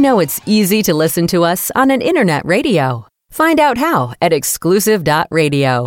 Know it's easy to listen to us on an internet radio? Find out how at exclusive.radio.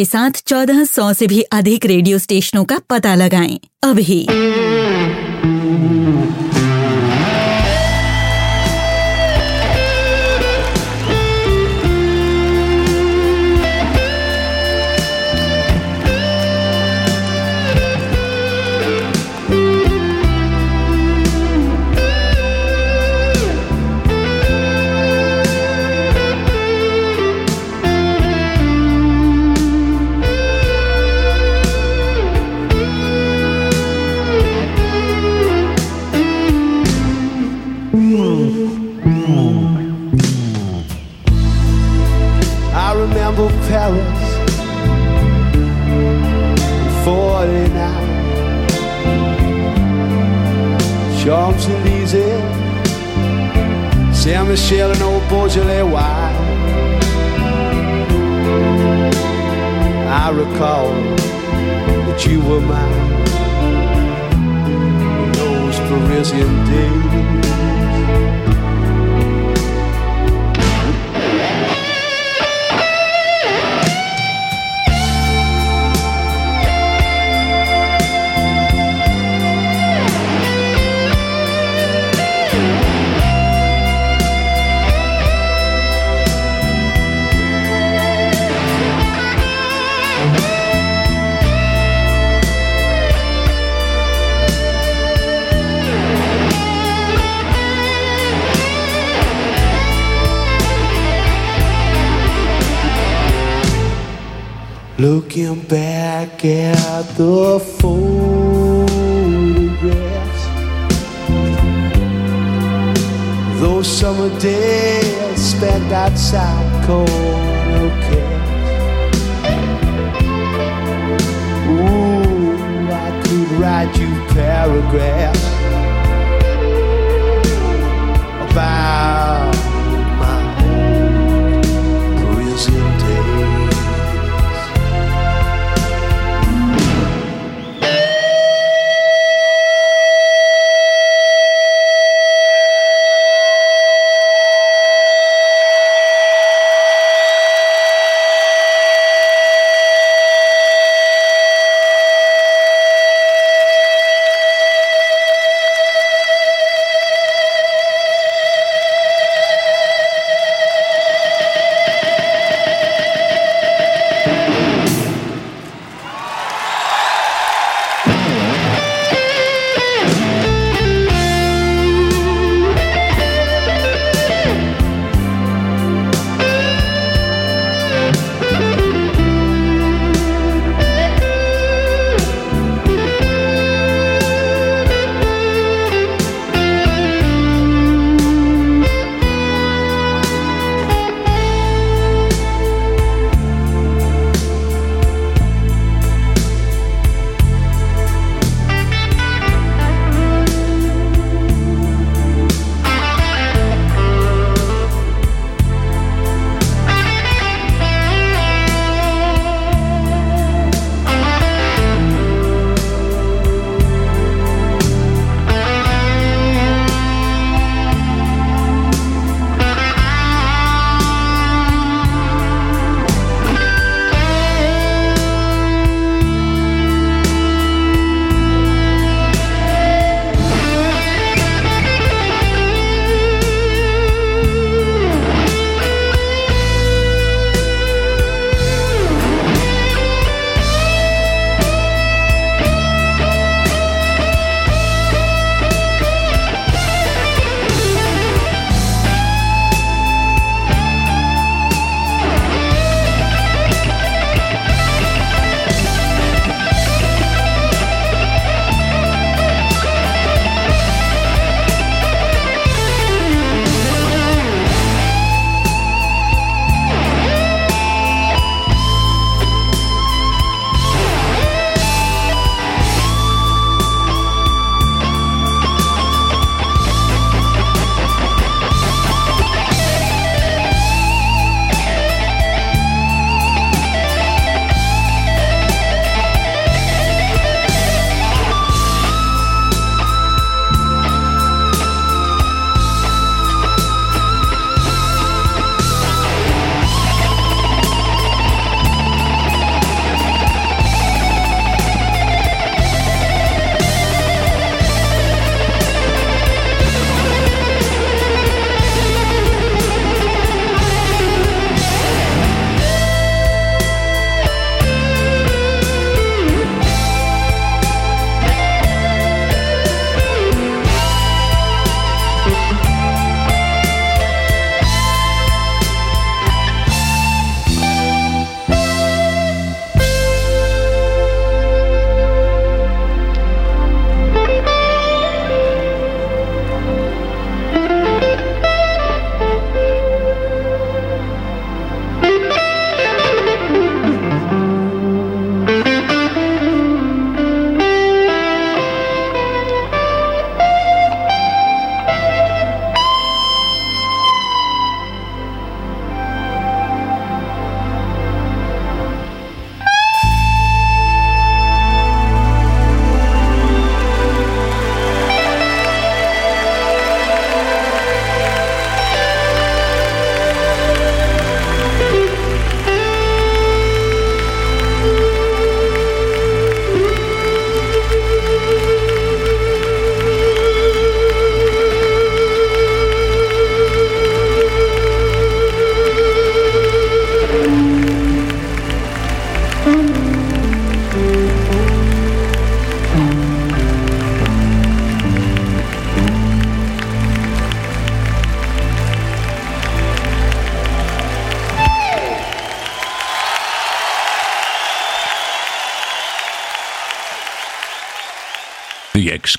के साथ चौदह सौ से भी अधिक रेडियो स्टेशनों का पता लगाएँ। अभी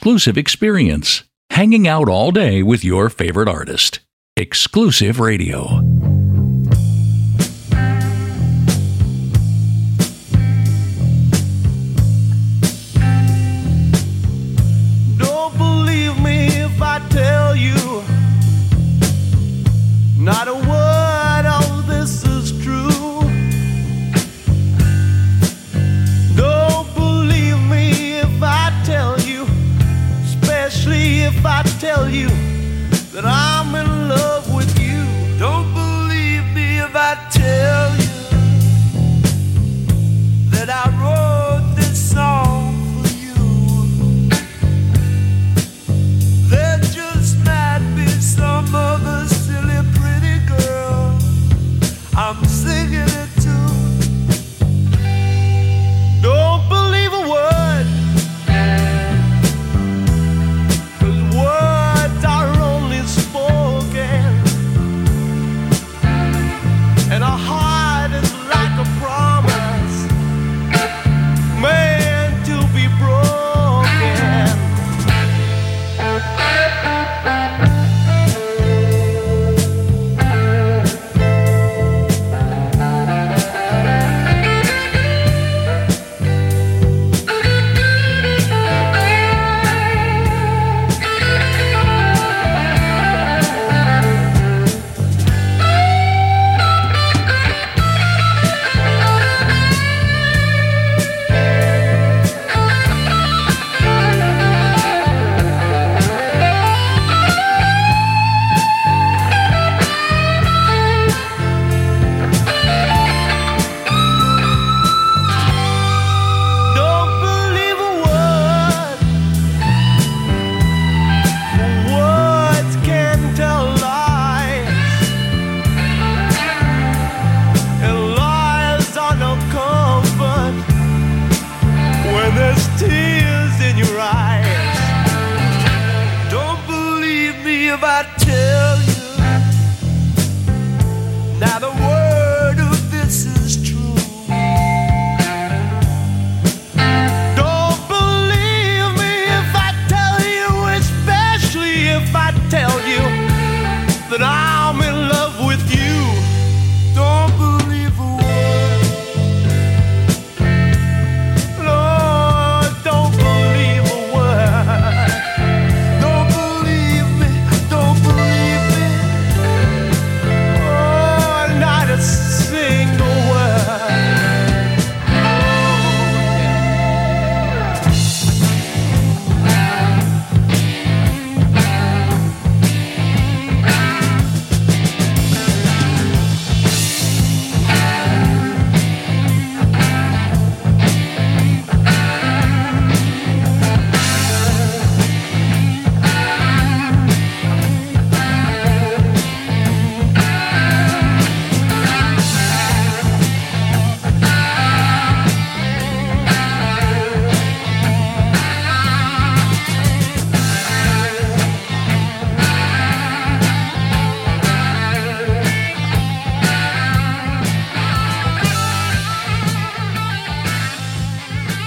exclusive experience, hanging out all day with your favorite artist. Exclusive Radio.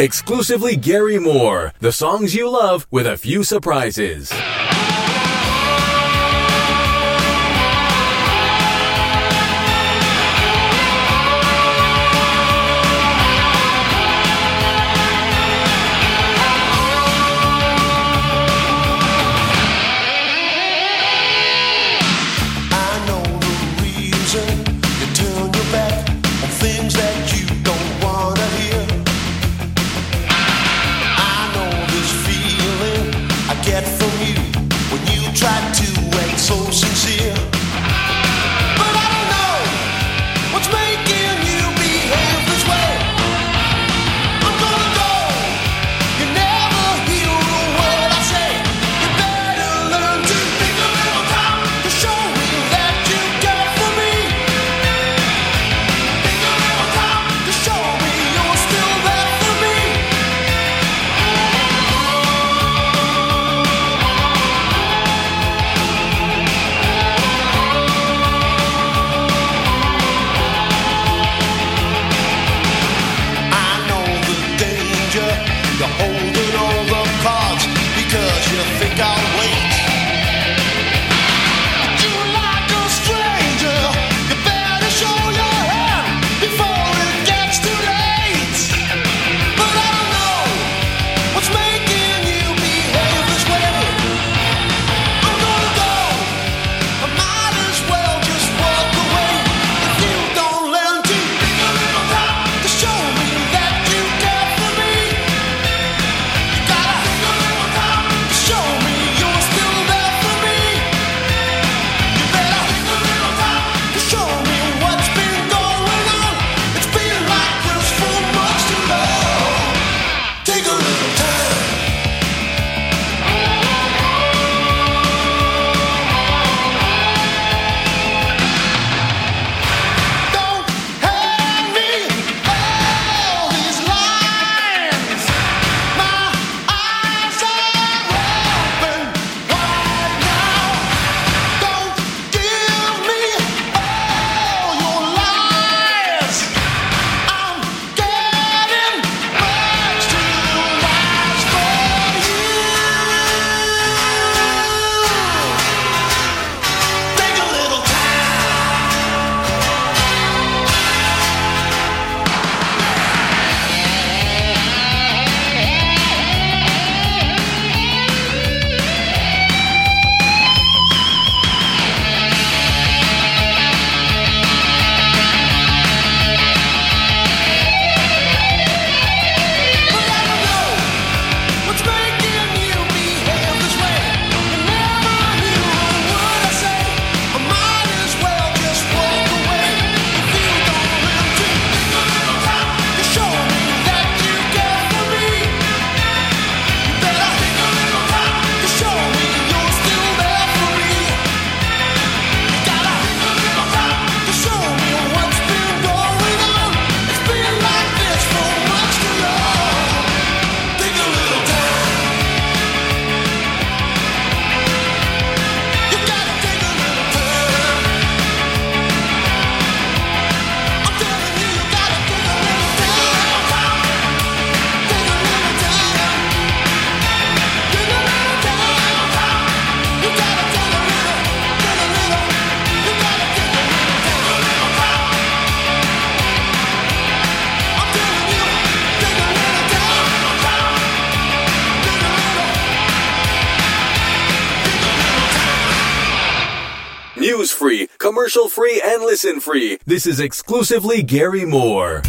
Exclusively Gary Moore, the songs you love with a few surprises. Free. This is exclusively Gary Moore.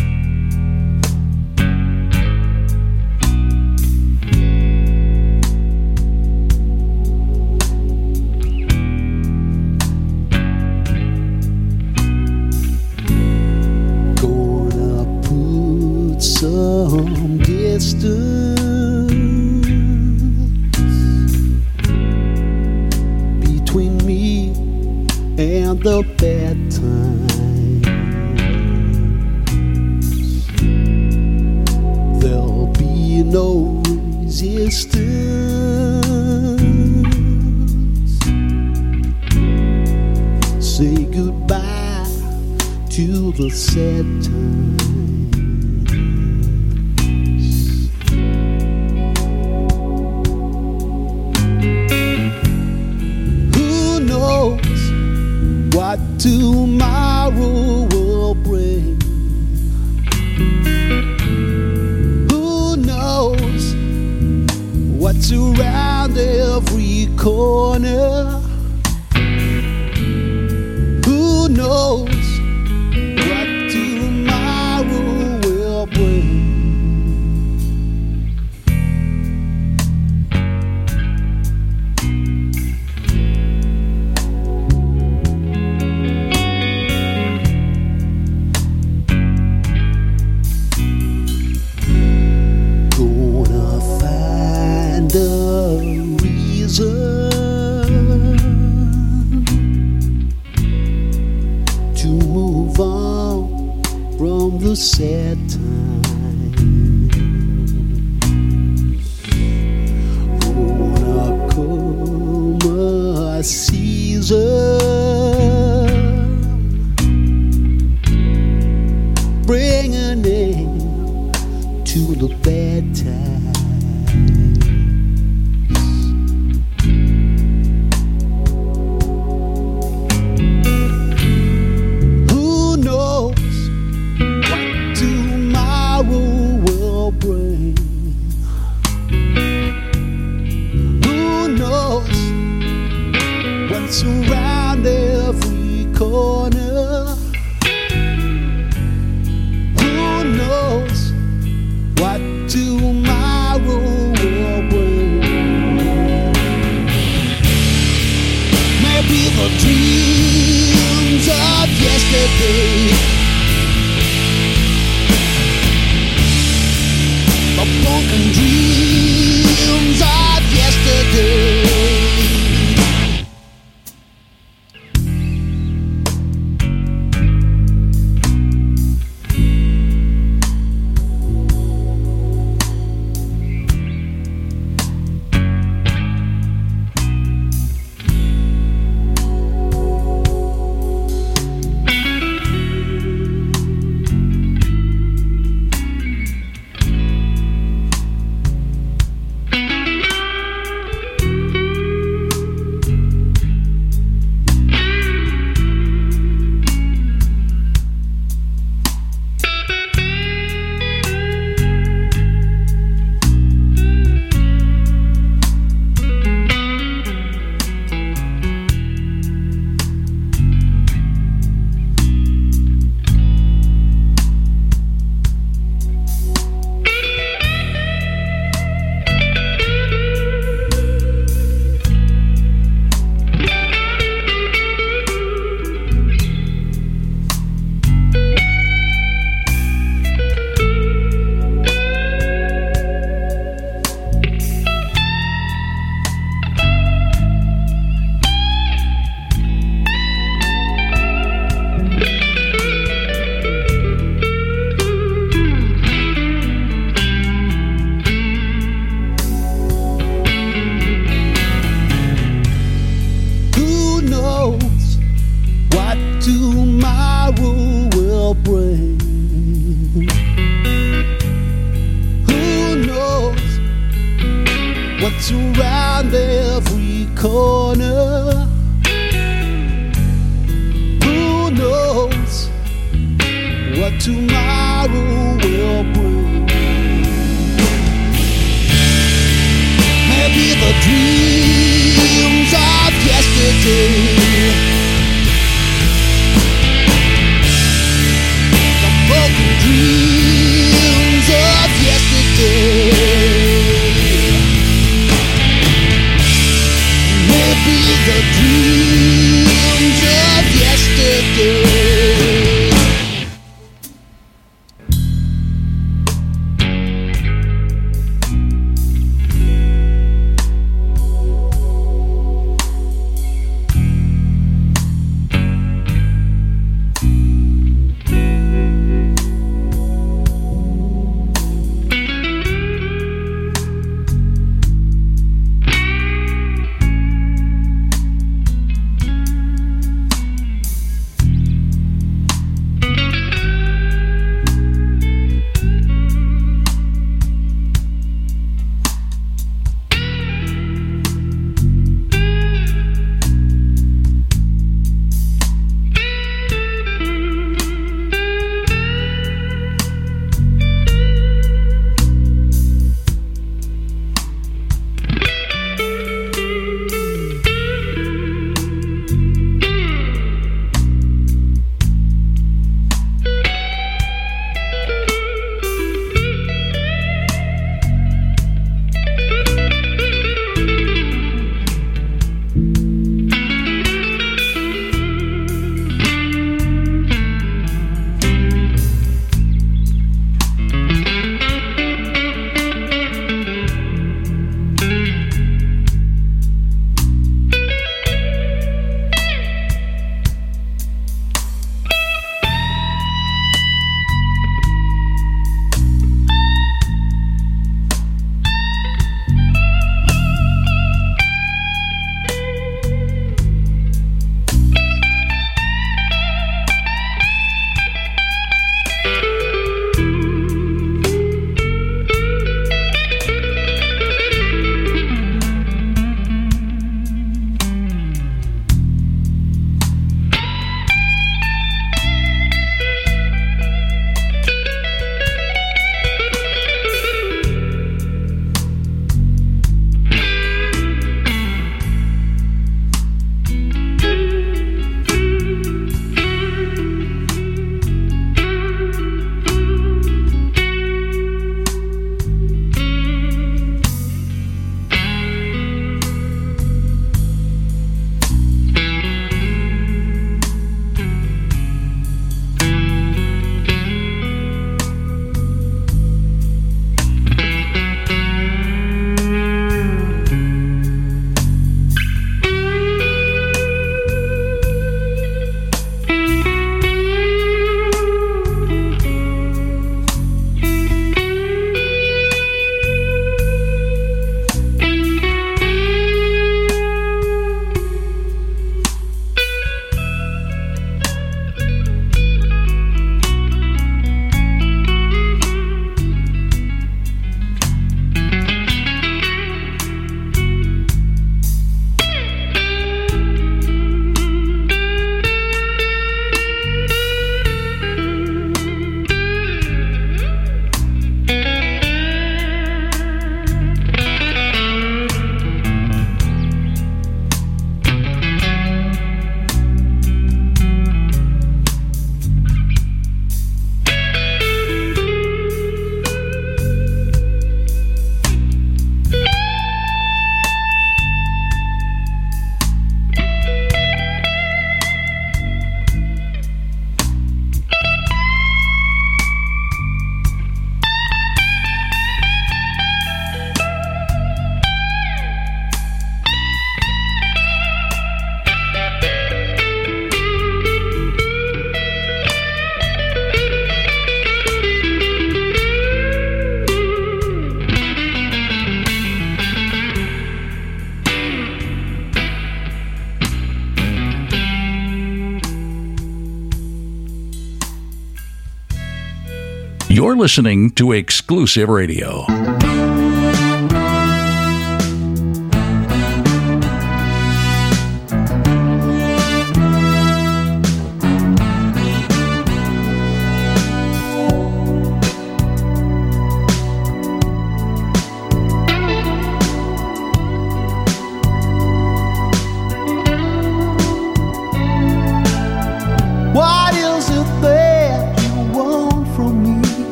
You're listening to Exclusive Radio.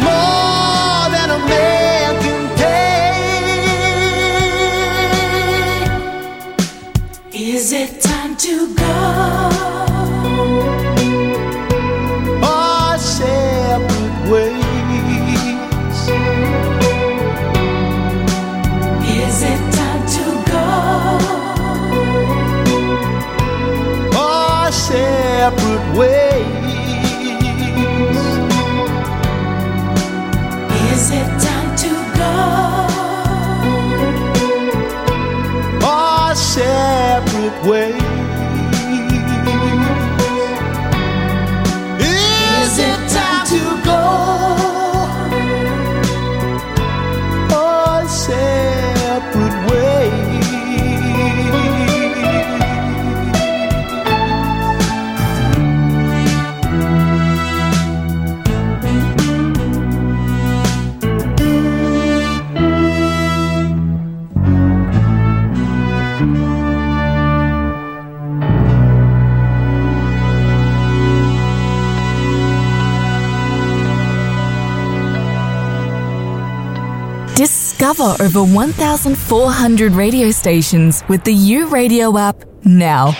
much more. Discover over 1,400 radio stations with the U Radio app now.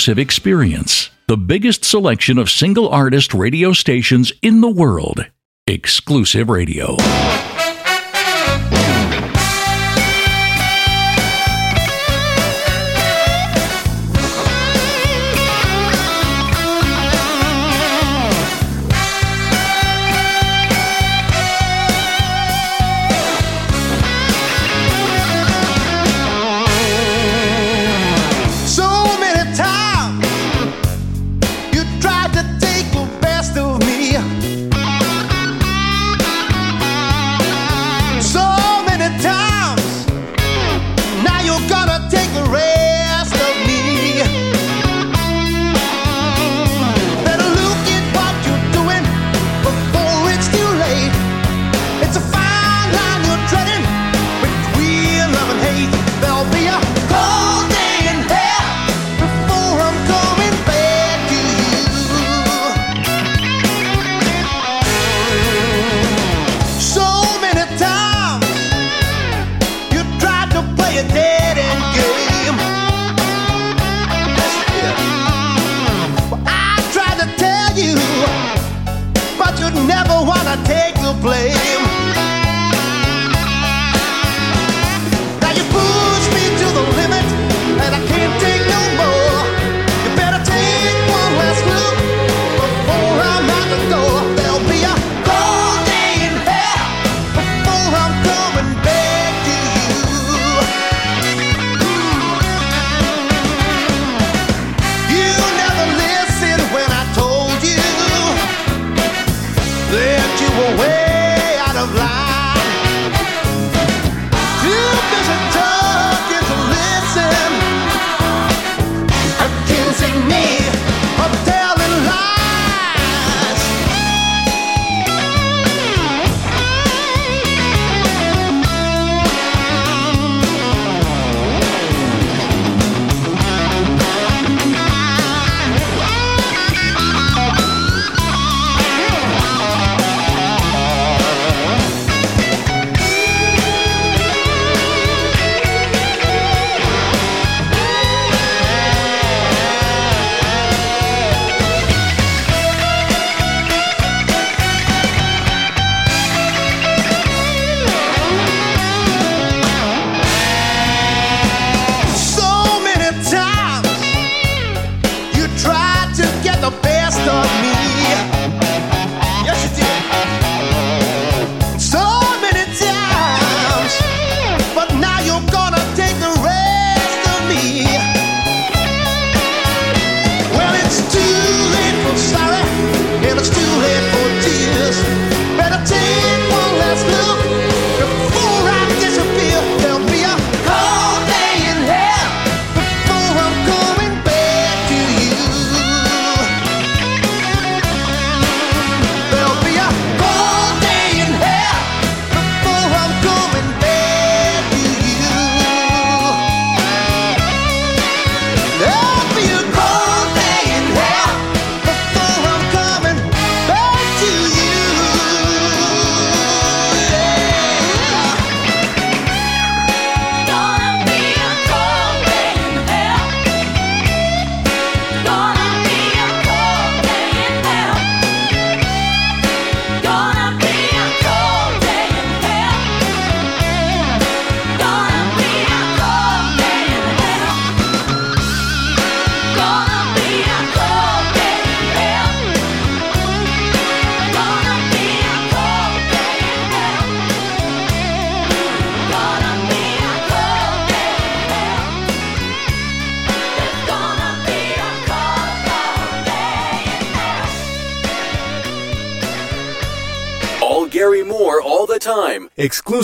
Exclusive experience. The biggest selection of single artist radio stations in the world. Exclusive radio.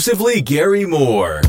Exclusively Gary Moore.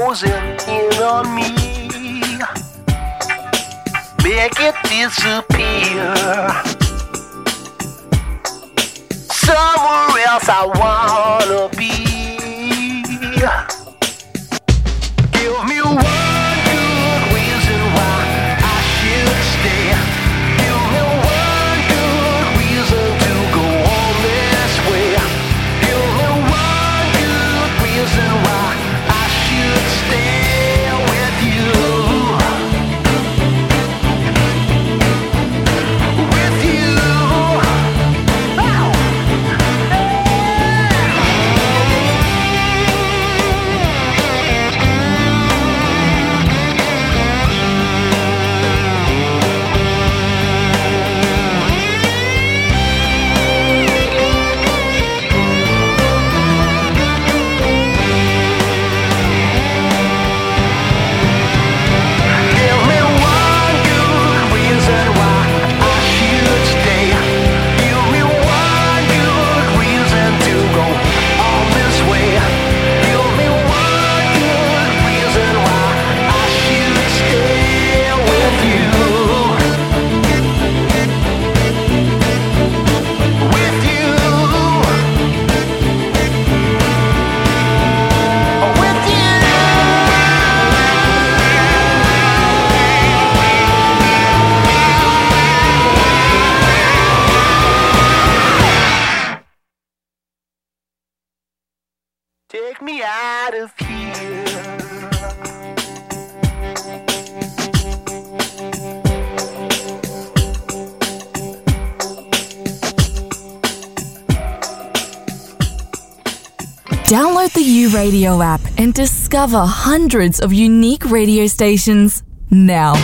closing in on me. Make it disappear. Somewhere else I wanna be. Download the U Radio app and discover hundreds of unique radio stations now.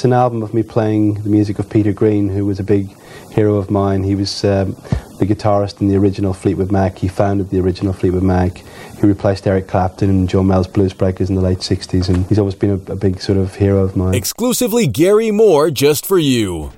it's an album of me playing the music of Peter Green, who was a big hero of mine. He was um, the guitarist in the original Fleetwood Mac. He founded the original Fleetwood Mac. He replaced Eric Clapton and John Mayall's Blues Breakers in the late 60s, and he's always been a, a big sort of hero of mine. Exclusively Gary Moore, just for you.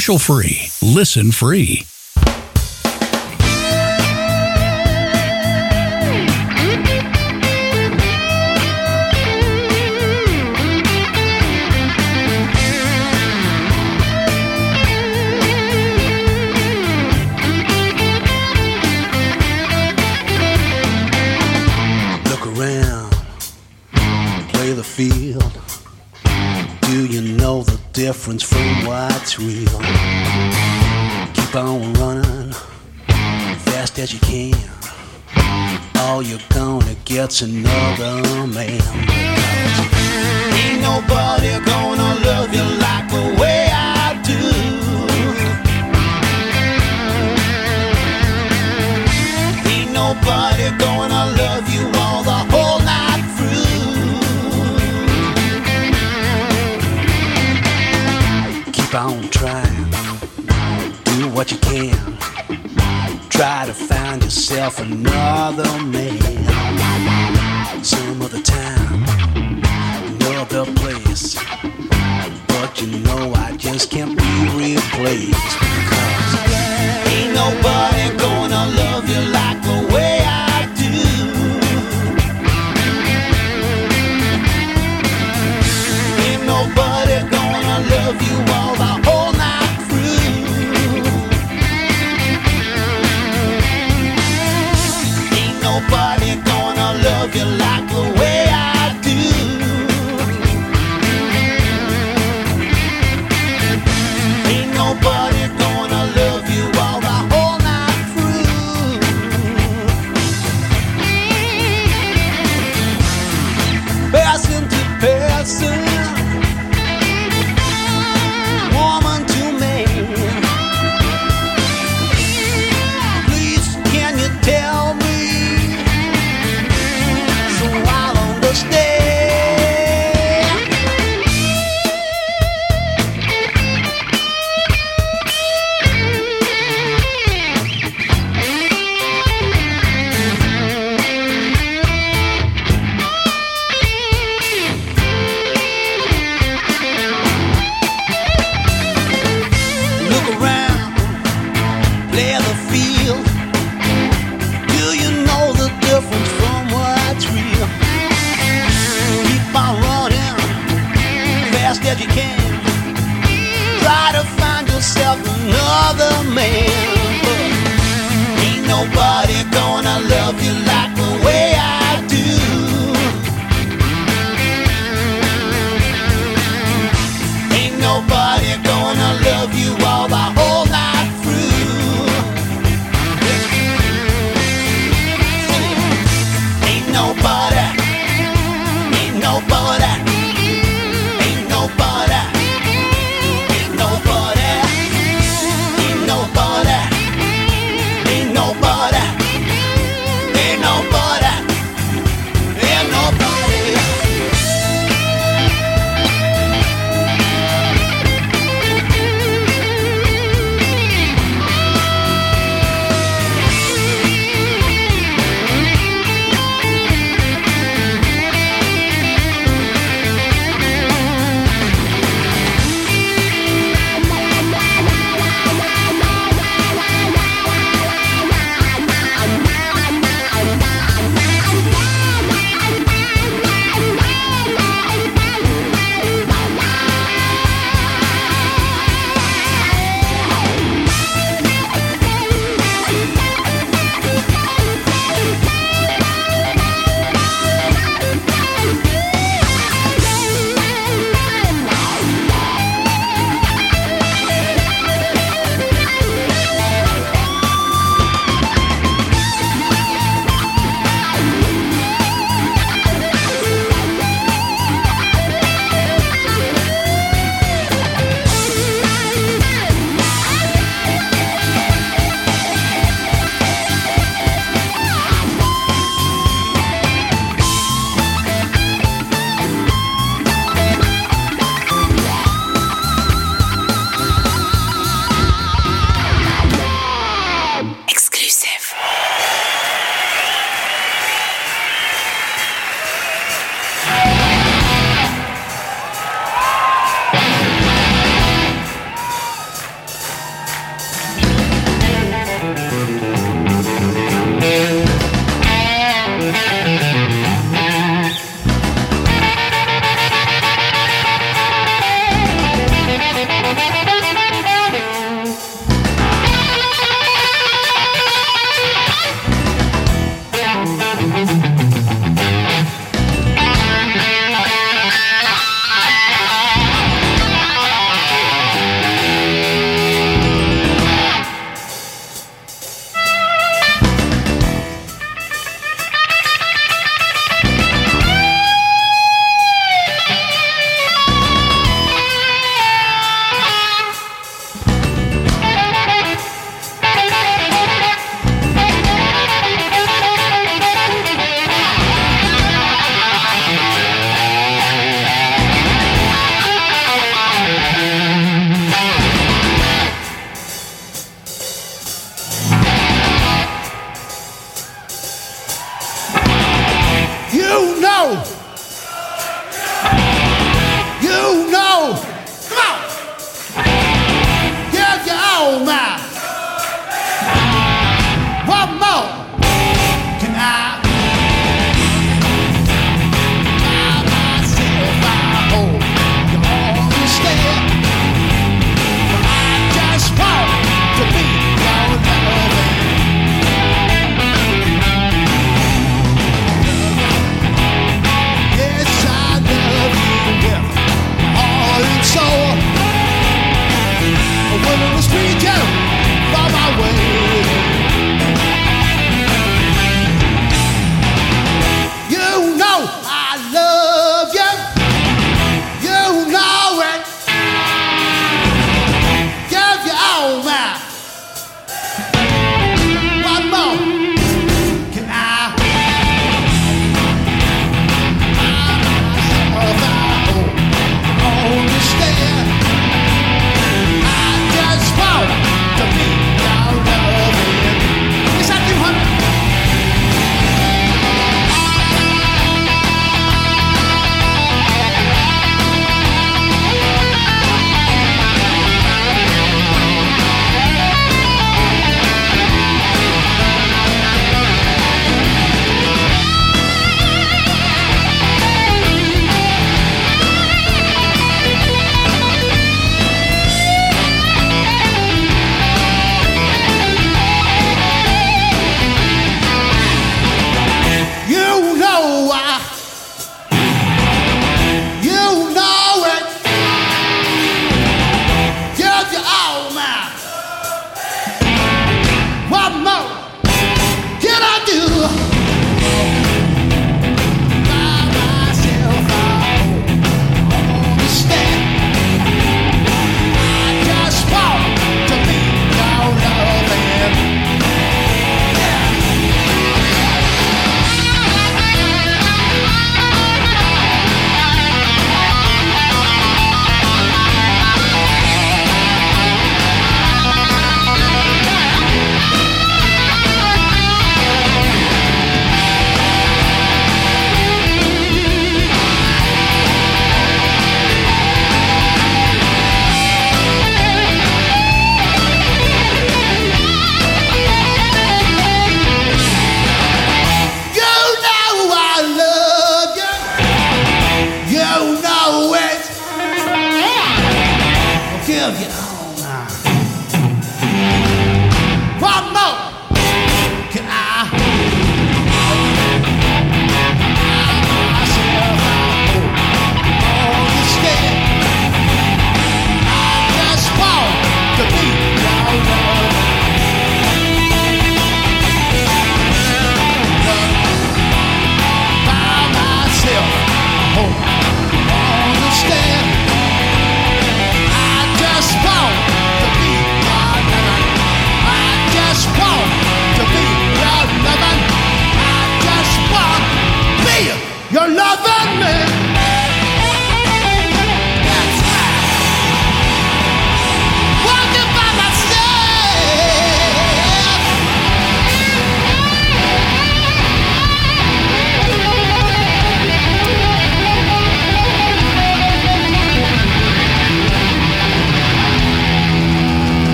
Commercial free. Listen free.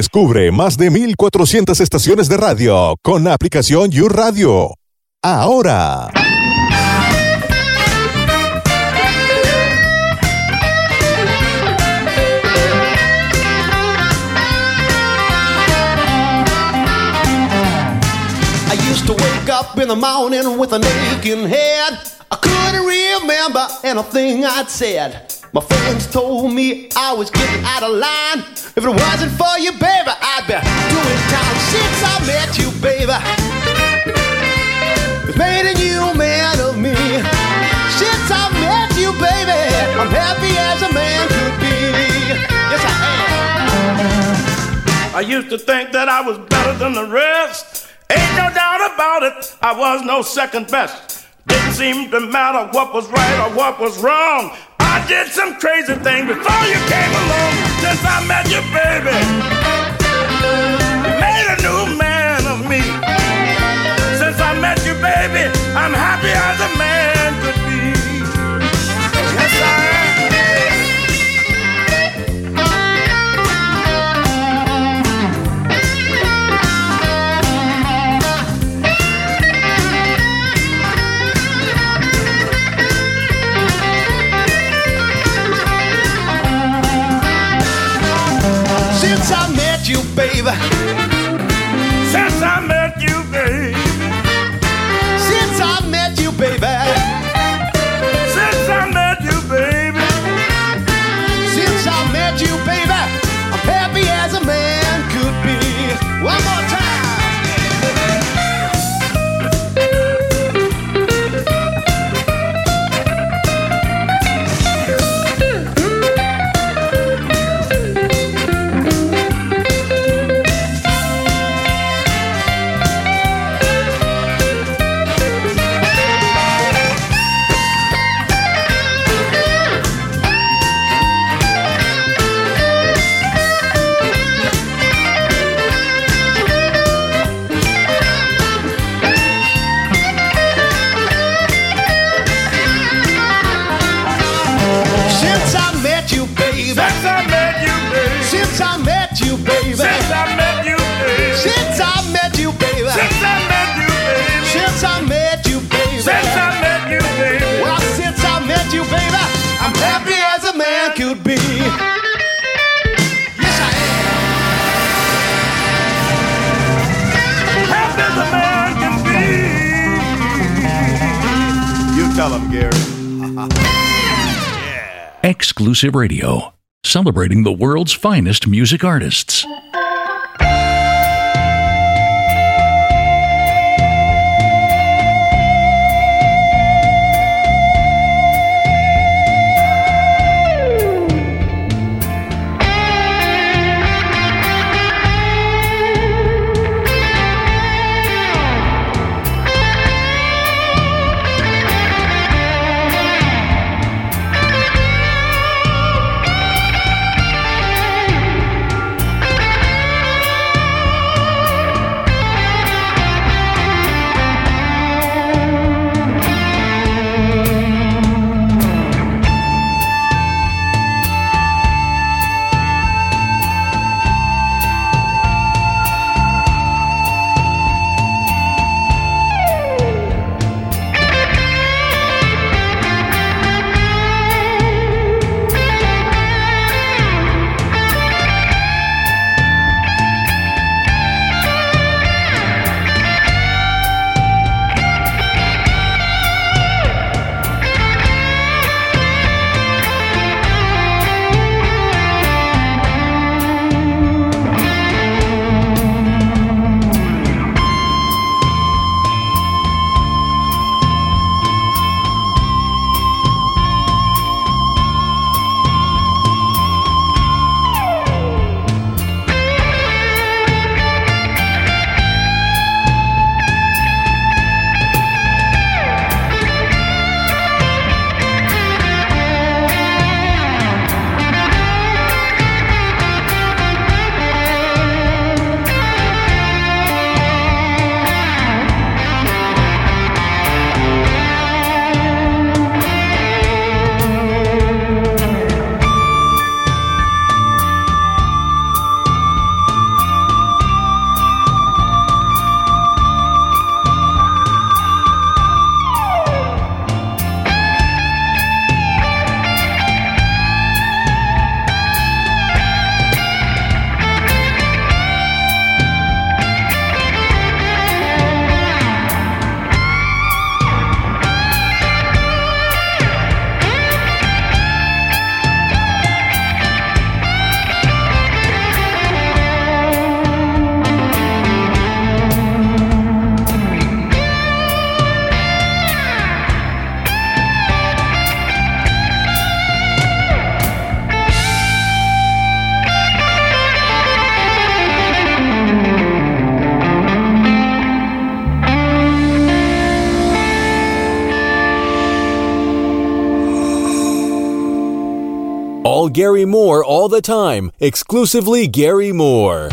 Descubre más de 1400 estaciones de radio con la aplicación You Radio. Ahora. I used to wake up in the morning with an aching head. I couldn't remember anything I'd said. My friends told me I was getting out of line. If it wasn't for you, baby, I'd be doing time since I met you, baby. It's made a new man of me. Since I met you, baby, I'm happy as a man could be. Yes, I am. I used to think that I was better than the rest. Ain't no doubt about it, I was no second best. Didn't seem to matter what was right or what was wrong. I did some crazy things before you came along. Since I met you, baby, you made a new man of me. Since I met you, baby, I'm happy as a man baby. Exclusive Radio, celebrating the world's finest music artists. Gary Moore all the time. Exclusively Gary Moore.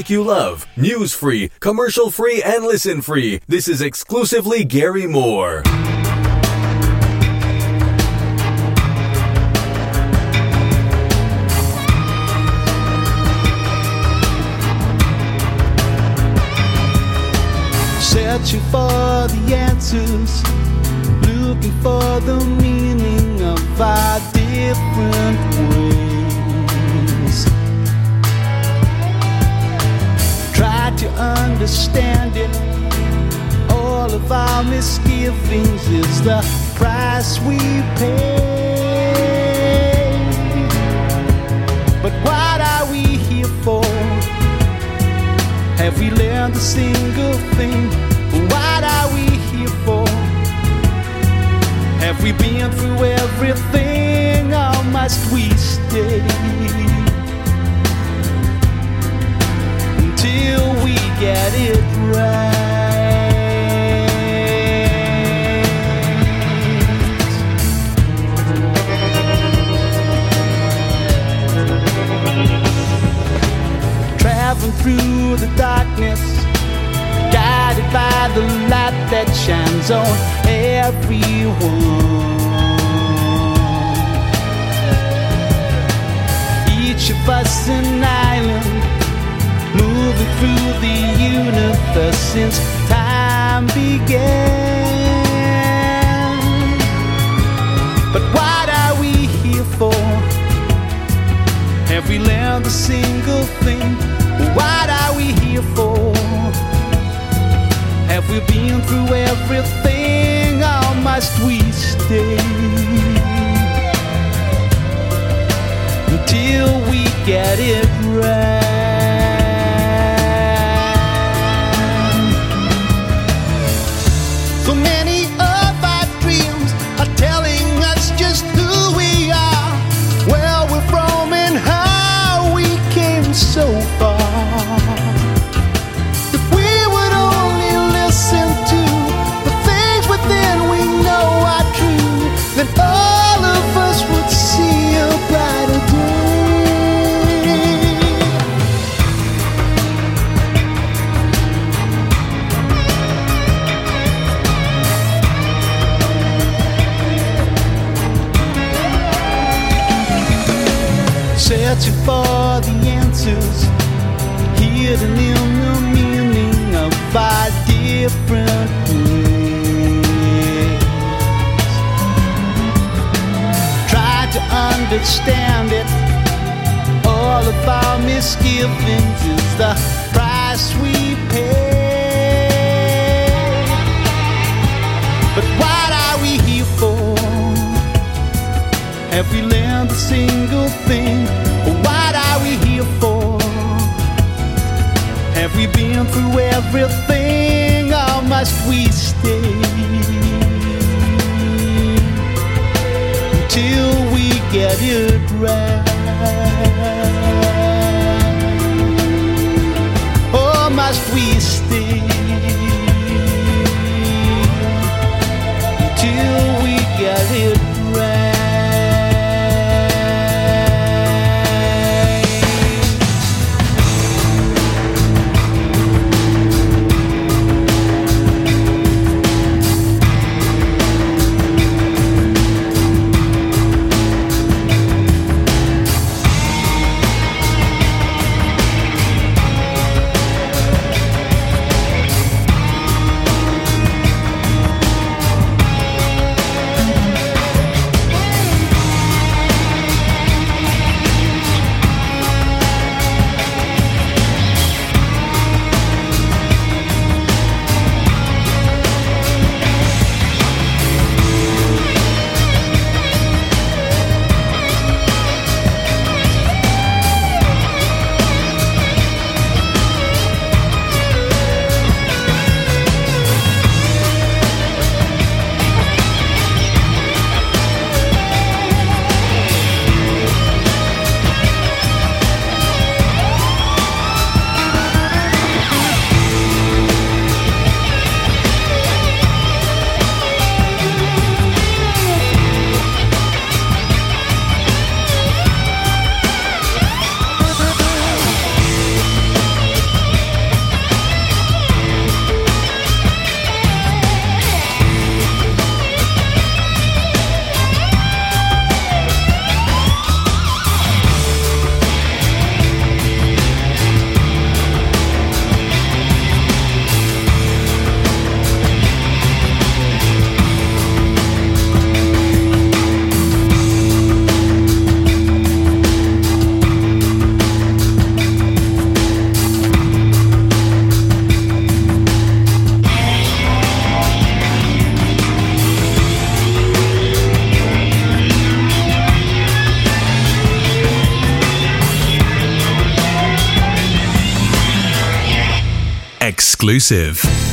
Music you love, news free, commercial free, and listen free. This is exclusively Gary Moore. Searching for the answers, looking for the meaning of our different understand it. All of our misgivings is the price we pay. But what are we here for? Have we learned a single thing? What are we here for? Have we been through everything or must we stay? Until we get it right. Traveling through the darkness, guided by the light that shines on everyone. Each of us an island, through the universe since time began. But what are we here for? Have we learned a single thing? What are we here for? Have we been through everything or must we stay? Until we get it right. For the answers hidden in the meaning of our different ways. Try to understand it. All of our misgivings is the price we pay. But what are we here for? Have we learned a single thing? We here for? Have we been through everything or must we stay? Until we get it right. Or must we stay? exclusive.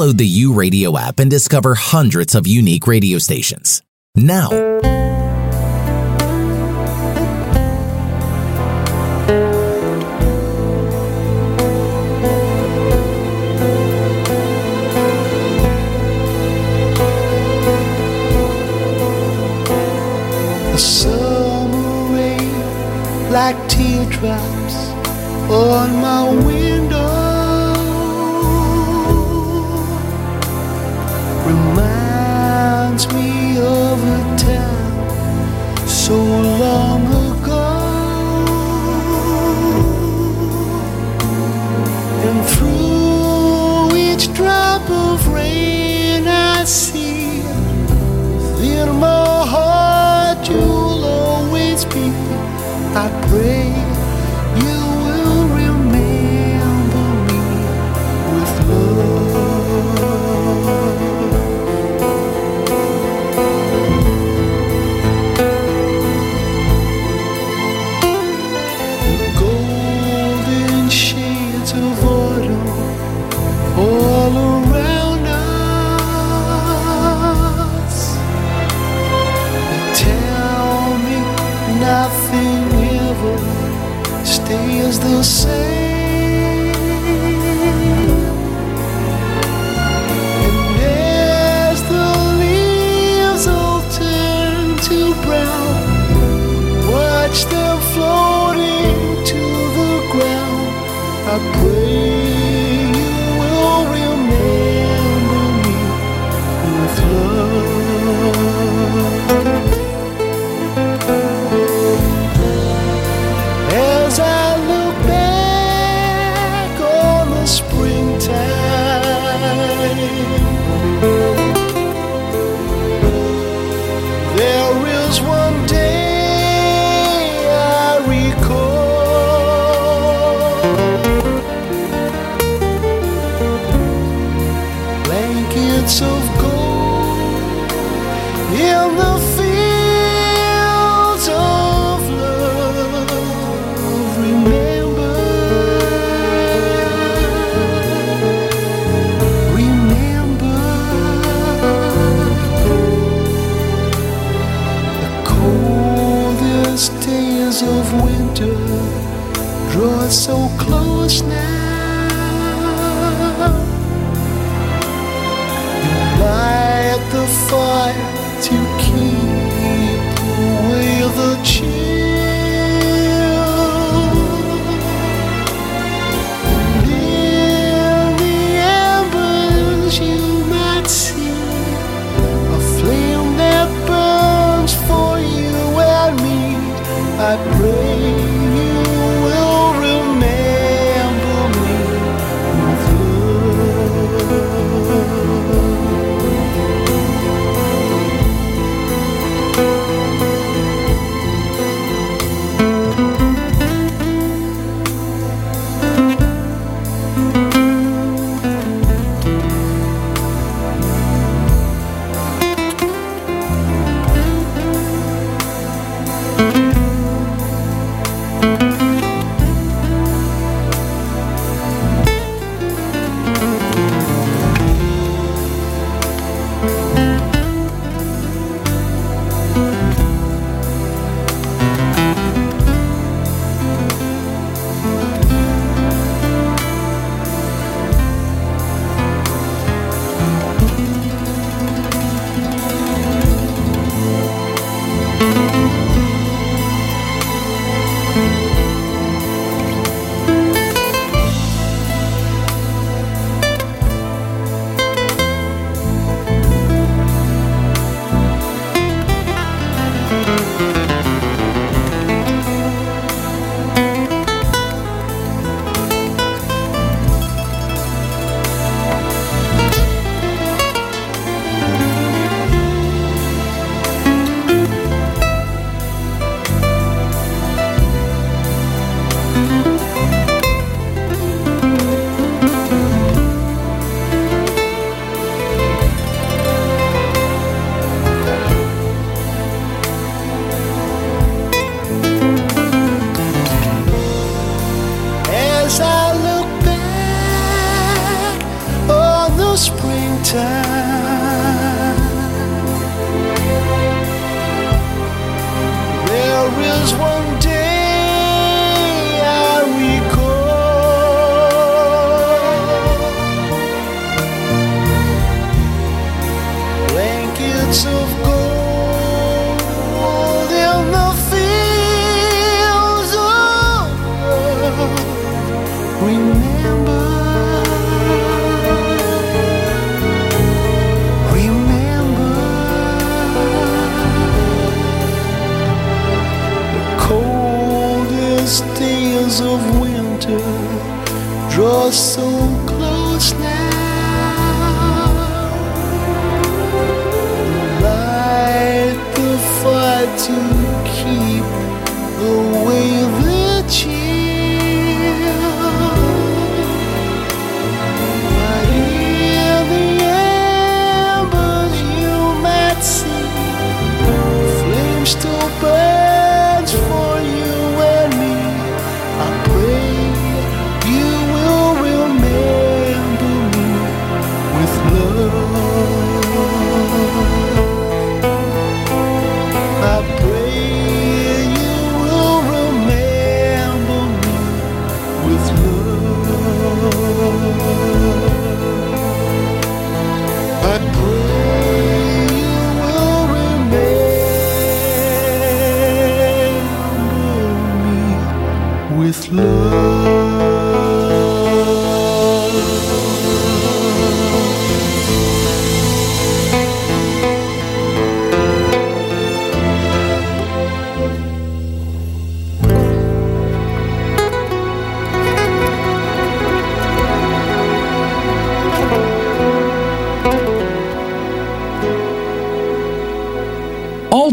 Download the U Radio app and discover hundreds of unique radio stations. Now. A summer rain like teardrops on my window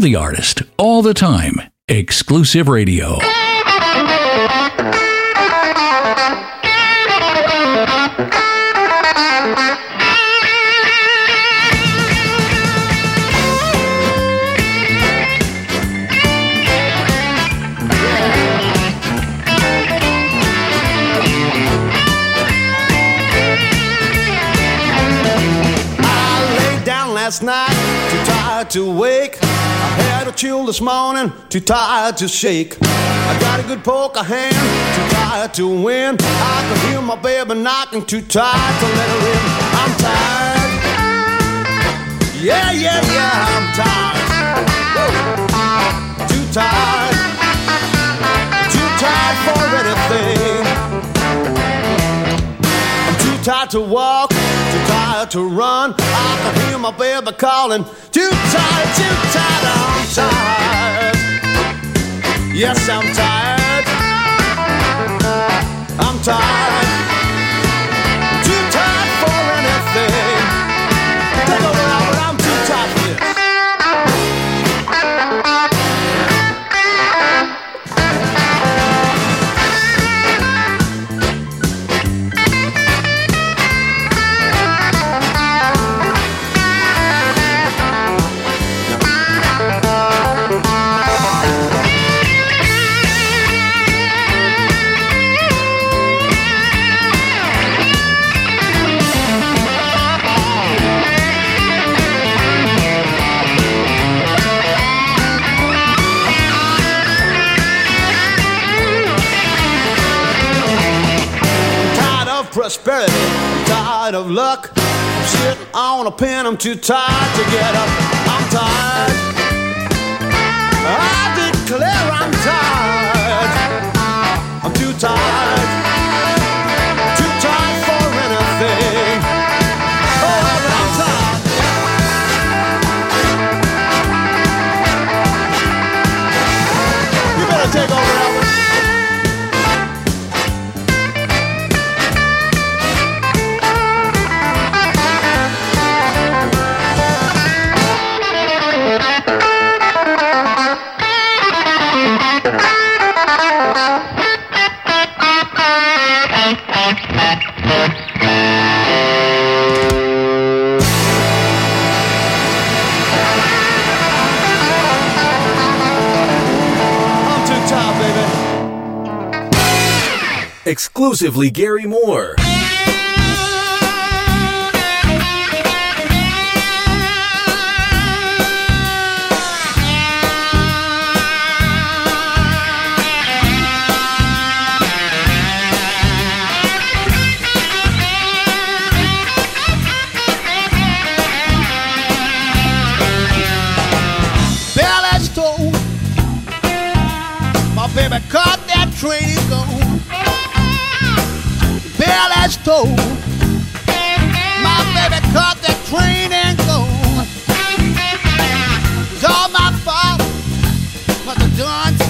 the artist, all the time. Exclusive radio. Chill this morning, too tired to shake. I got a good poker hand, too tired to win. I can hear my baby knocking, too tired to let her in. I'm tired. Yeah, yeah, yeah, I'm tired. Too tired. Too tired for anything. I'm too tired to walk, too tired to run. I can hear my baby calling. Too tired, too Yes, I'm tired. I'm tired. Prosperity, I'm tired of luck. I'm sitting on a pin. I'm too tired to get up. I'm tired. I declare I'm tired. I'm too tired. Exclusively Gary Moore. Belly's told. My baby caught that train and gone. It's all my fault. Must have done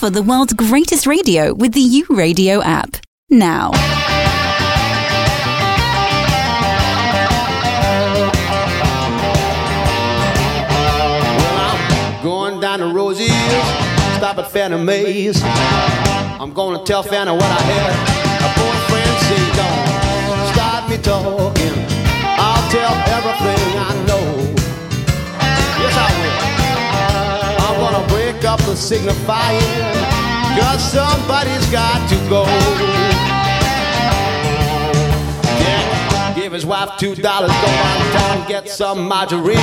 Discover the world's greatest radio with the U Radio app. Now. Going down the Rosie's, stop at Mae's. I'm gonna tell what I had. A boyfriend don't me talking. I'll tell everything I know. Yes, I. I'm gonna break up the signifying, cause somebody's got to go. Yeah, give his wife two dollars, go downtown, get some margarine.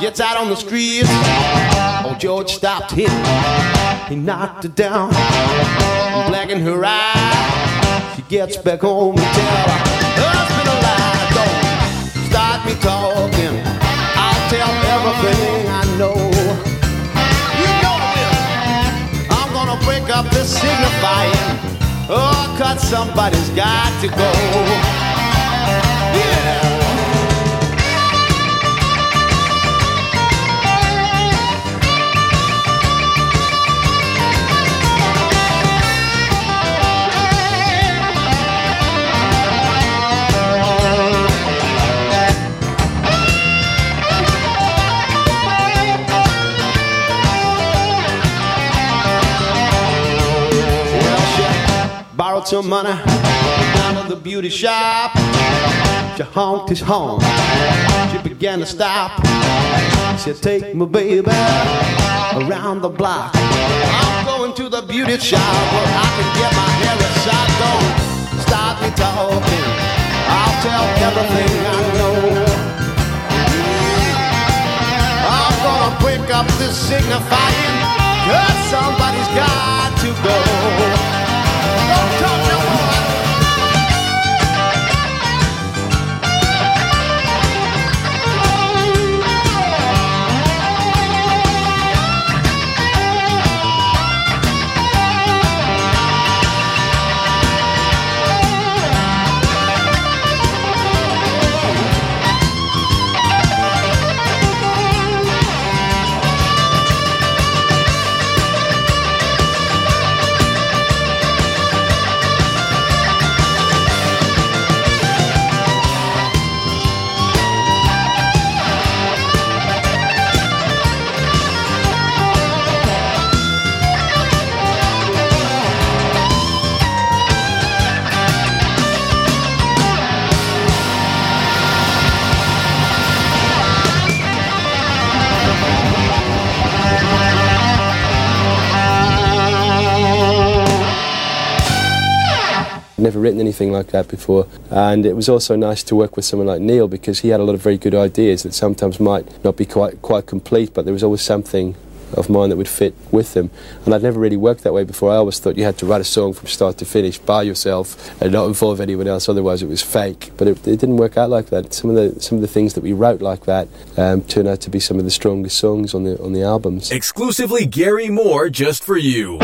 Gets out on the street. Oh, George stopped him. He knocked her down, blackened her eye. She gets back home and tell her husband a lie. Don't start me talking. I'll tell everything up this signifying. Oh, cause somebody's got to go. Yeah. Borrowed some money down to the beauty shop. She honked his horn. She began to stop. She said, Take my baby around the block. I'm going to the beauty shop where I can get my hair a shot. Don't stop me talking. I'll tell everything I know. I'm gonna break up this signifying. Cause somebody's got to go. Talk no written anything like that before. And it was also nice to work with someone like Neil because he had a lot of very good ideas that sometimes might not be quite quite complete, but there was always something of mine that would fit with them. And I'd never really worked that way before. I always thought you had to write a song from start to finish by yourself and not involve anyone else, otherwise it was fake. But it, it didn't work out like that. Some of the some of the things that we wrote like that um, turned out to be some of the strongest songs on the on the albums. Exclusively Gary Moore just for you.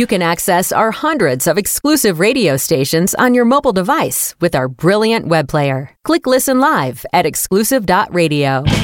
You can access our hundreds of exclusive radio stations on your mobile device with our brilliant web player. Click Listen Live at exclusive.radio.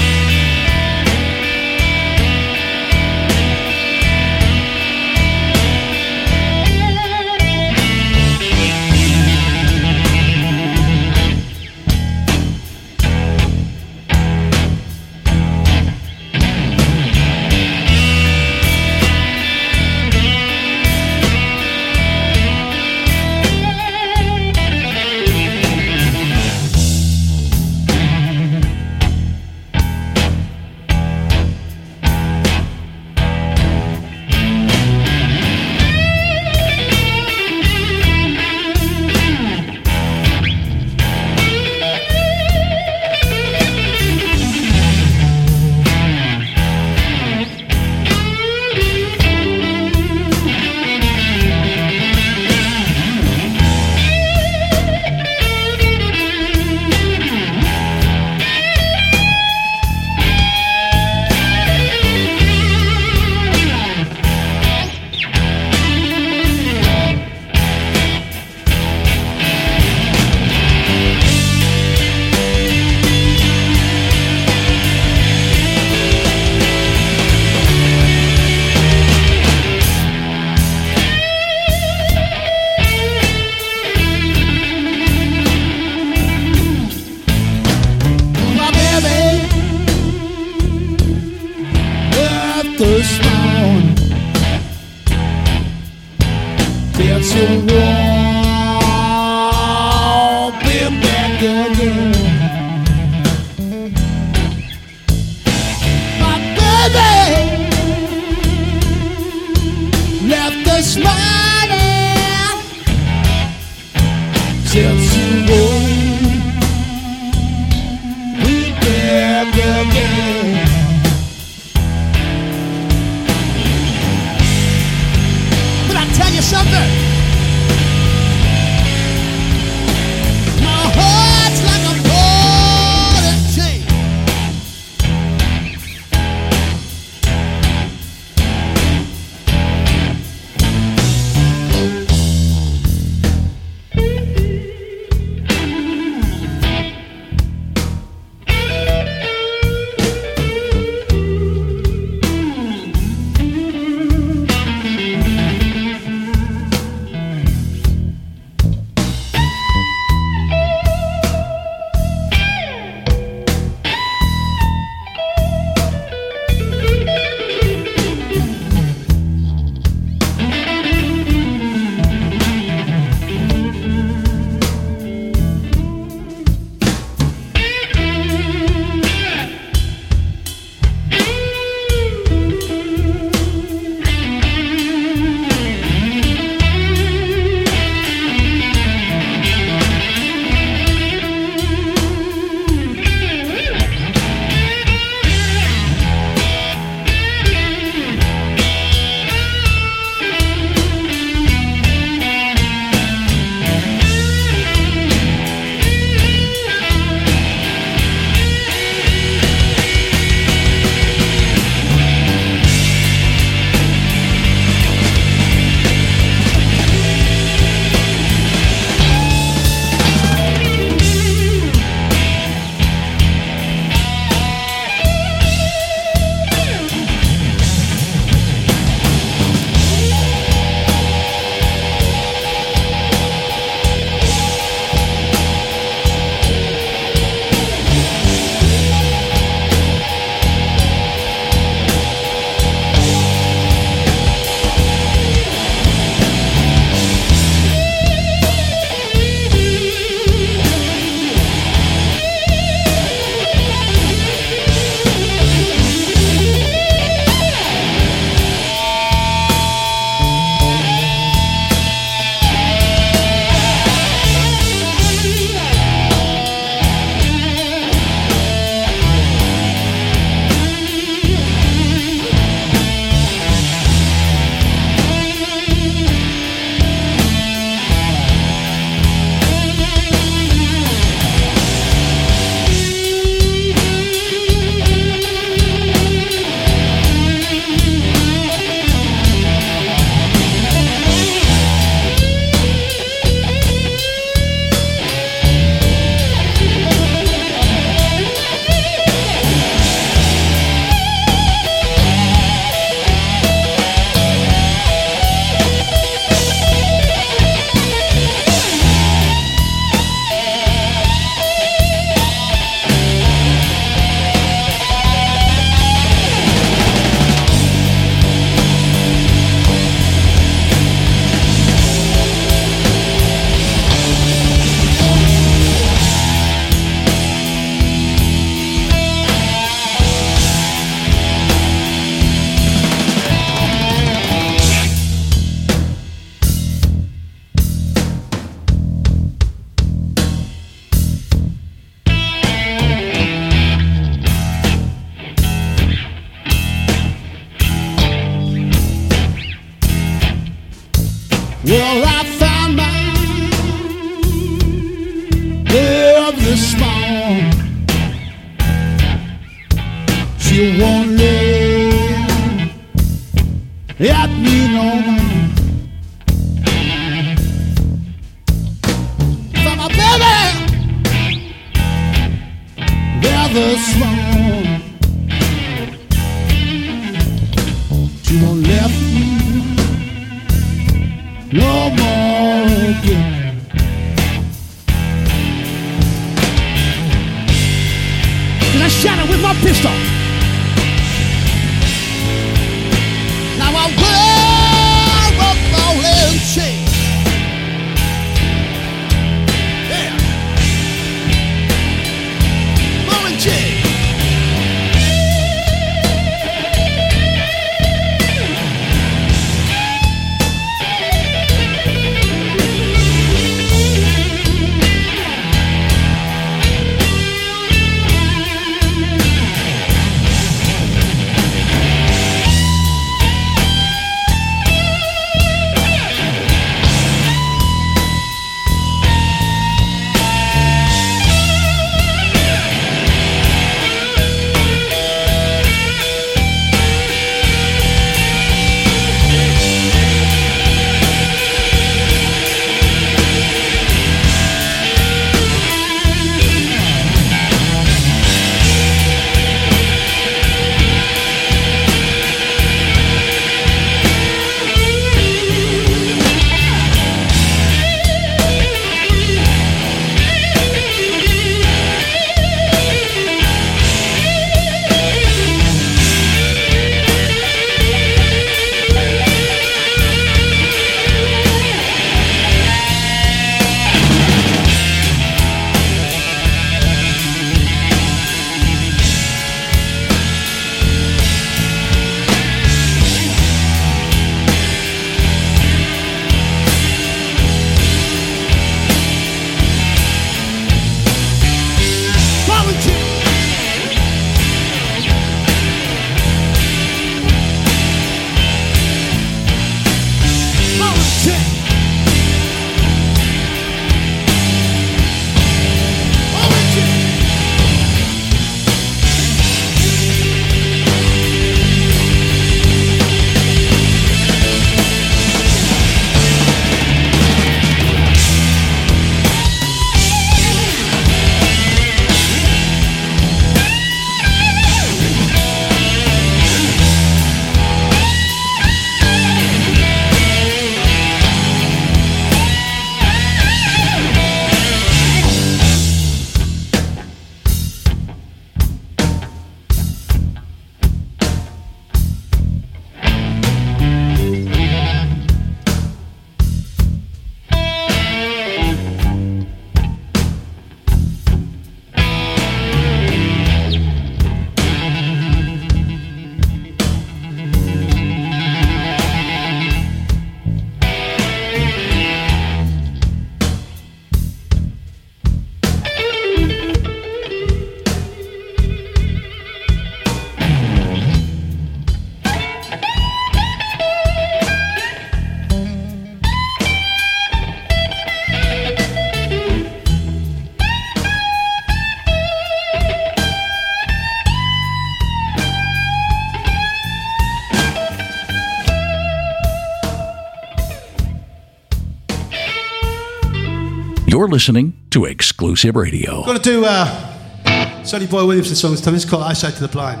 You're listening to Exclusive Radio. Got to do uh, Sonny Boy Williamson song this time. It's called "Eyesight to the Blind.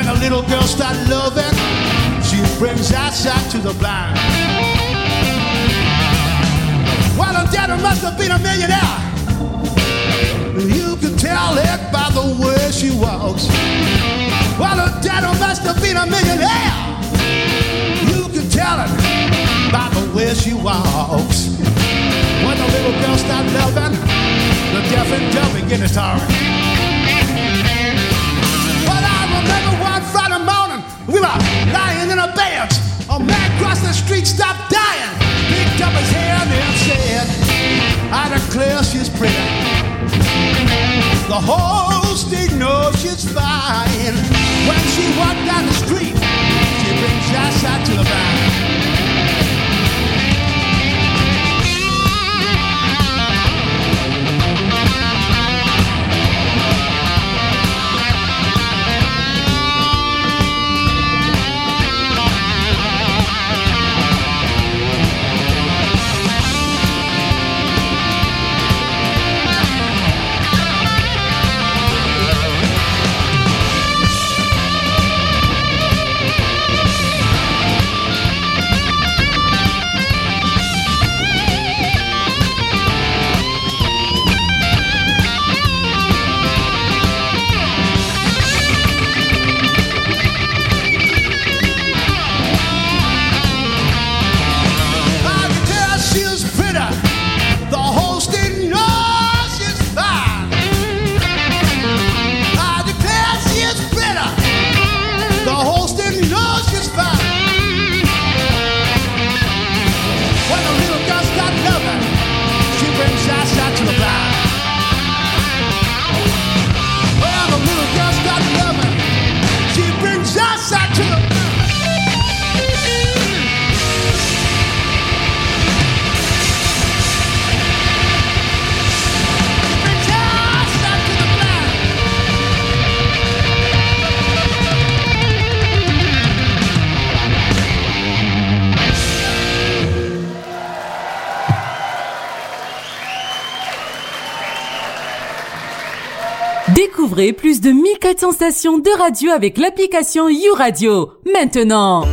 When a little girl start loving, she brings eyesight to the blind. Well, her daddy must have been a millionaire. You can tell it by the way she walks. Well, her daddy must have been a millionaire. You can tell it by the way she walks. When the little girl start loving, the deaf and dumb begin to talk. street stopped dying, picked up his hand and said, I declare she's pretty. The whole state knows she's fine. When she walked down the street, she brings shots out to the back. Plus de 1400 stations de radio avec l'application YouRadio. Maintenant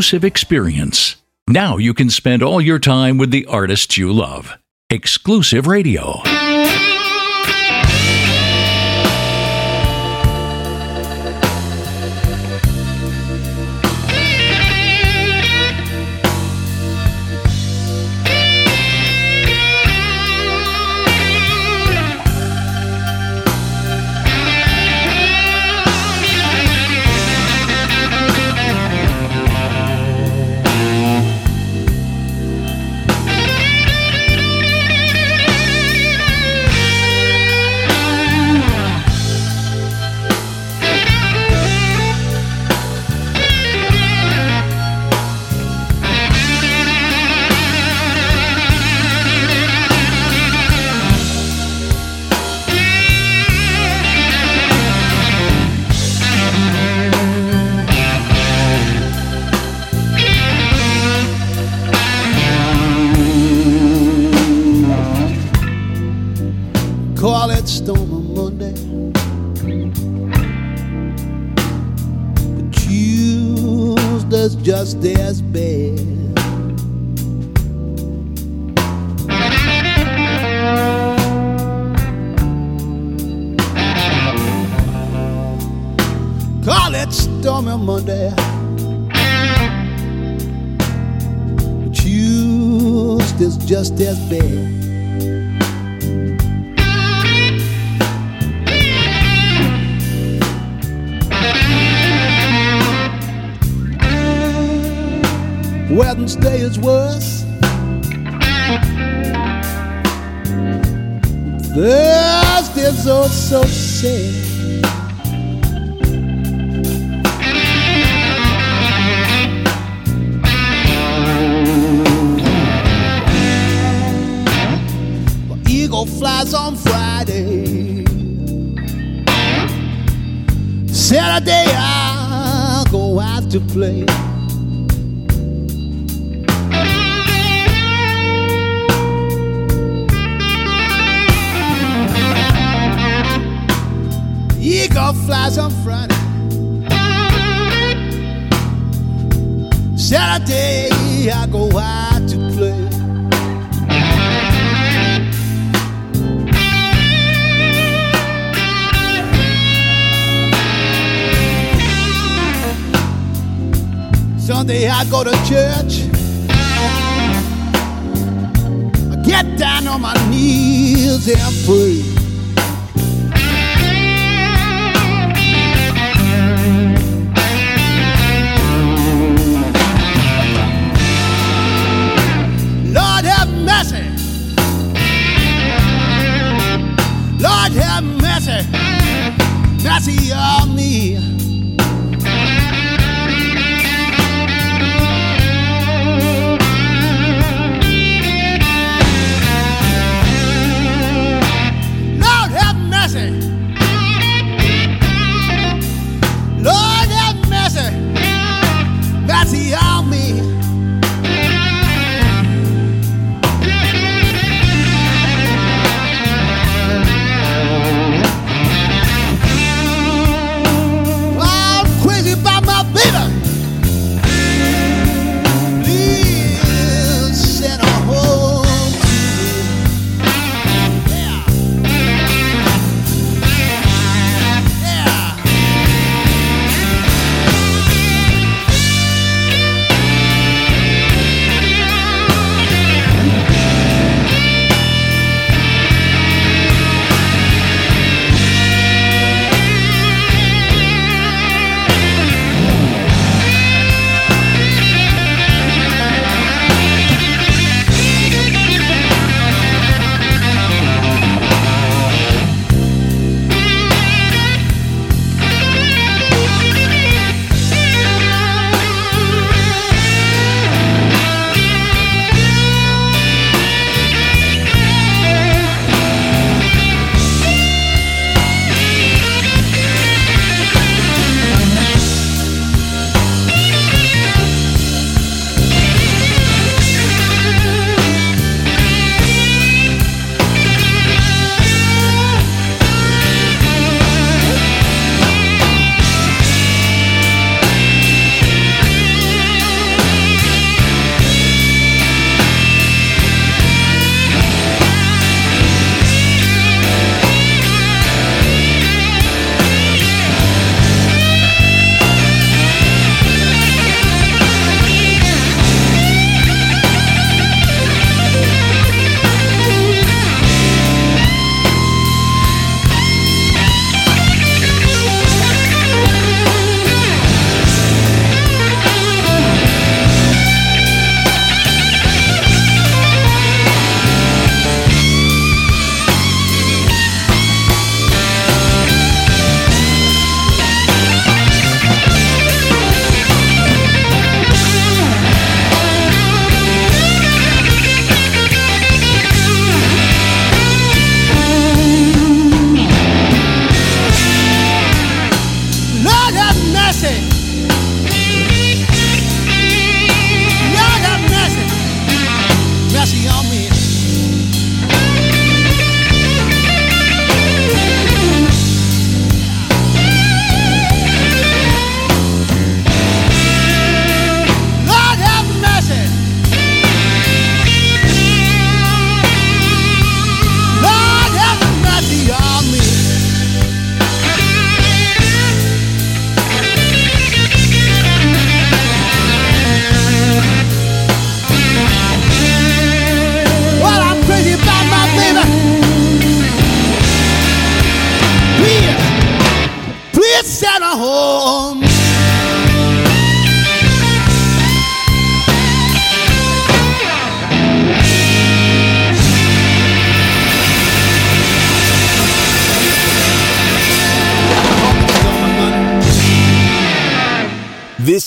exclusive experience. Now you can spend all your time with the artists you love. Exclusive Radio.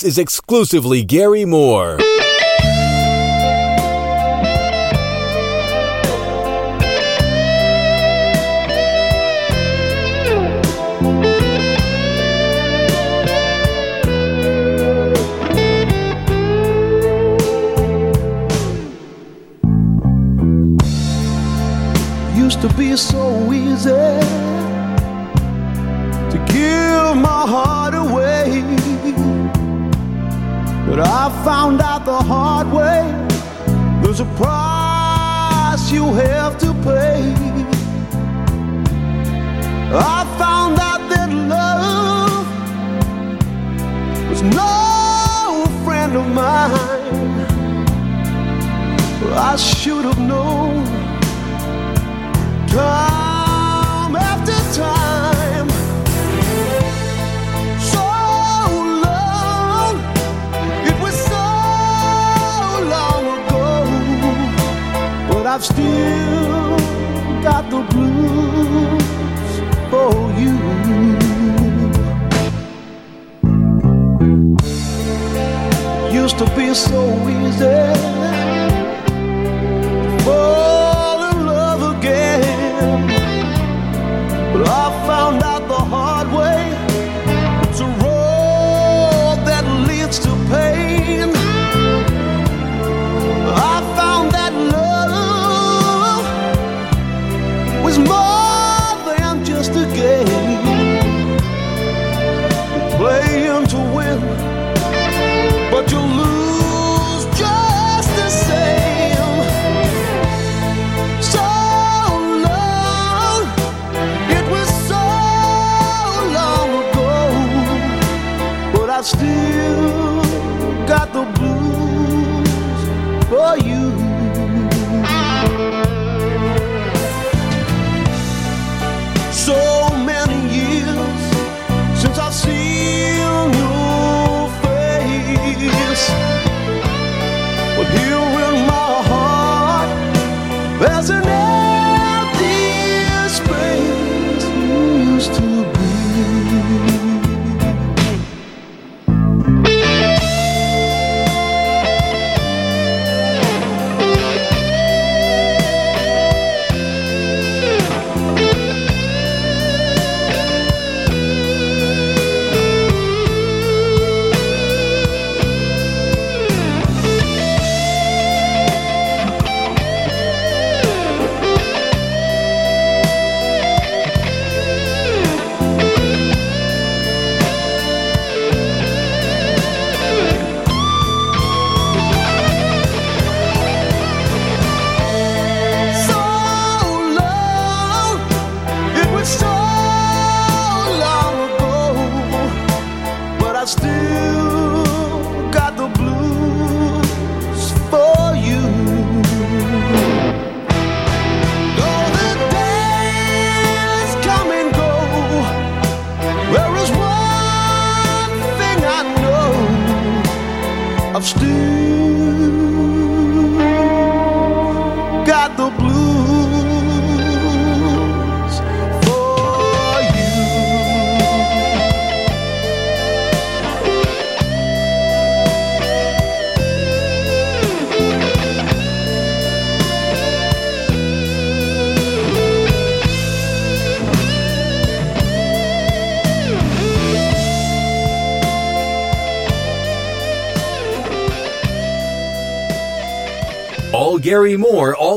is exclusively Gary Moore.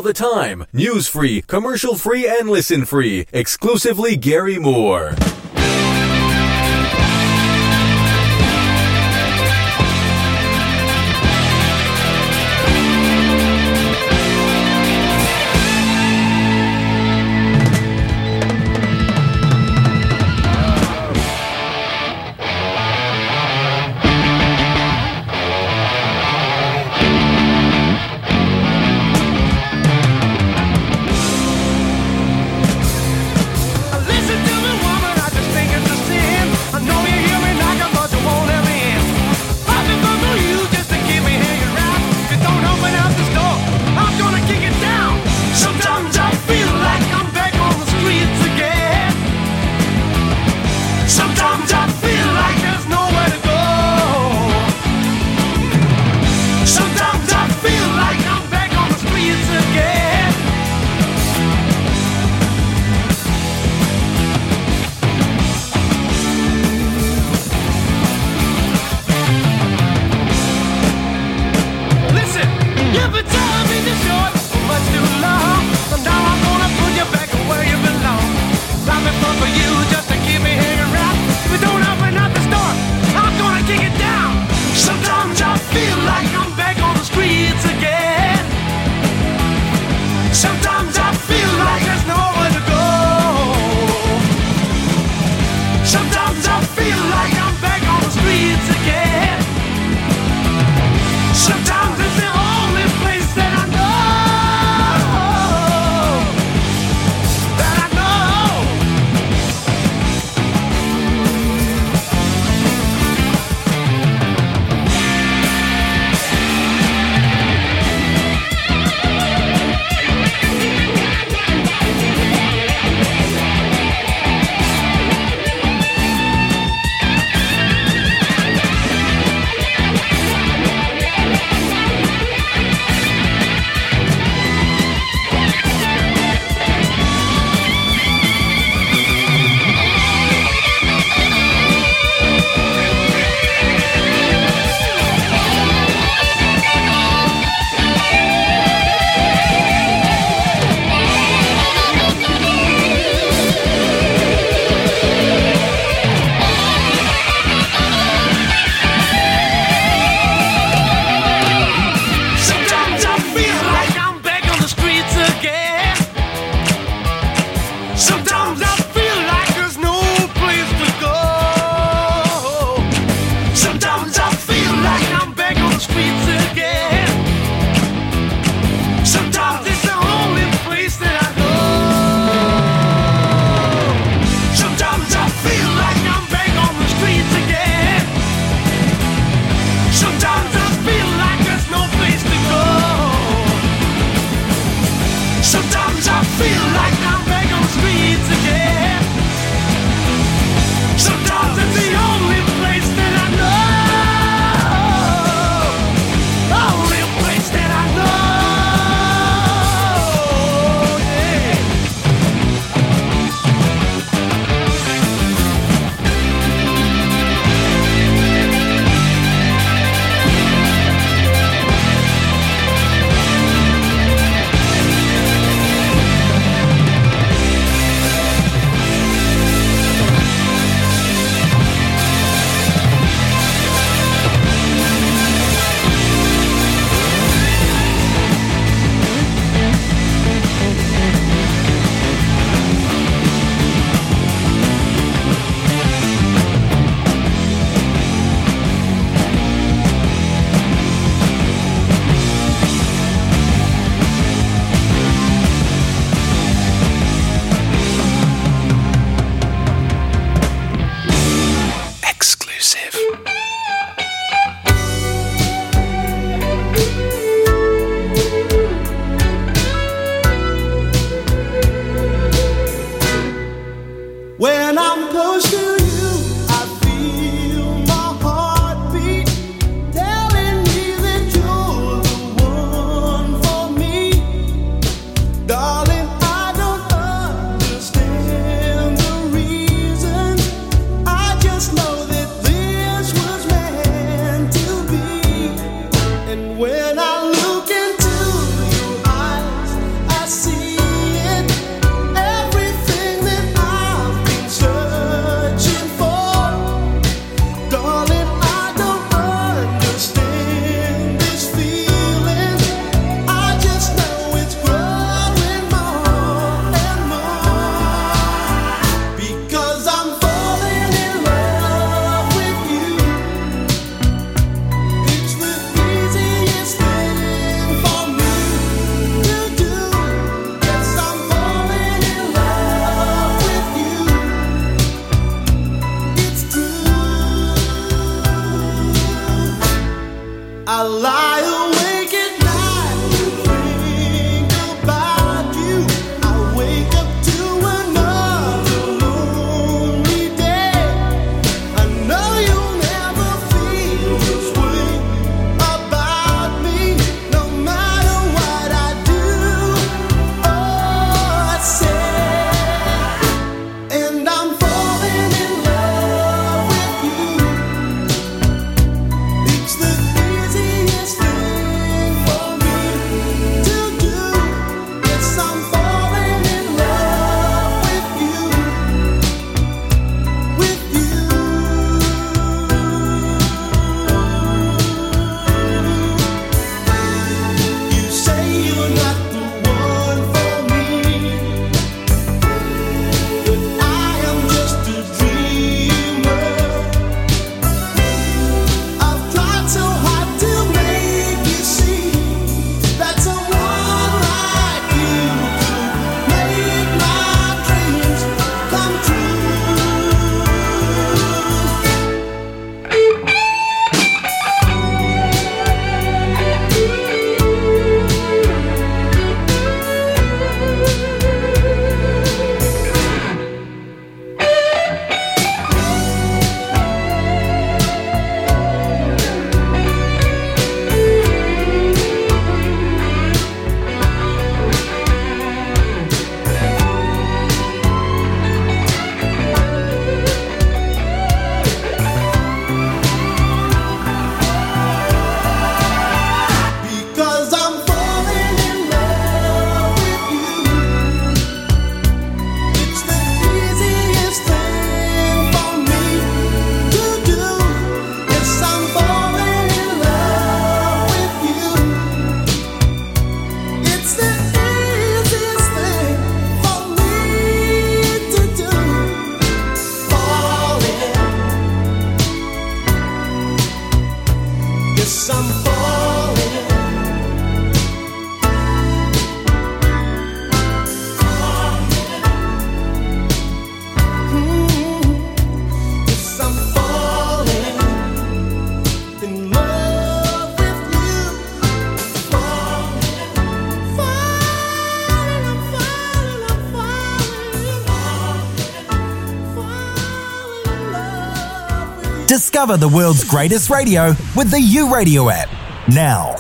the time. News free, commercial free, and listen free. Exclusively Gary Moore. Discover the world's greatest radio with the U Radio app. Now.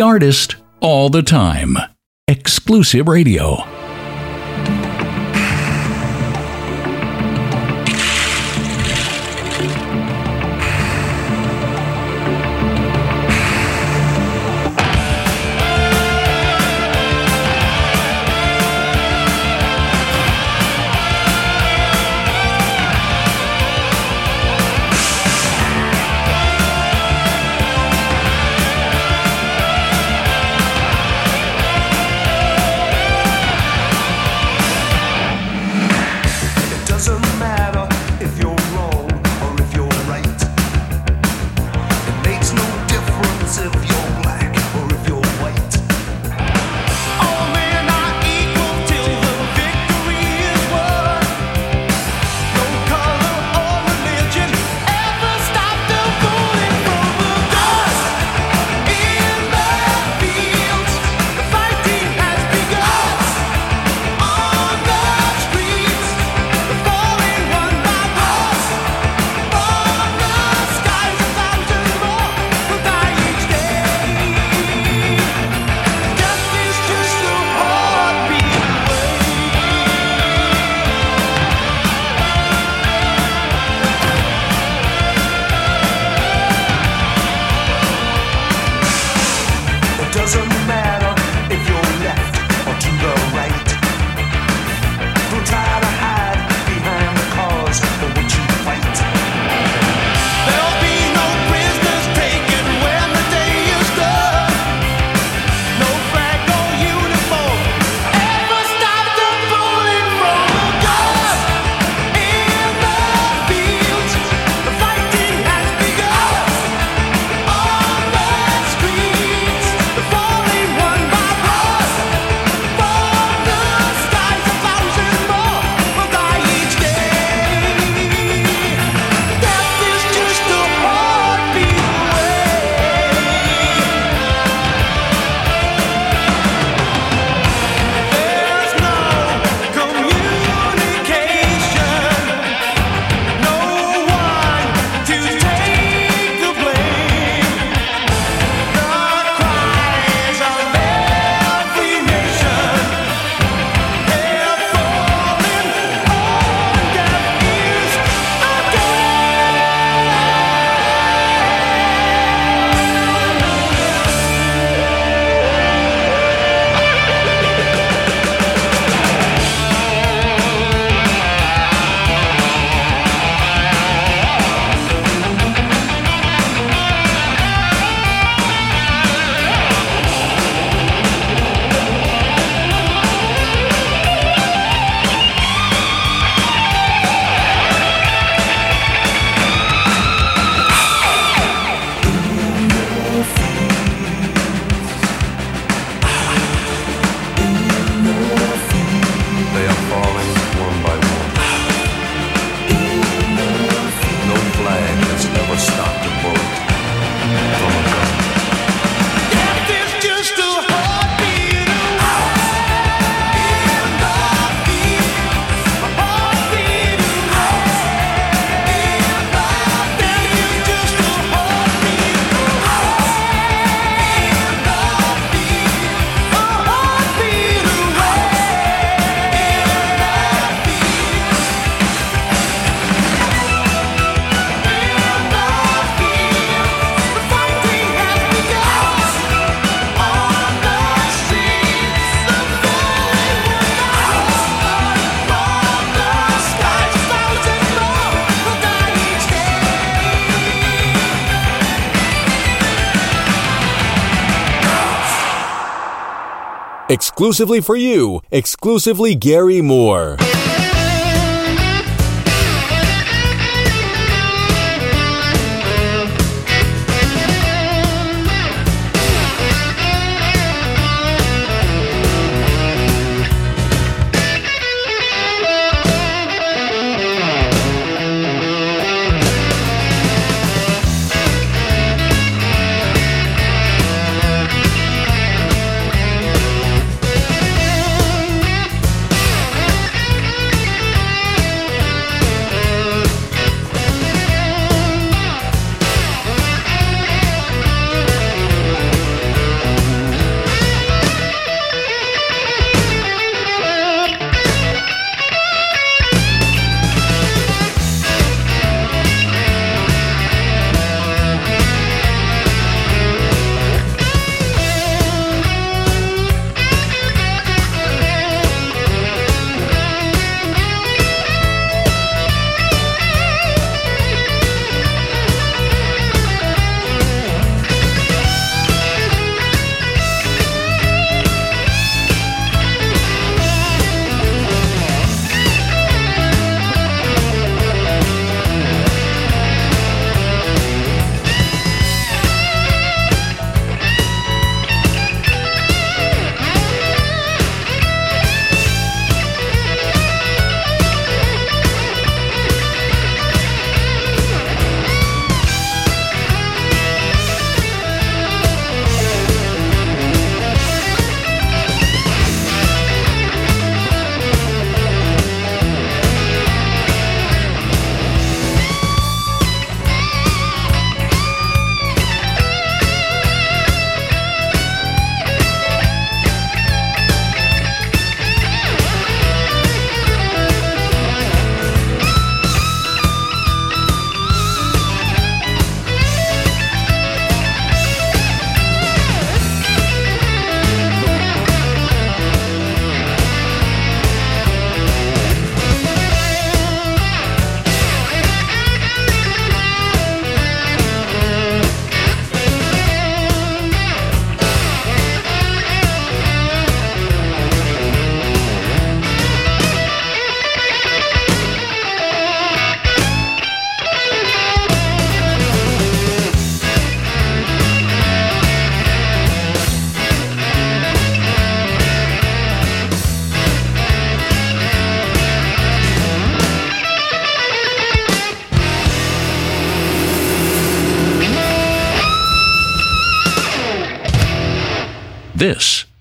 Artist, all the time. Exclusive radio. Exclusively for you, exclusively Gary Moore.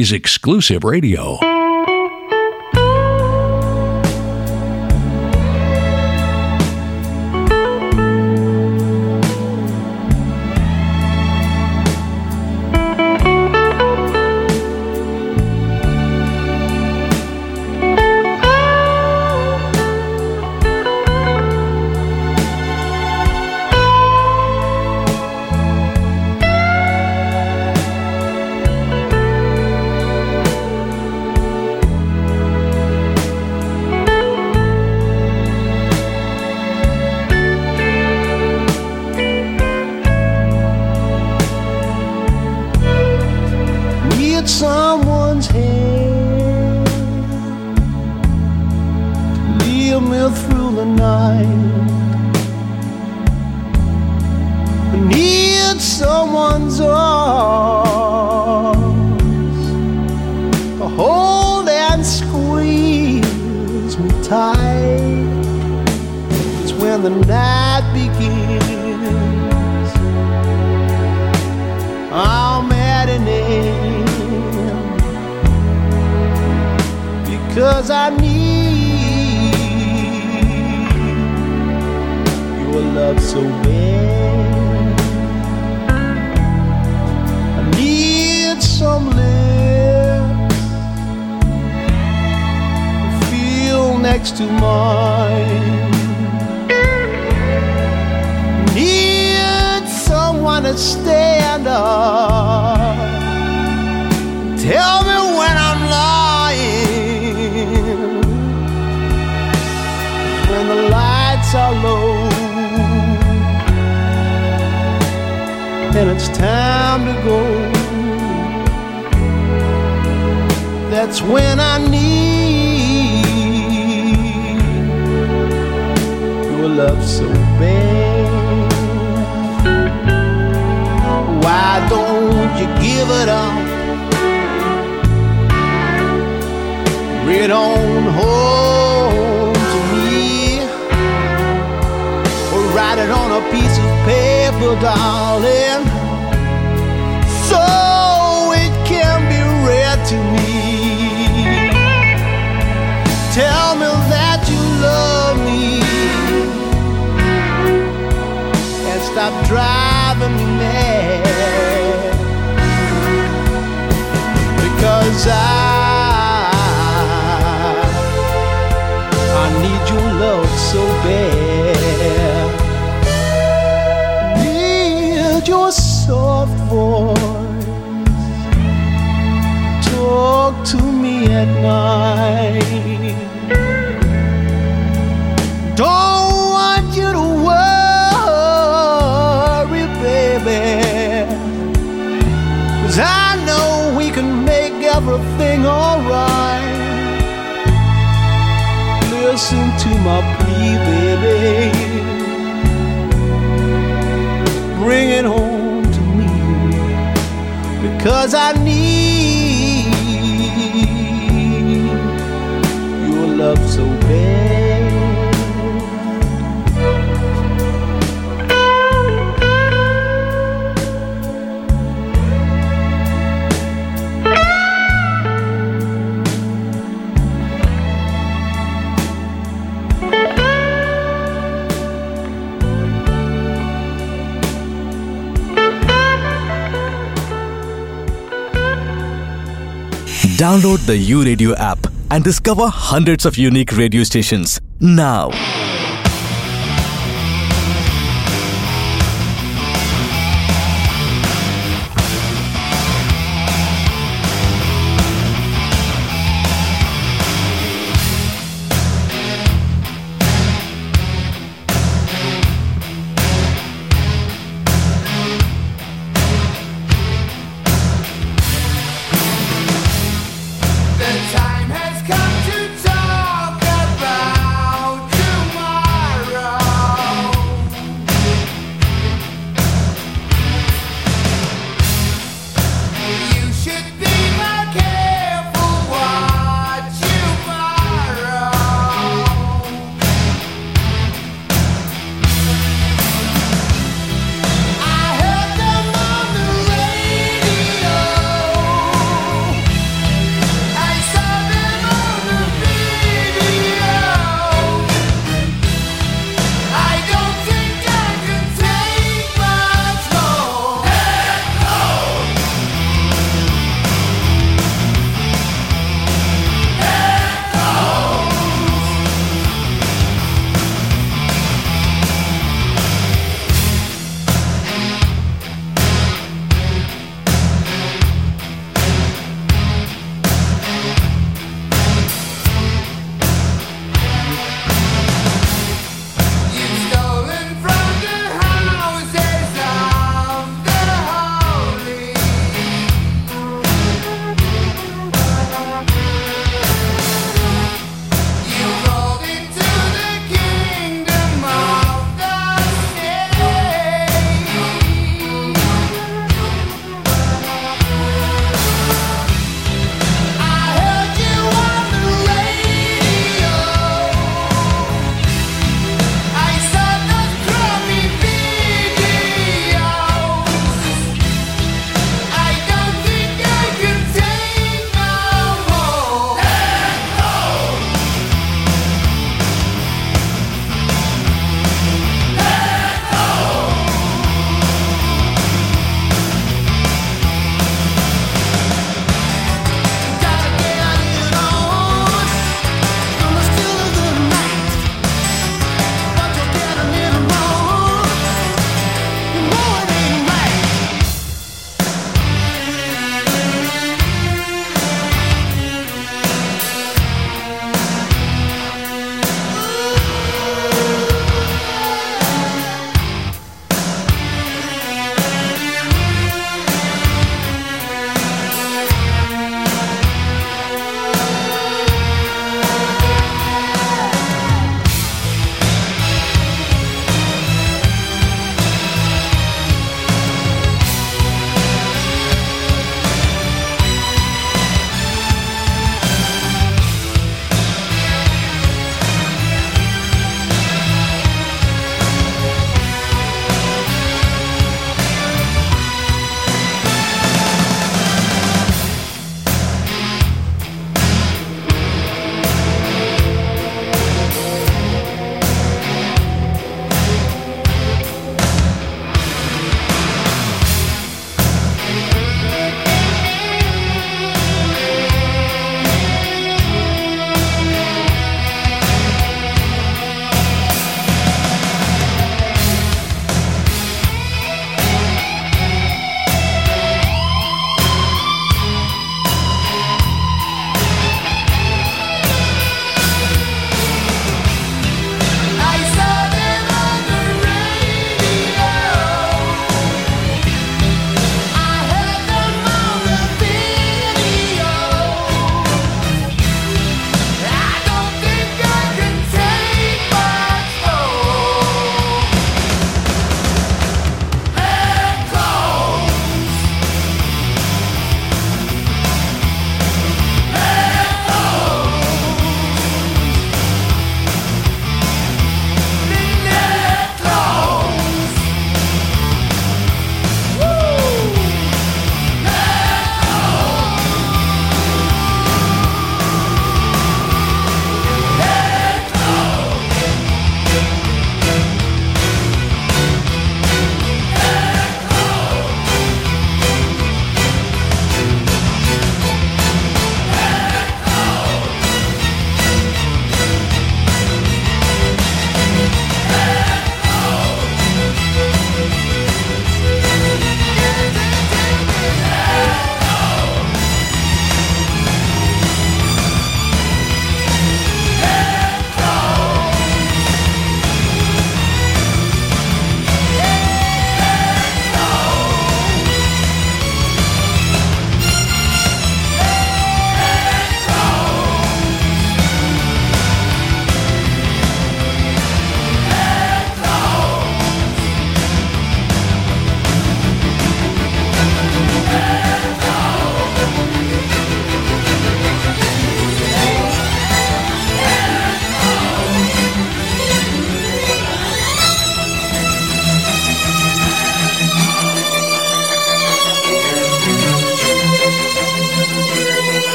Is exclusive radio. the U Radio app and discover hundreds of unique radio stations now.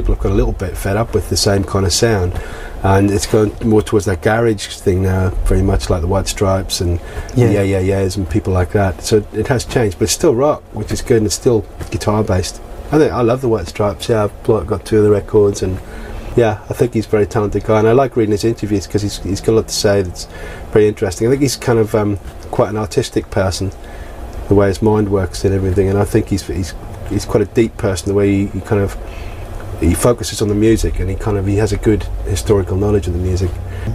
People have got a little bit fed up with the same kind of sound. And it's gone more towards that garage thing now, very much like the White Stripes and Yeah. Yeah Yeah Yeahs and people like that. So it has changed, but it's still rock, which is good, and it's still guitar based. I think I love the White Stripes. Yeah, I've got two of the records, and yeah, I think he's a very talented guy, and I like reading his interviews because he's he's got a lot to say that's very interesting. I think he's kind of um, quite an artistic person, the way his mind works and everything, and I think he's he's he's quite a deep person. The way he, he kind of he focuses on the music, and he kind of he has a good historical knowledge of the music,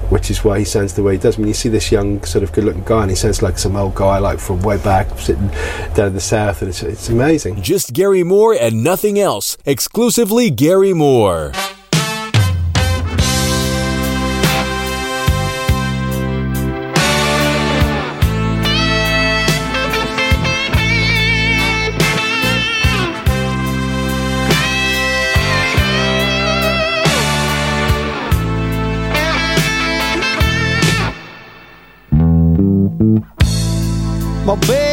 which is why he sounds the way he does. When you see this young, sort of good-looking guy, and he sounds like some old guy, like from way back, sitting down in the south, and it's it's amazing. Just Gary Moore and nothing else. Exclusively Gary Moore. My baby,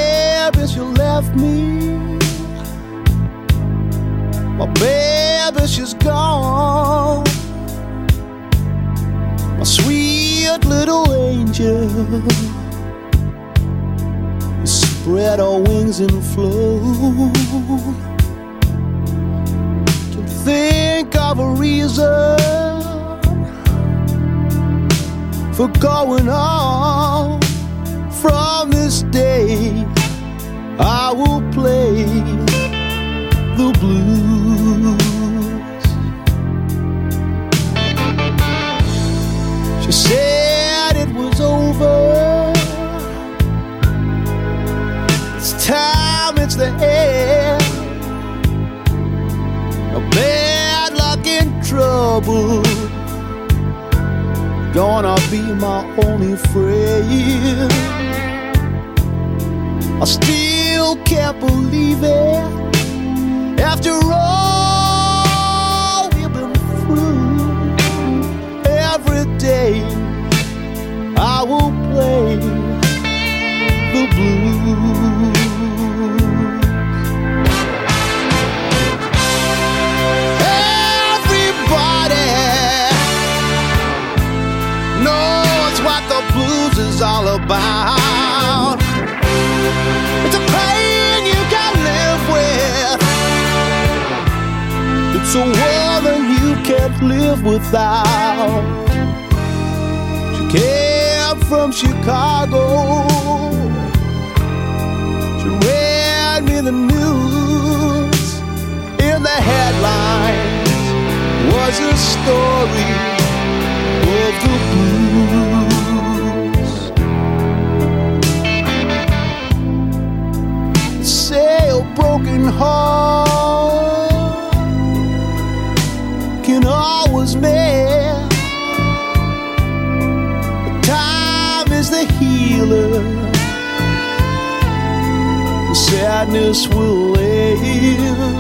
sadness will end.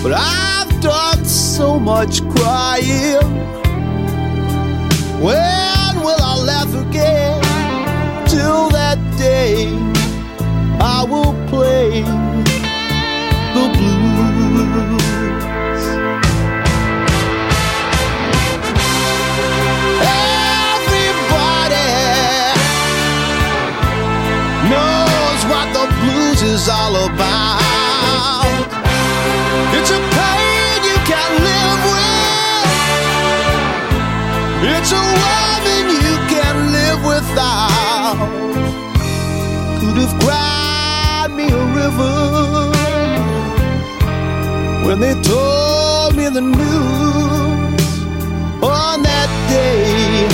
But I've done so much crying. When will I laugh again? Till that day, I will play the blues. Is all about. It's a pain you can live with. It's a woman you can live without. Could have cried me a river when they told me the news on that day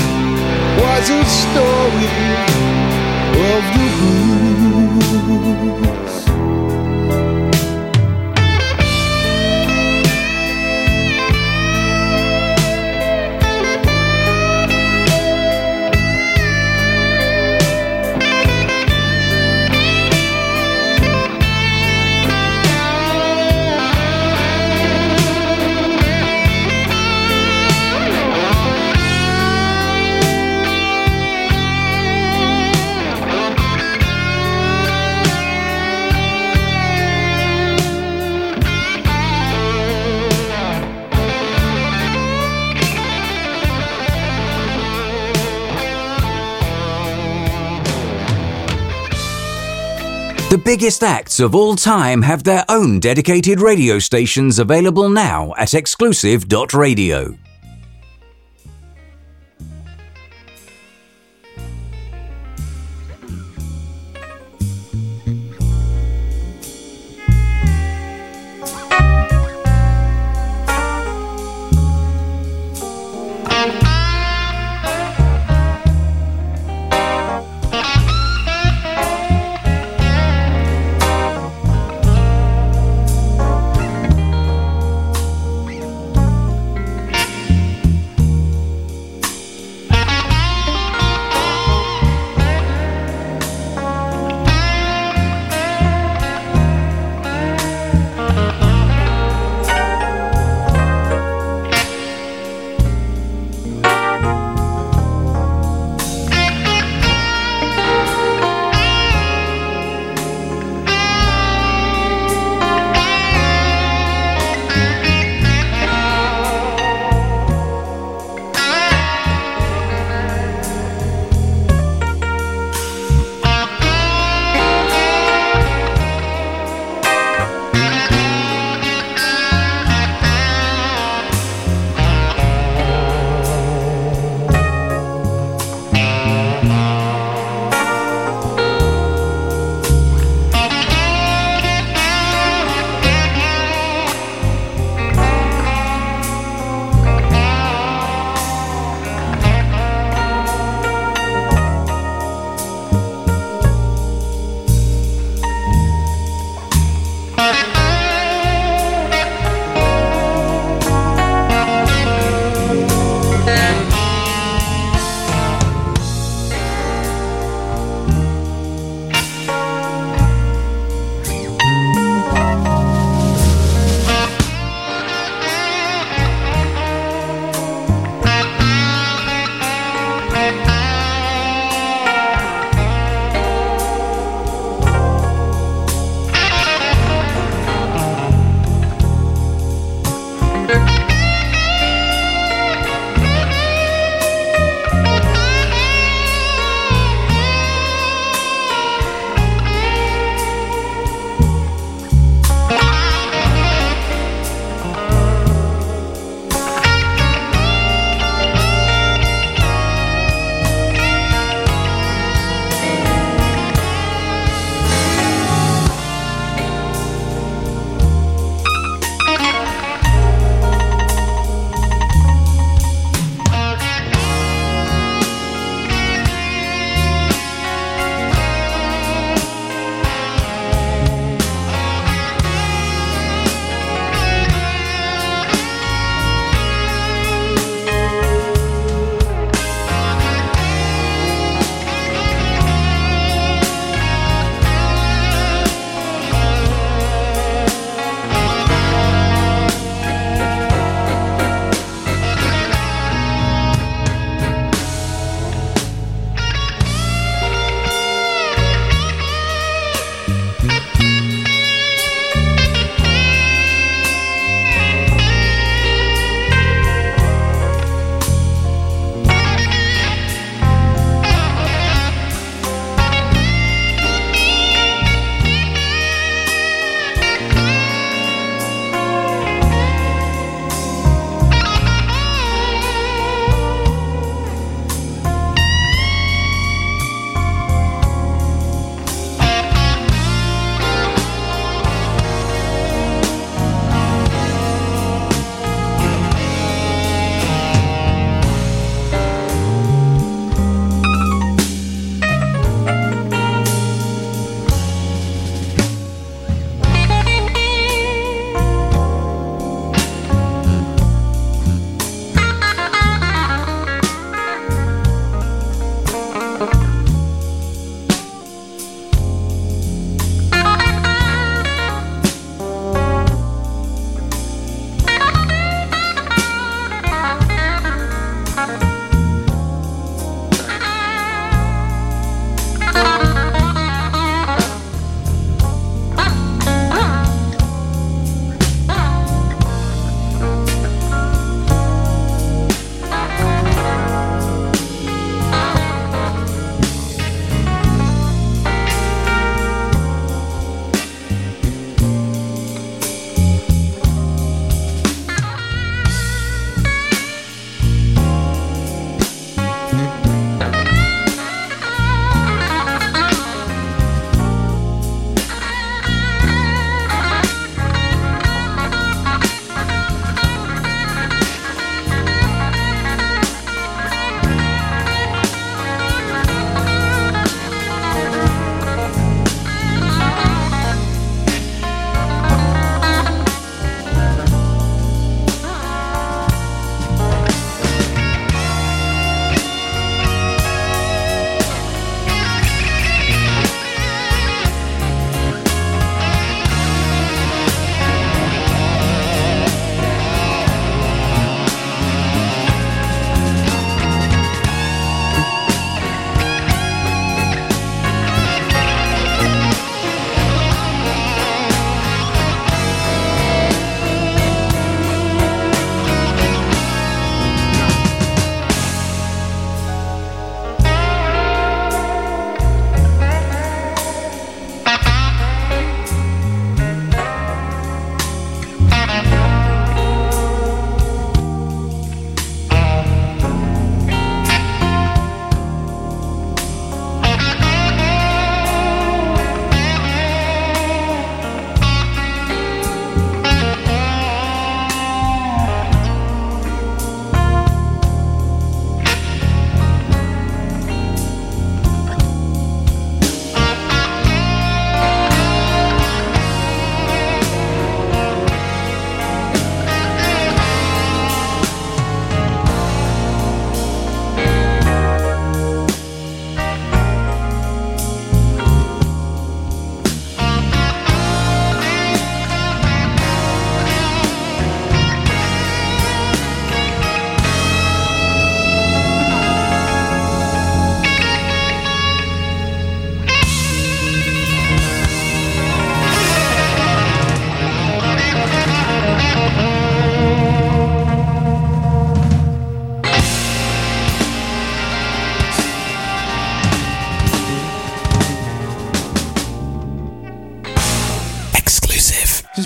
was a story of the blues. The biggest acts of all time have their own dedicated radio stations available now at exclusive.radio.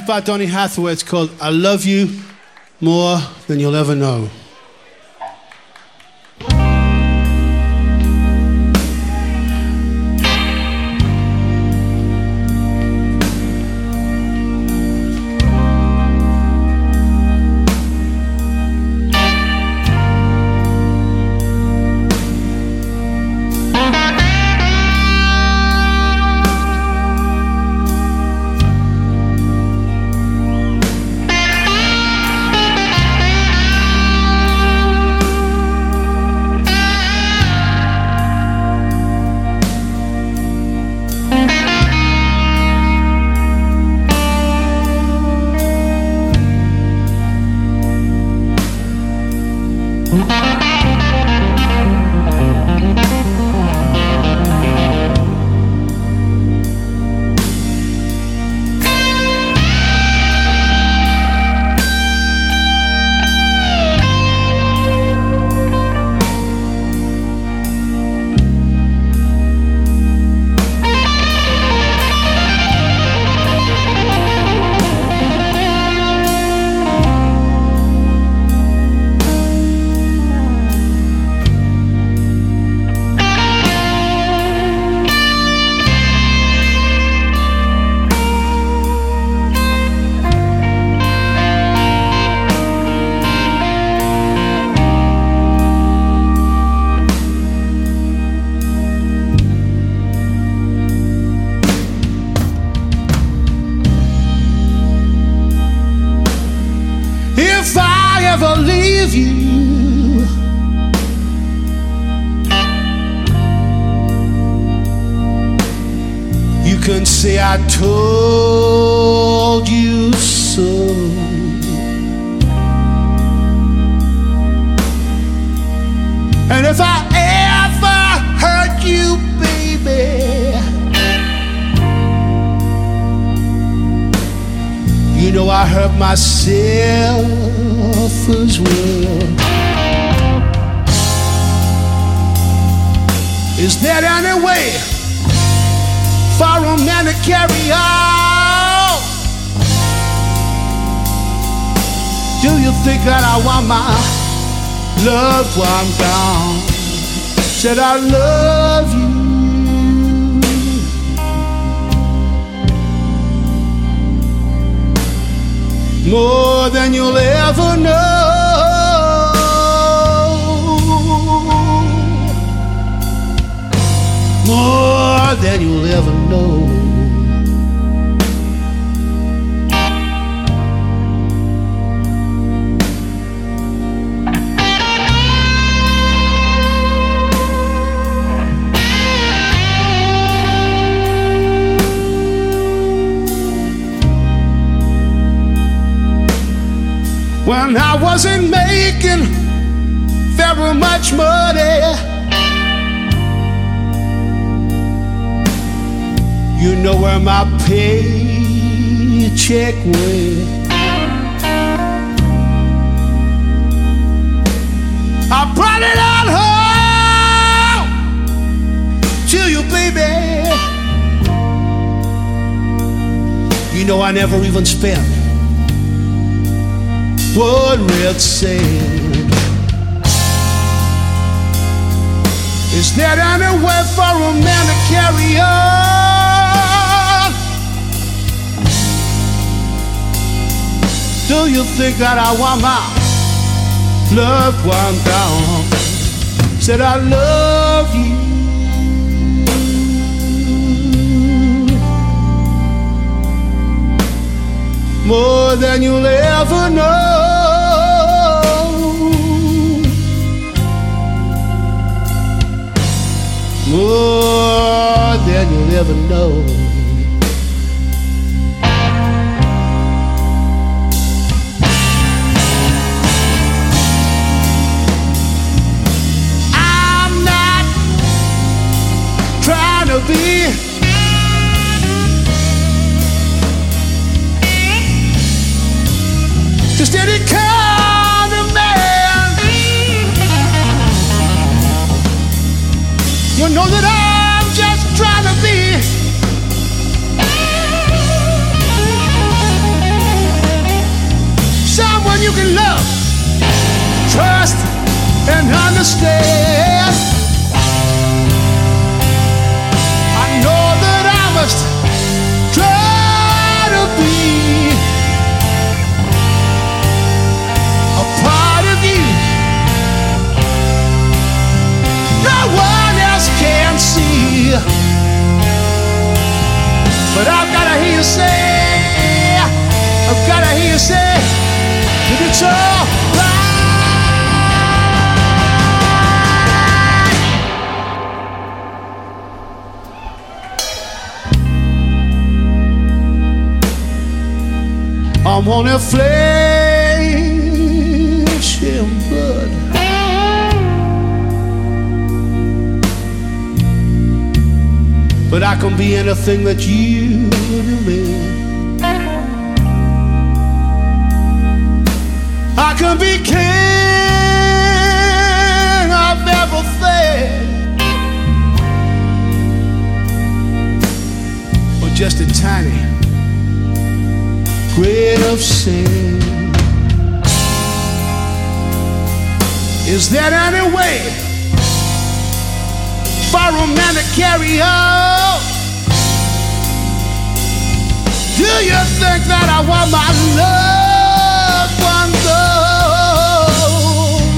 by Donny Hathaway. It's called I Love You More Than You'll Ever Know. What what it said. Is there any way for a man to carry on? Do you think that I want my loved one down? Said I love. more than you'll ever know. More than you'll ever know. be and understand. I know that I must try to be a part of you. No one else can see. But I've gotta hear you say, I've gotta hear you say that it's all I'm on a flesh and blood. But I can be anything that you demand. I can be king of everything. Or just a tiny grain of sin. Is there any way for a man to carry on? Do you think that I want my loved one gone?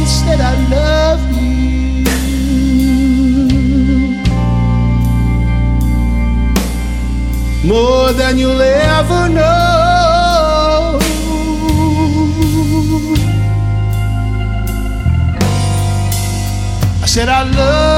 Said I love you. More than you'll ever know. Said I love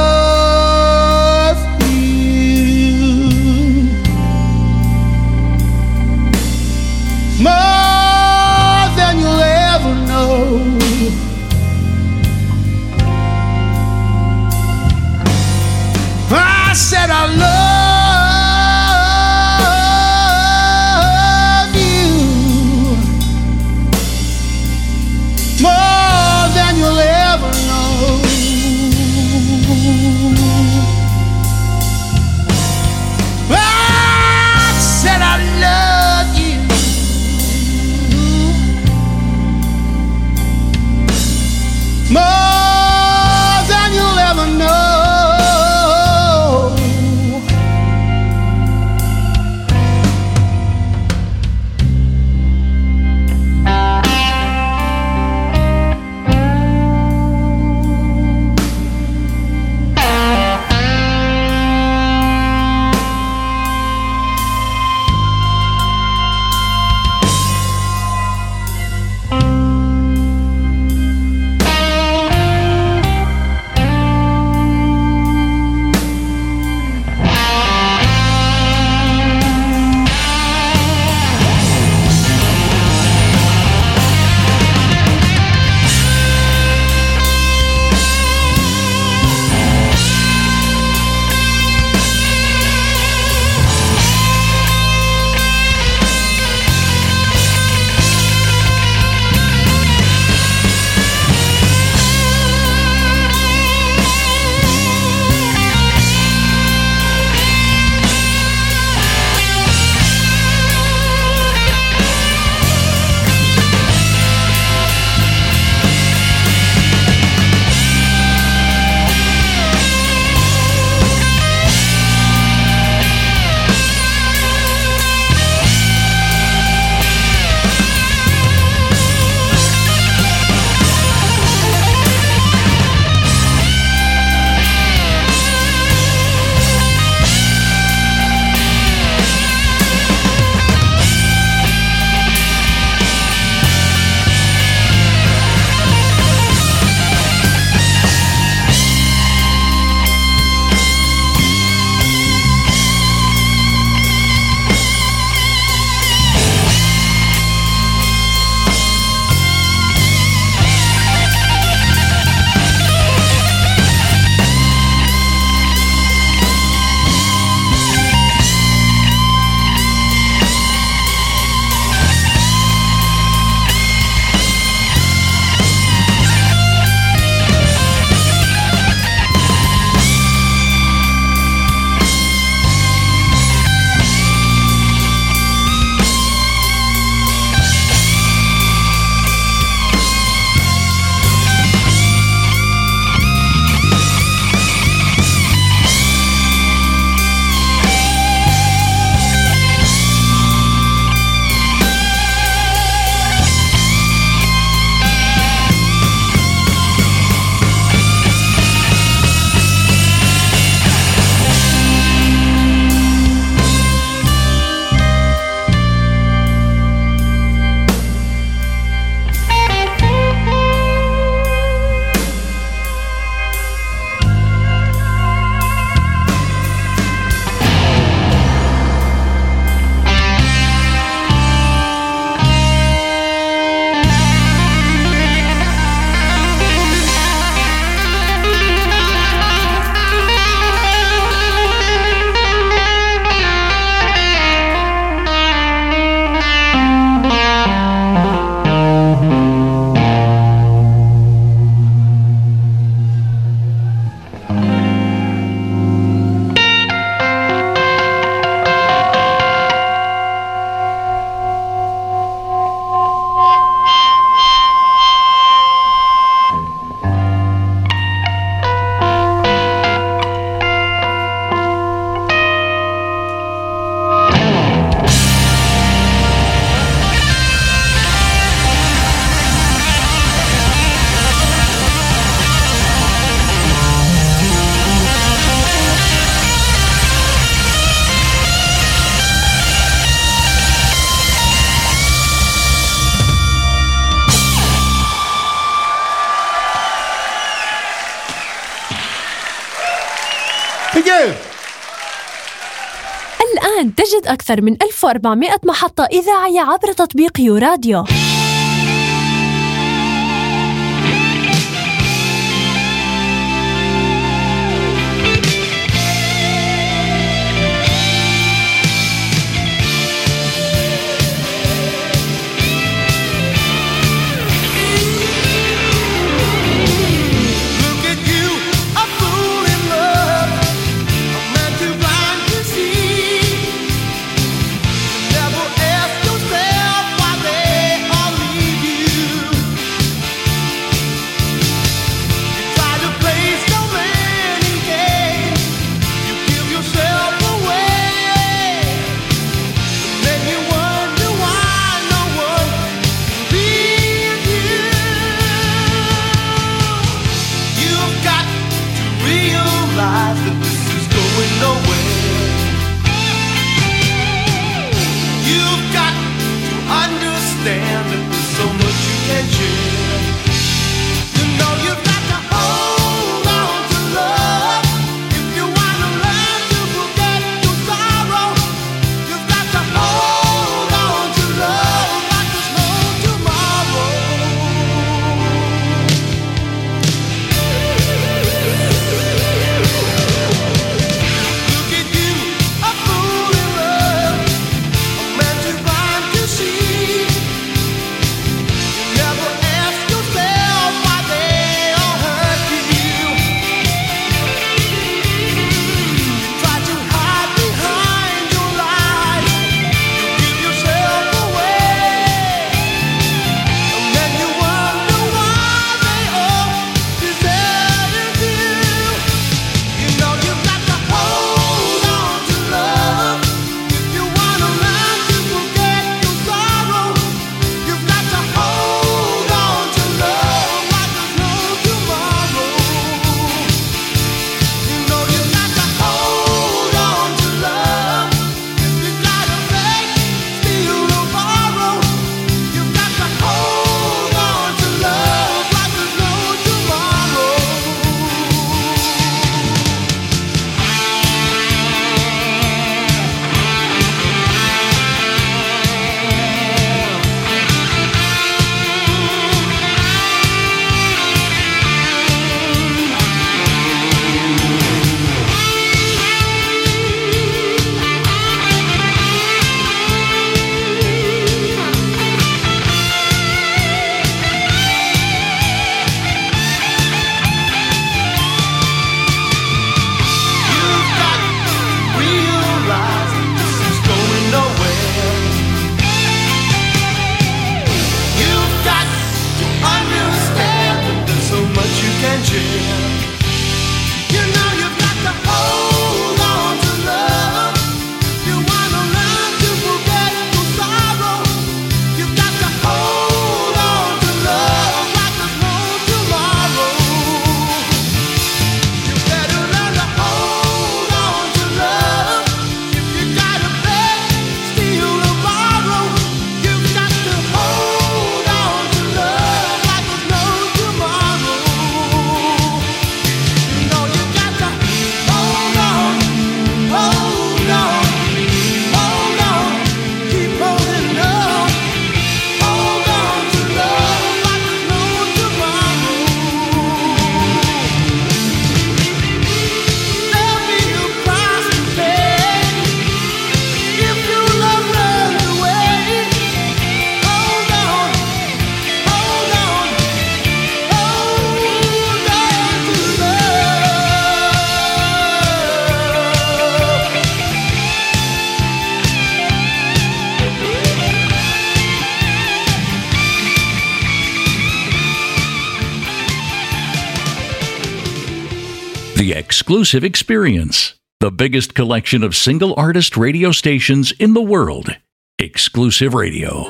أكثر من 1400 محطة إذاعية عبر تطبيق يوراديو exclusive experience. The biggest collection of single artist radio stations in the world. Exclusive Radio.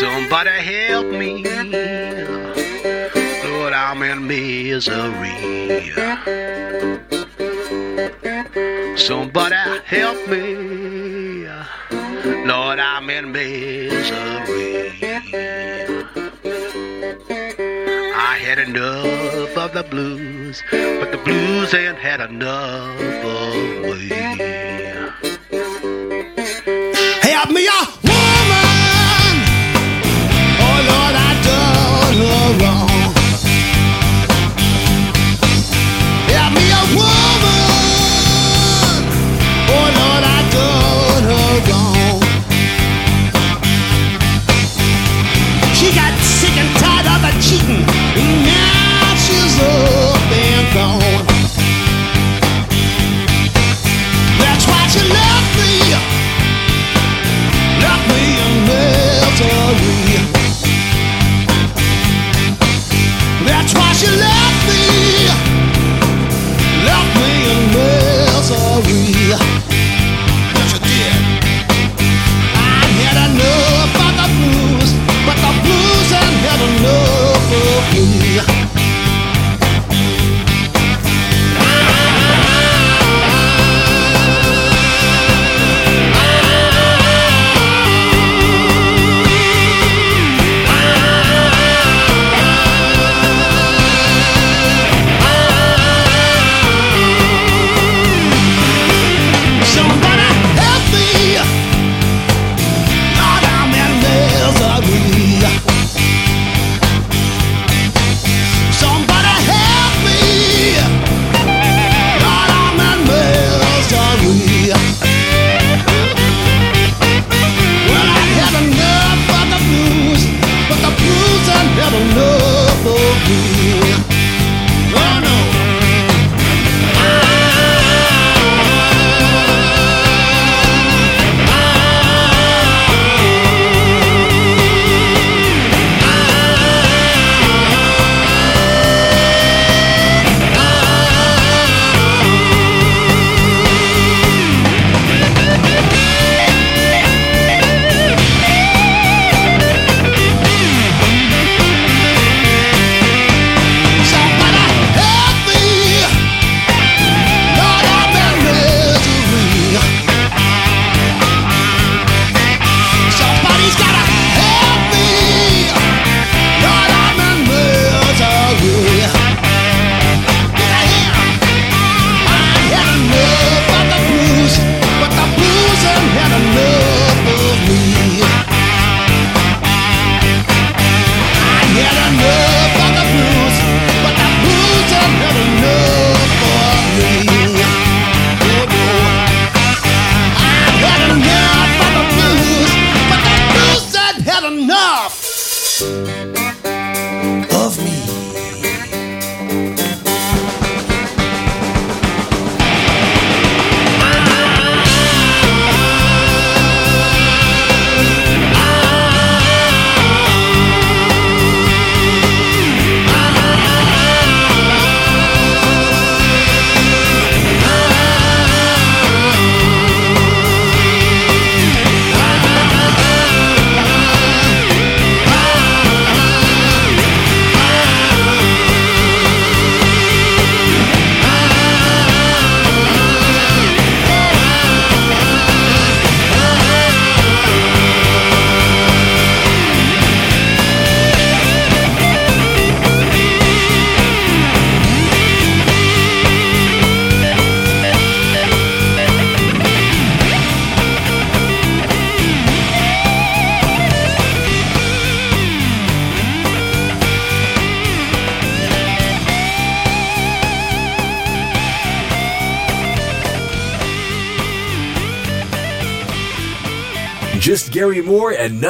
Somebody help me. Lord, I'm in misery. Somebody help me. enough of the blues, but the blues ain't had enough of me. Hey, me, y'all!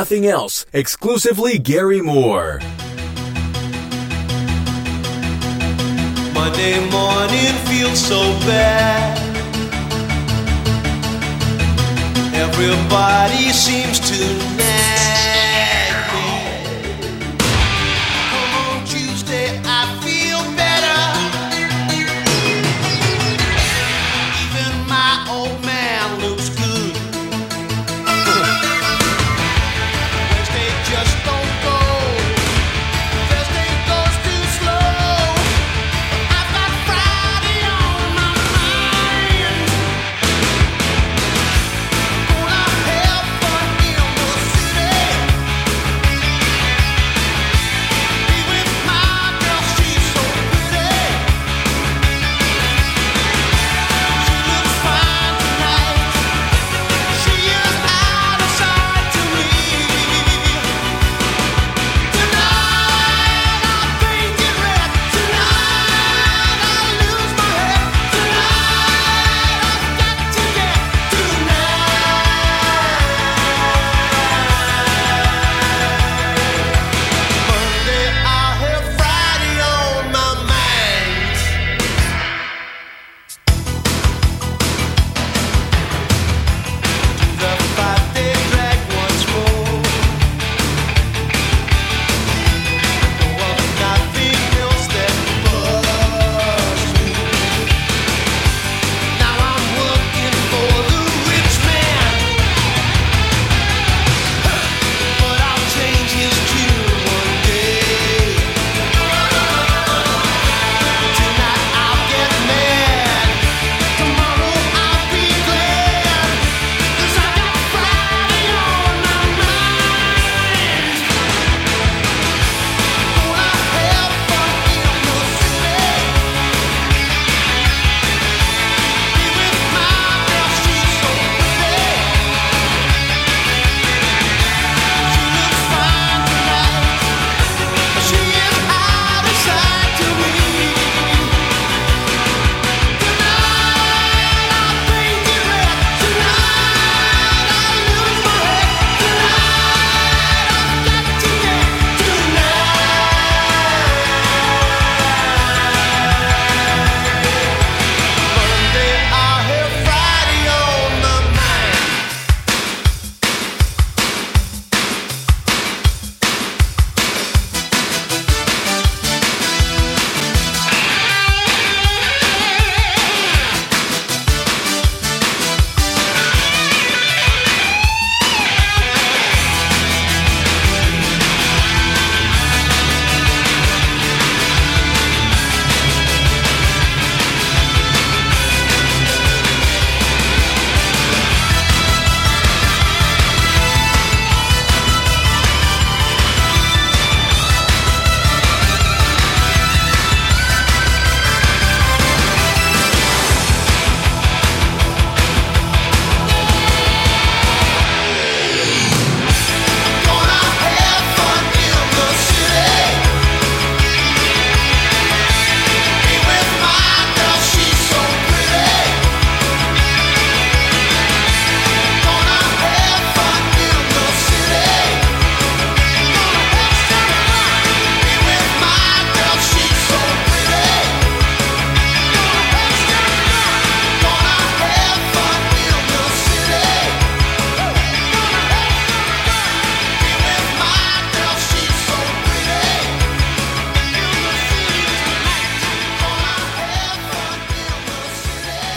nothing else. Exclusively Gary Moore. Monday morning feels so bad. Everybody seems to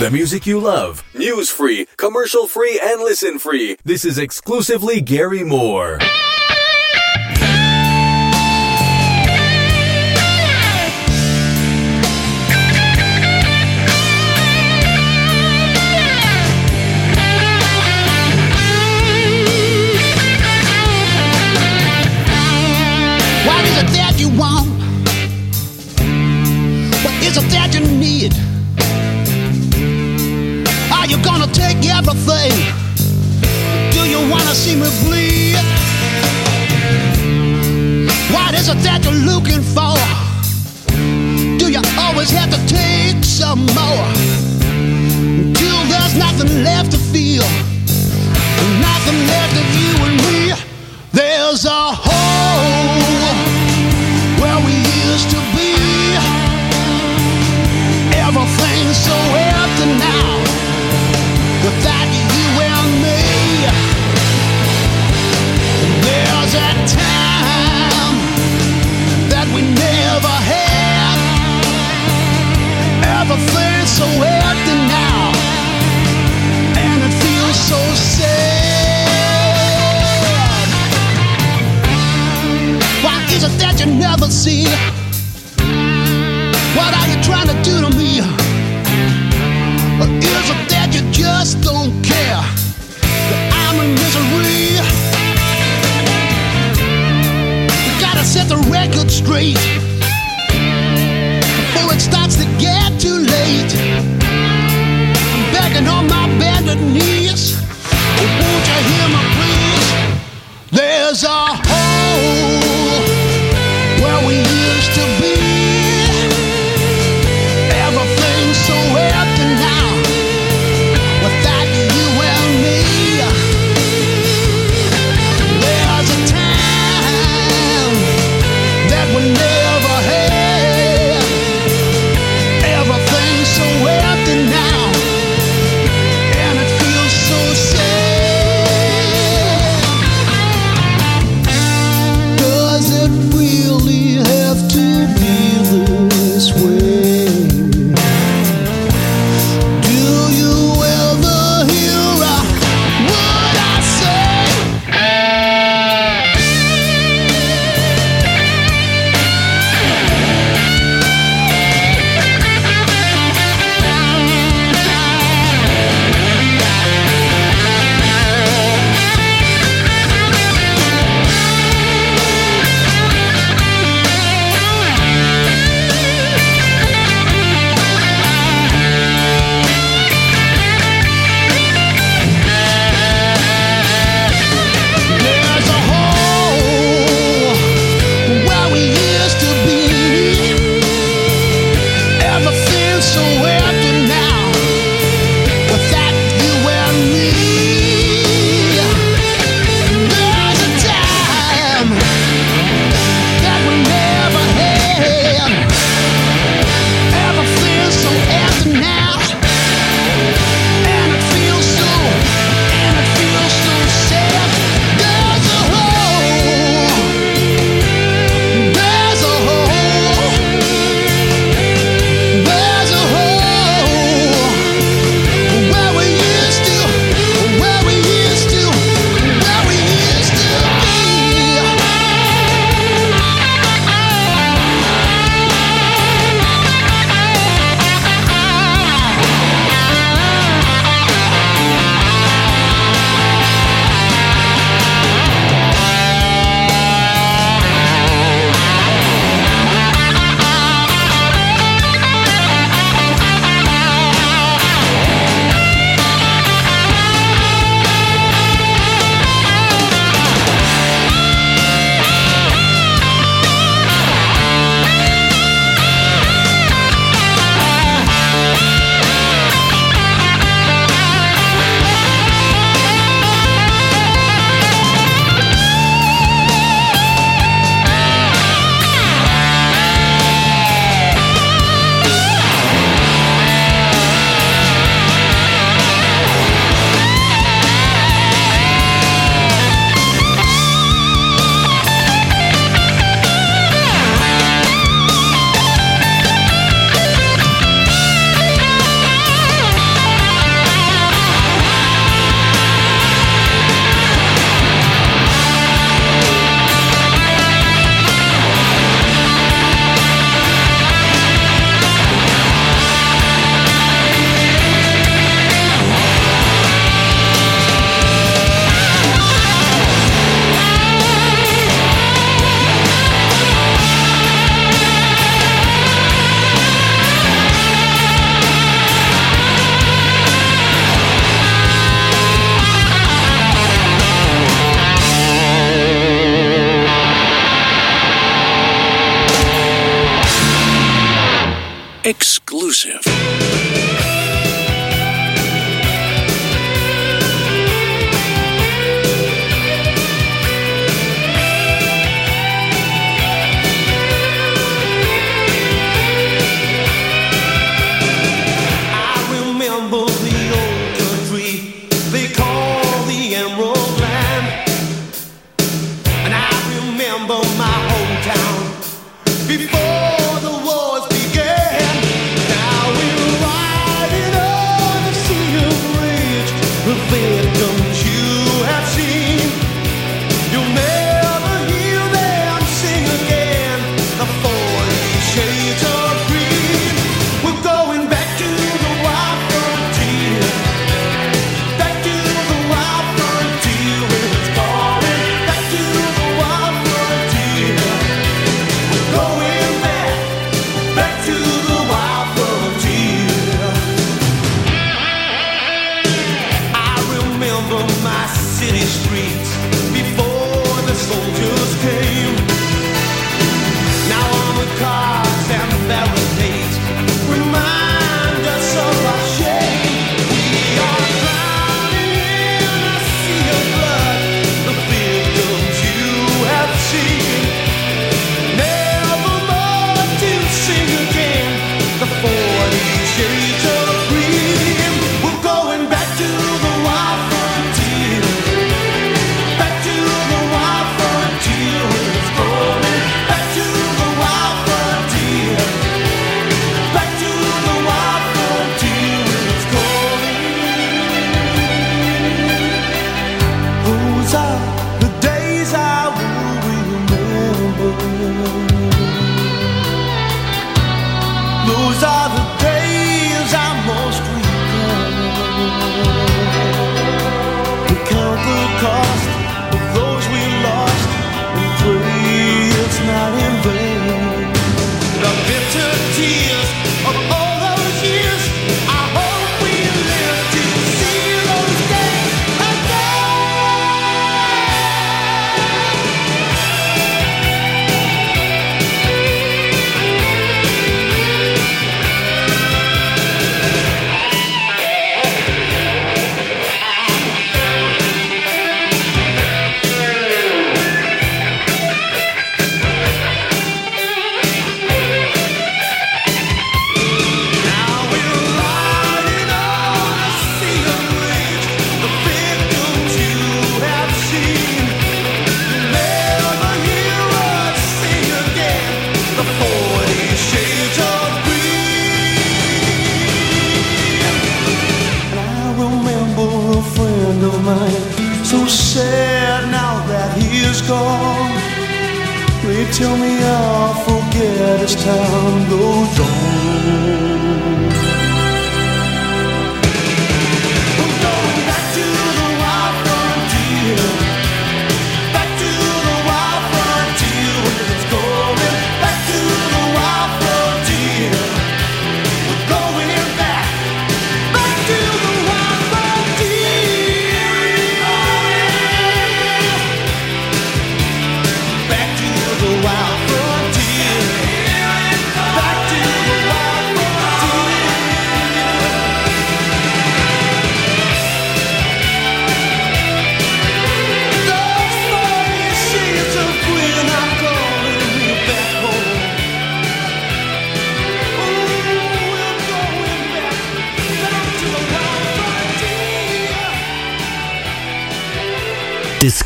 The music you love, news free, commercial free, and listen free. This is exclusively Gary Moore. Everything? Do you wanna see me bleed? What is it that you're looking for? Do you always have to take some more? Till there's nothing left to feel, nothing left of you and me. There's a hole It that you never see? What are you trying to do to me? Or is it that you just don't care? That I'm in misery. We gotta set the record straight before it starts to get too late. I'm begging on my bended knees. Oh, won't you hear my pleas? There's a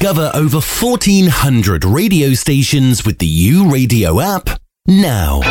Discover over 1,400 radio stations with the U Radio app now.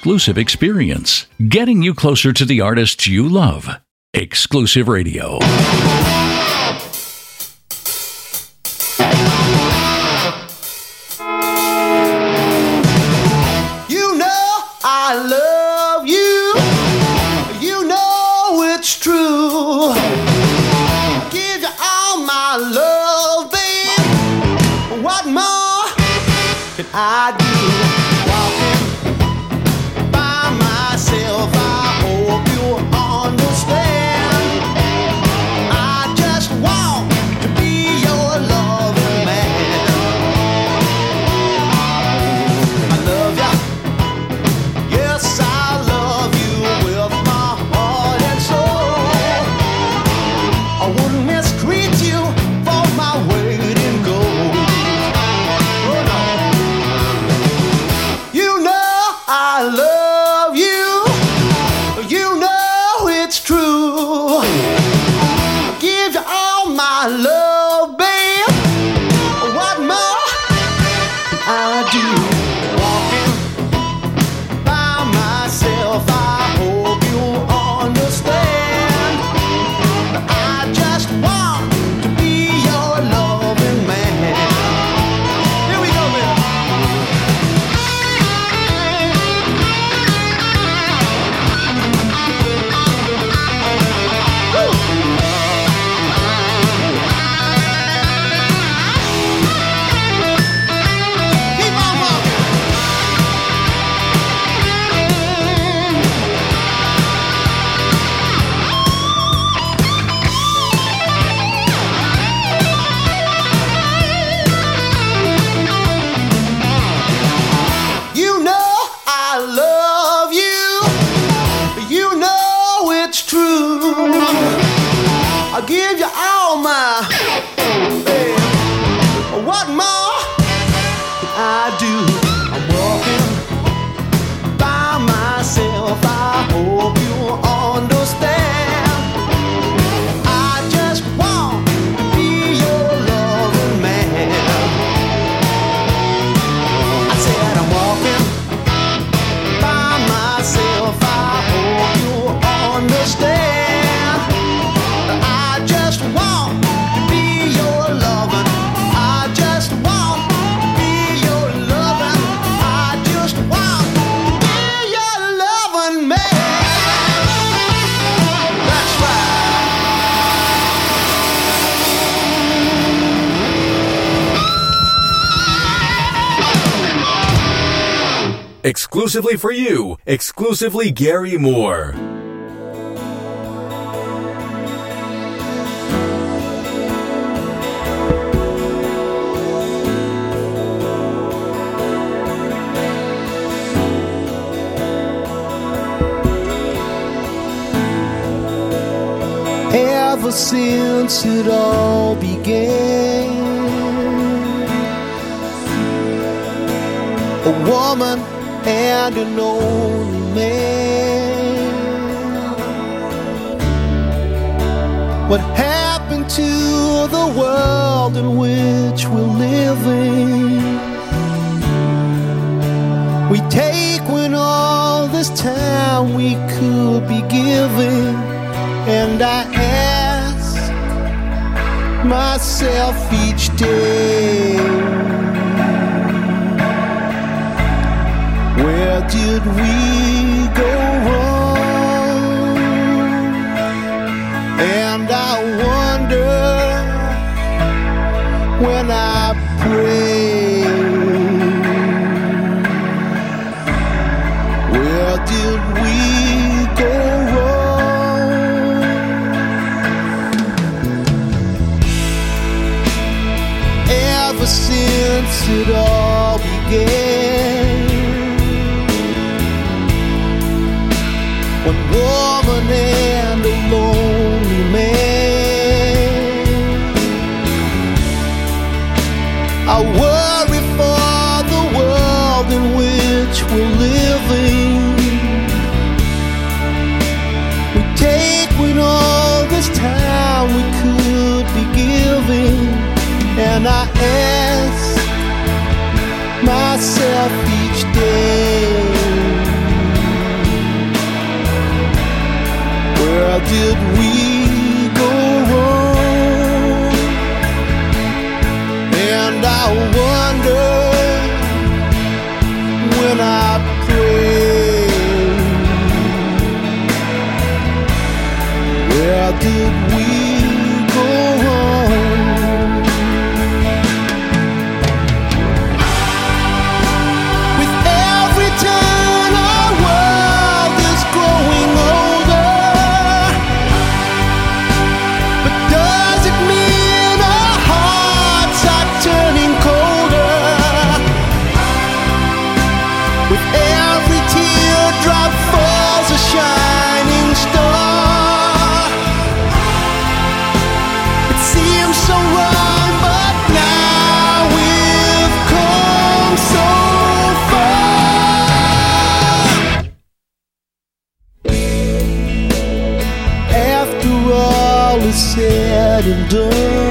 exclusive experience, getting you closer to the artists you love. Exclusive Radio. exclusively for you, exclusively Gary Moore. Ever since it all began, a woman and an old man. What happened to the world in which we're living? We take when all this time we could be giving, and I ask myself each day. Where did we go? Said and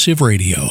Exclusive Radio.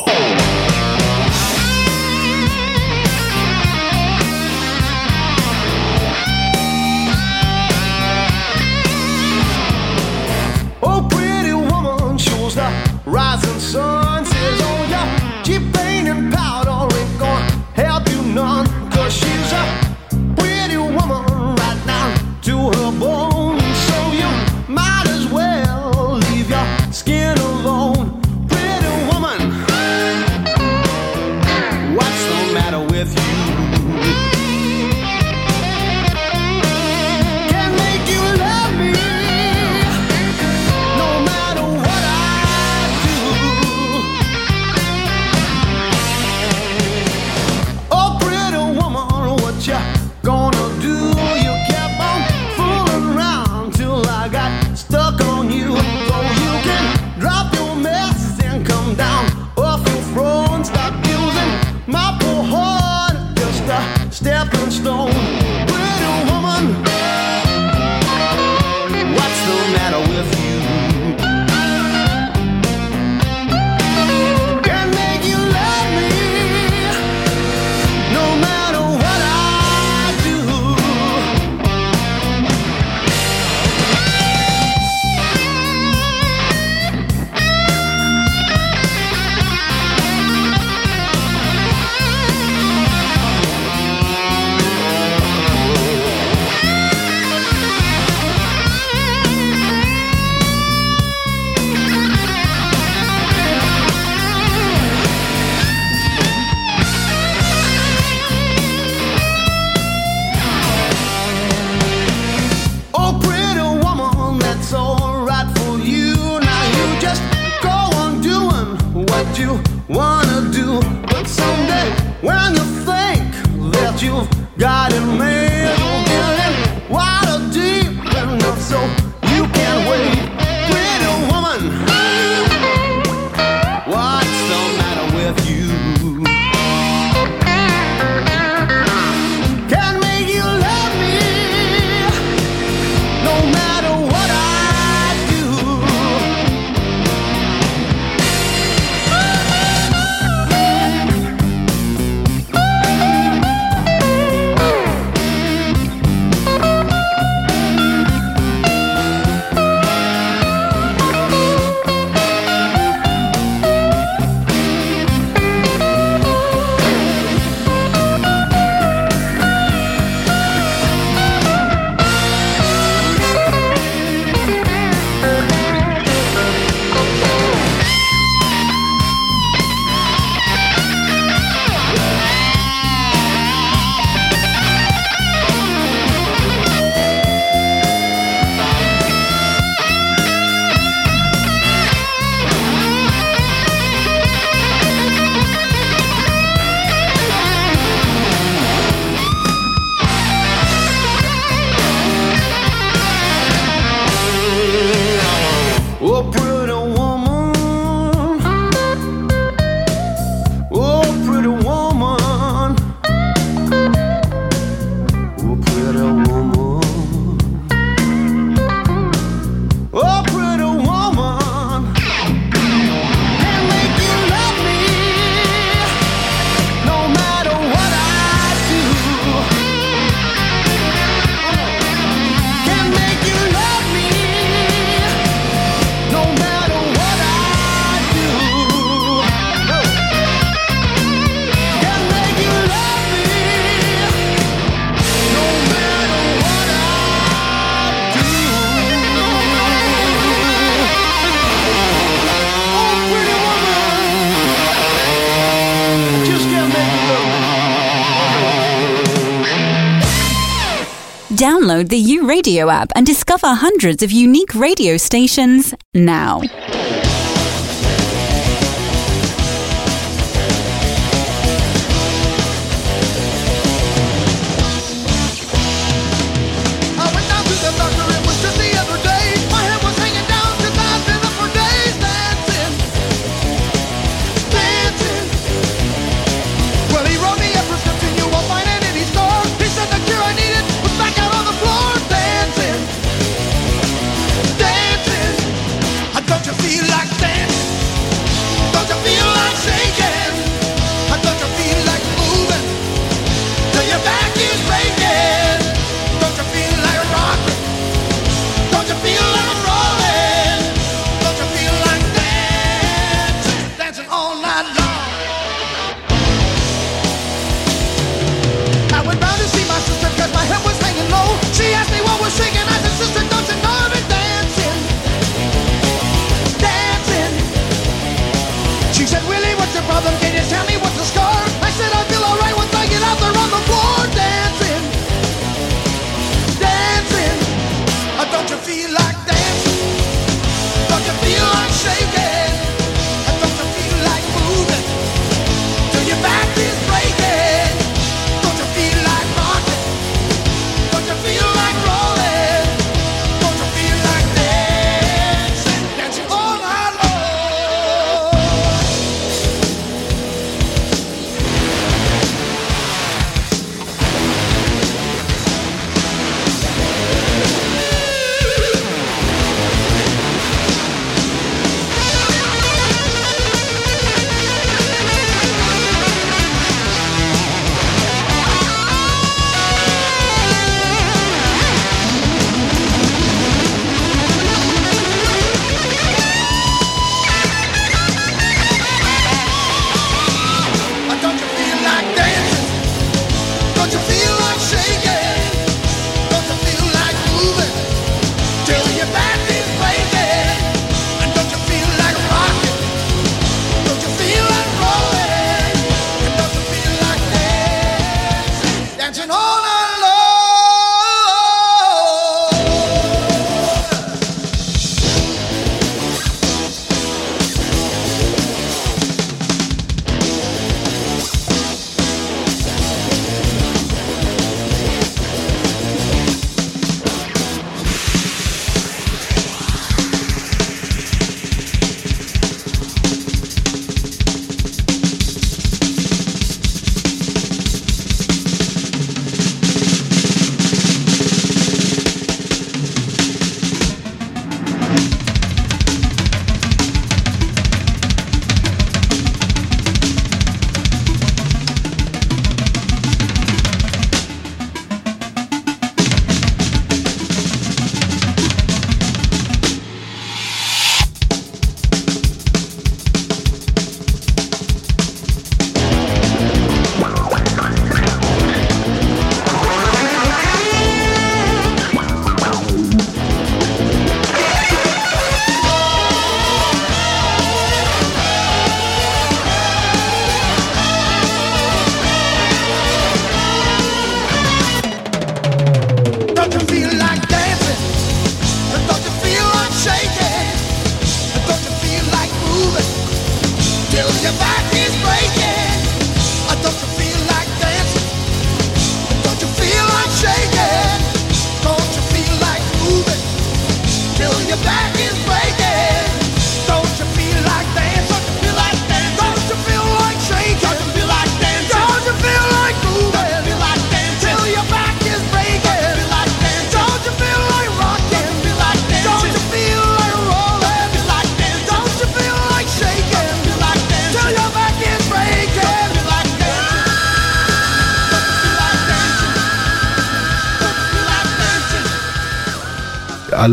radio app and discover hundreds of unique radio stations now.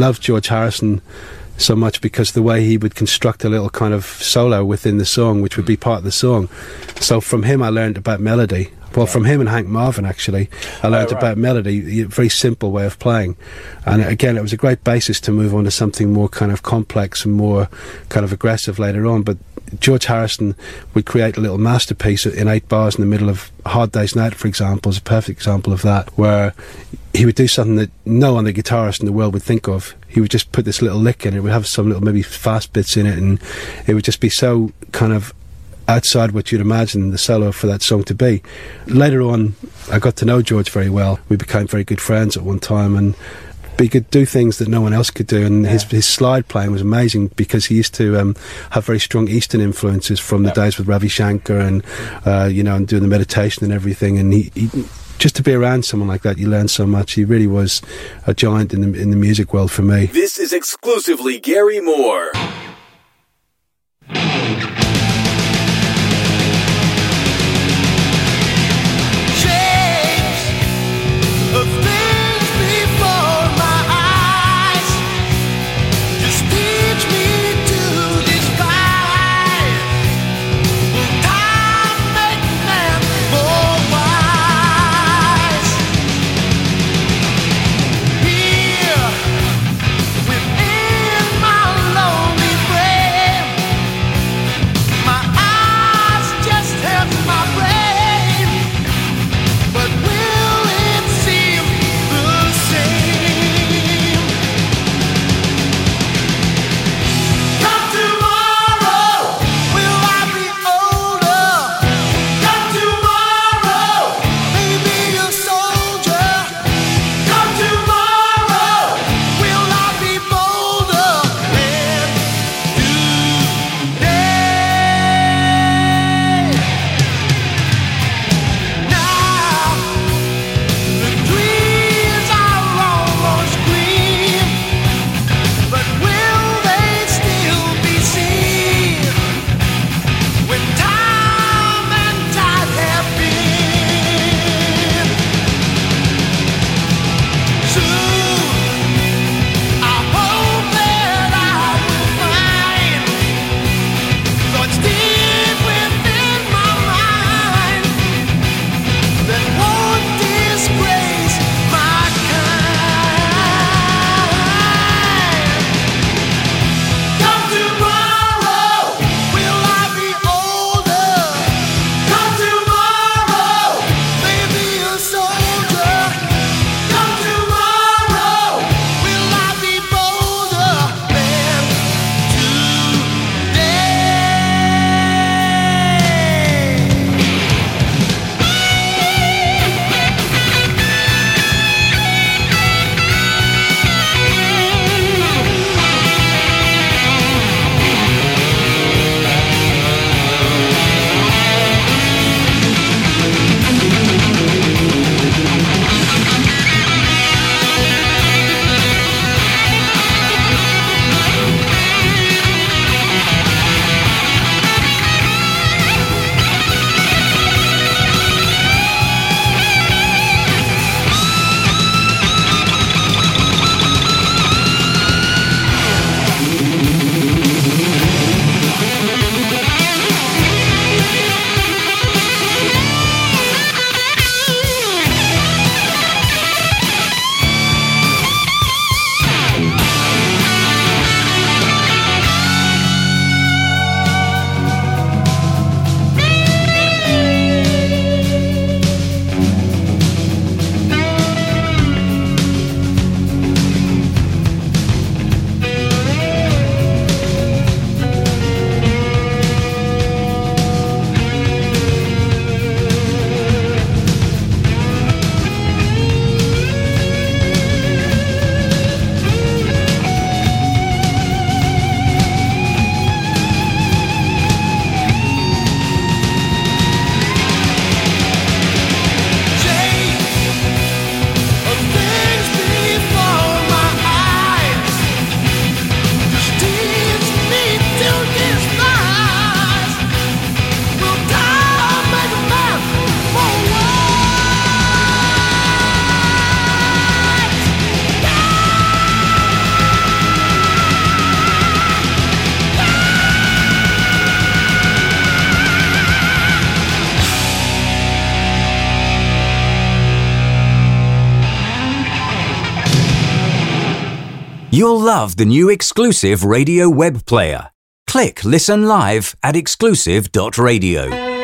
Love George Harrison so much because the way he would construct a little kind of solo within the song, which would be part of the song. So from him, I learned about melody. Well, from him and Hank Marvin, actually, I learned oh, right. about melody, a very simple way of playing. And again, it was a great basis to move on to something more kind of complex and more kind of aggressive later on. But George Harrison would create a little masterpiece in eight bars in the middle of Hard Day's Night, for example, is a perfect example of that, where he would do something that no other guitarist in the world would think of. He would just put this little lick in it, would have some little maybe fast bits in it, and it would just be so kind of outside what you'd imagine the solo for that song to be. Later on, I got to know George very well. We became very good friends at one time, and he could do things that no one else could do. And his his slide playing was amazing because he used to um, have very strong Eastern influences from the days with Ravi Shankar and uh, you know and doing the meditation and everything. And he. he just to be around someone like that, you learn so much. He really was a giant in the in the music world for me. This is exclusively Gary Moore. You'll love the new exclusive radio web player. Click Listen Live at exclusive.radio.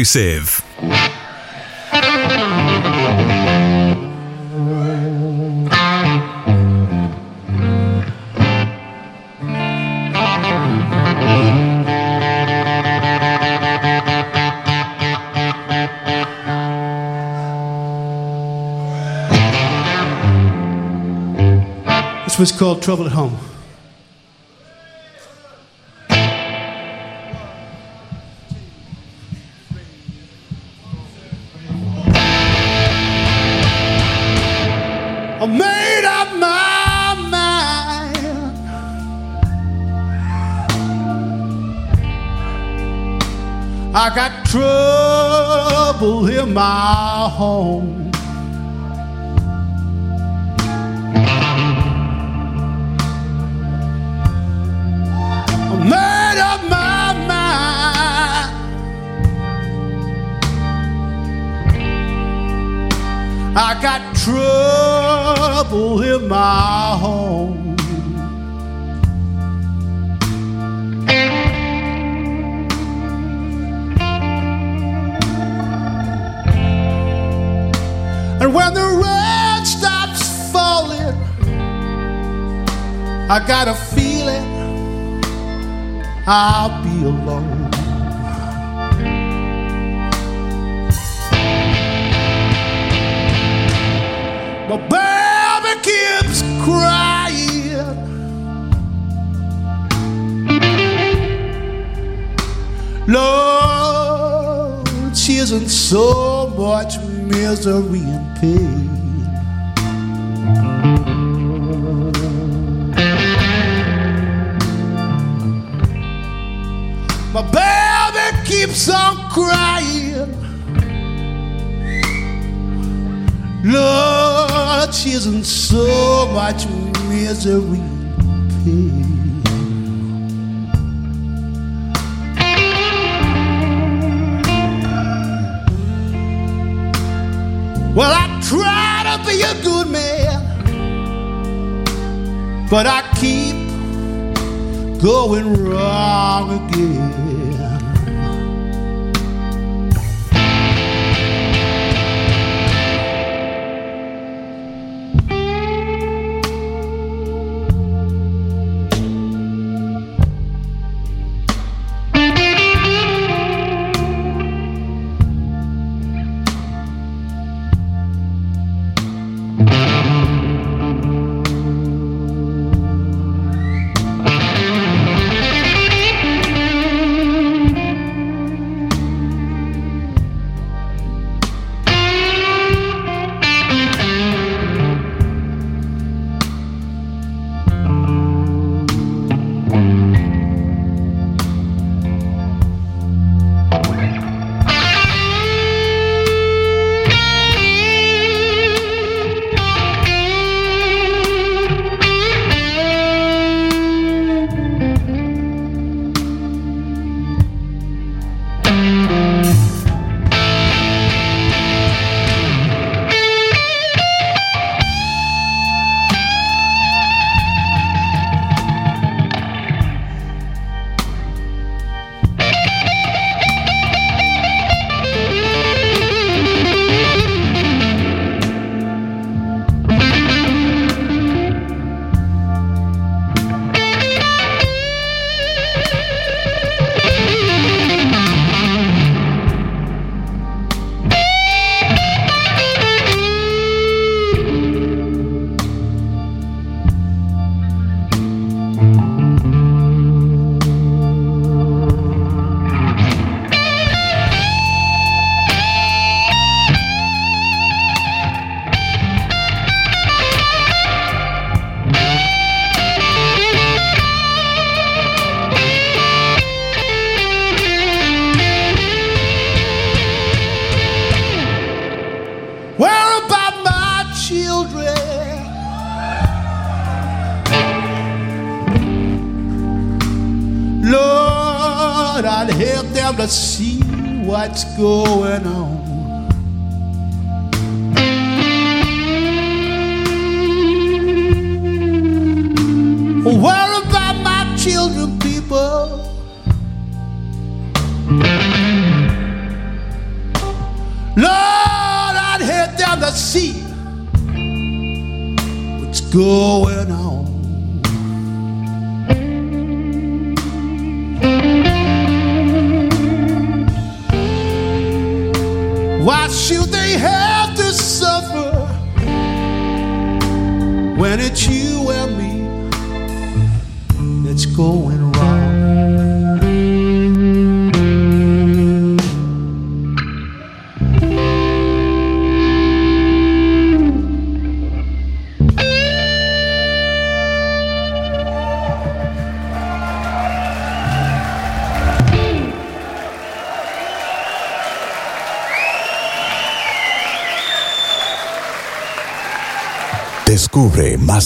Exclusive. This was called Trouble at Home. Trouble in my home. I made up my mind. I got trouble in my home. I got a feeling I'll be alone. My baby keeps crying. Lord, isn't so much misery and pain. Isn't so much misery. Well, I try to be a good man, but I keep going wrong again.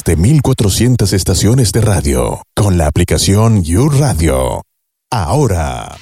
De 1400 estaciones de radio con la aplicación You Radio. Ahora.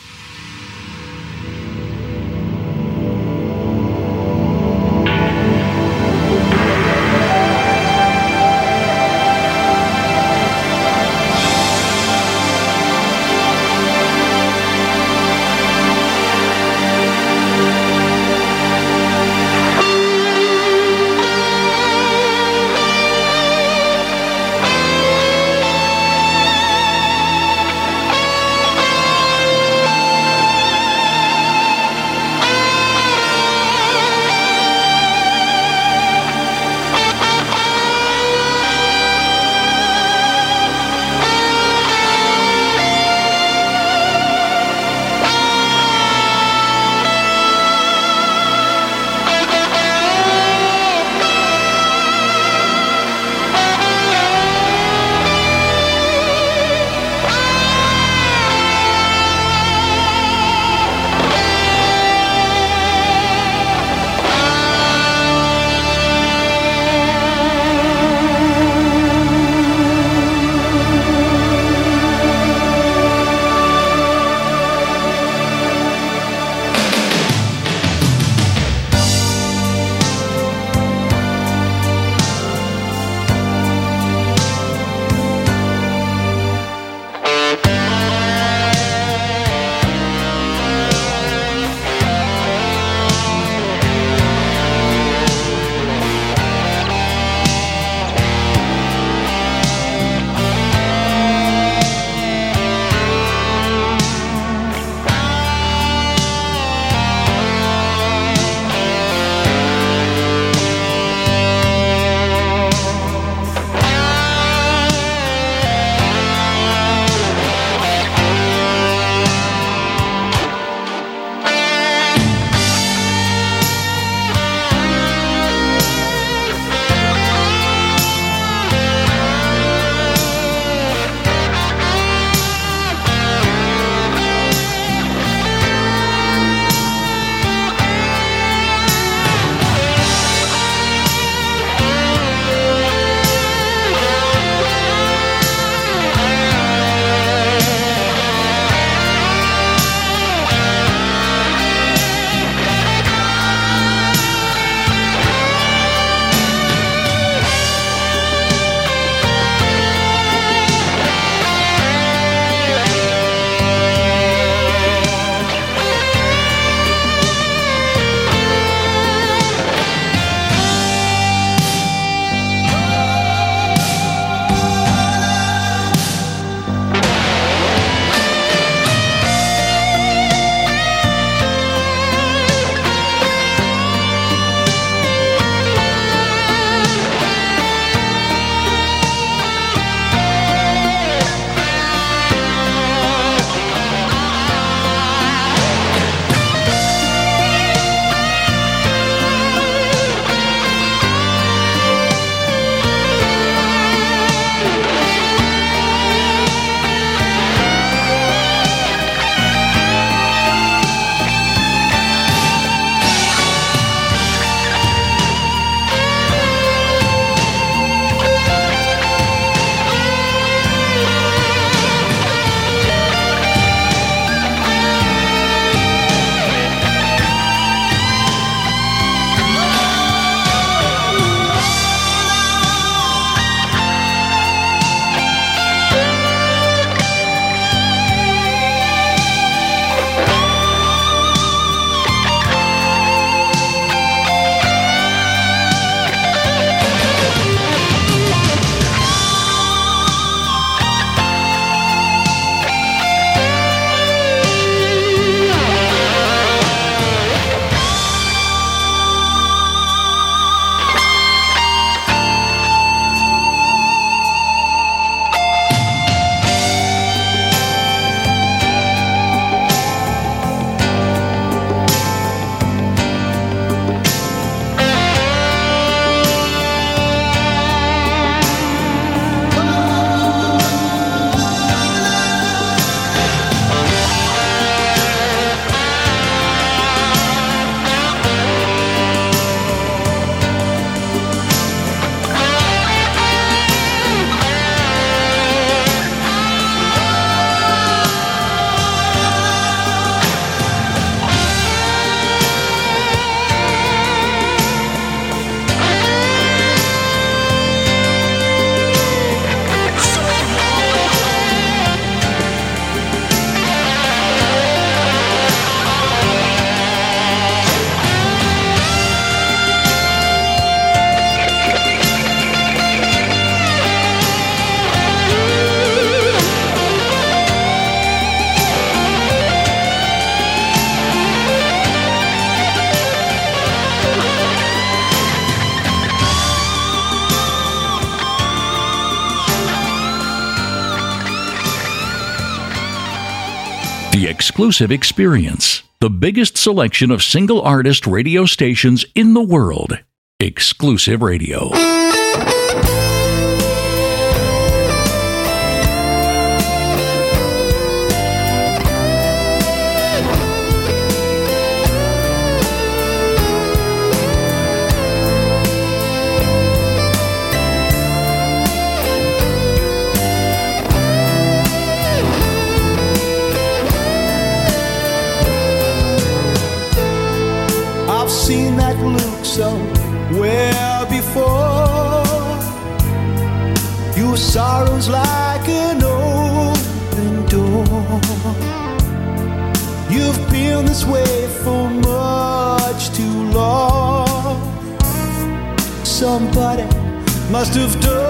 exclusive experience. The biggest selection of single artist radio stations in the world. Exclusive Radio. must have done.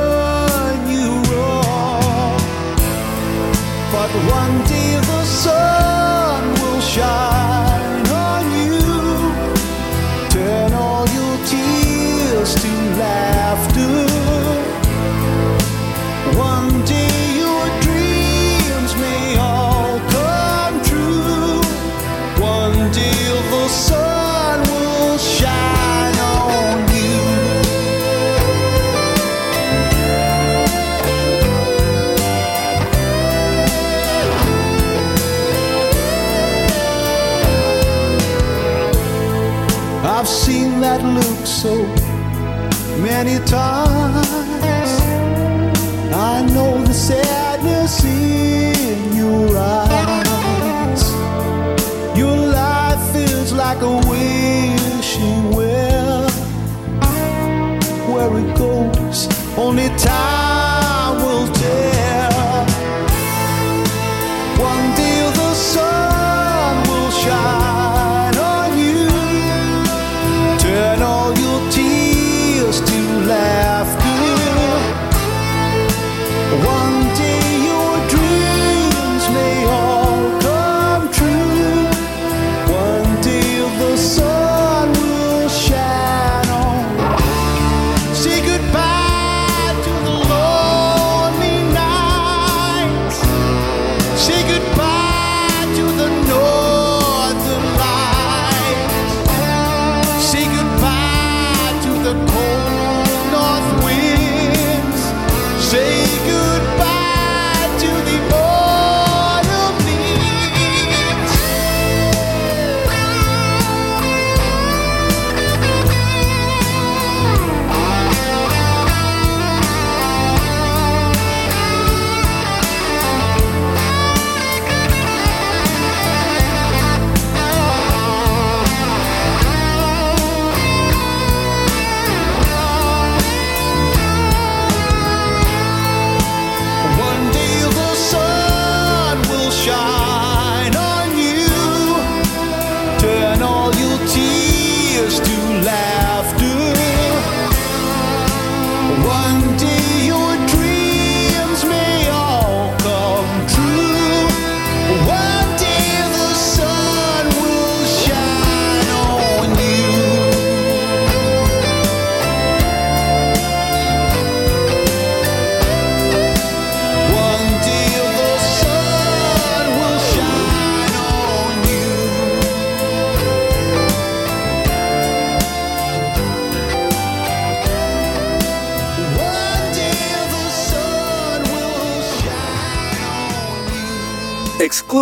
so many times.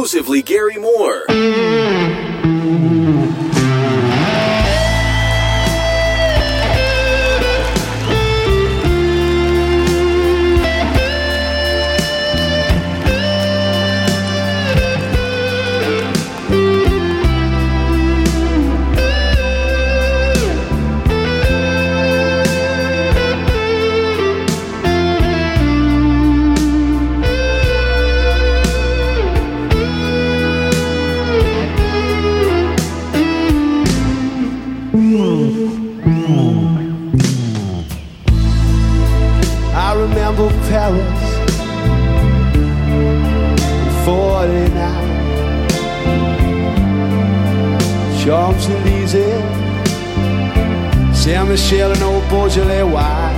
exclusively Gary Moore. the shell an old Beaujolais wine.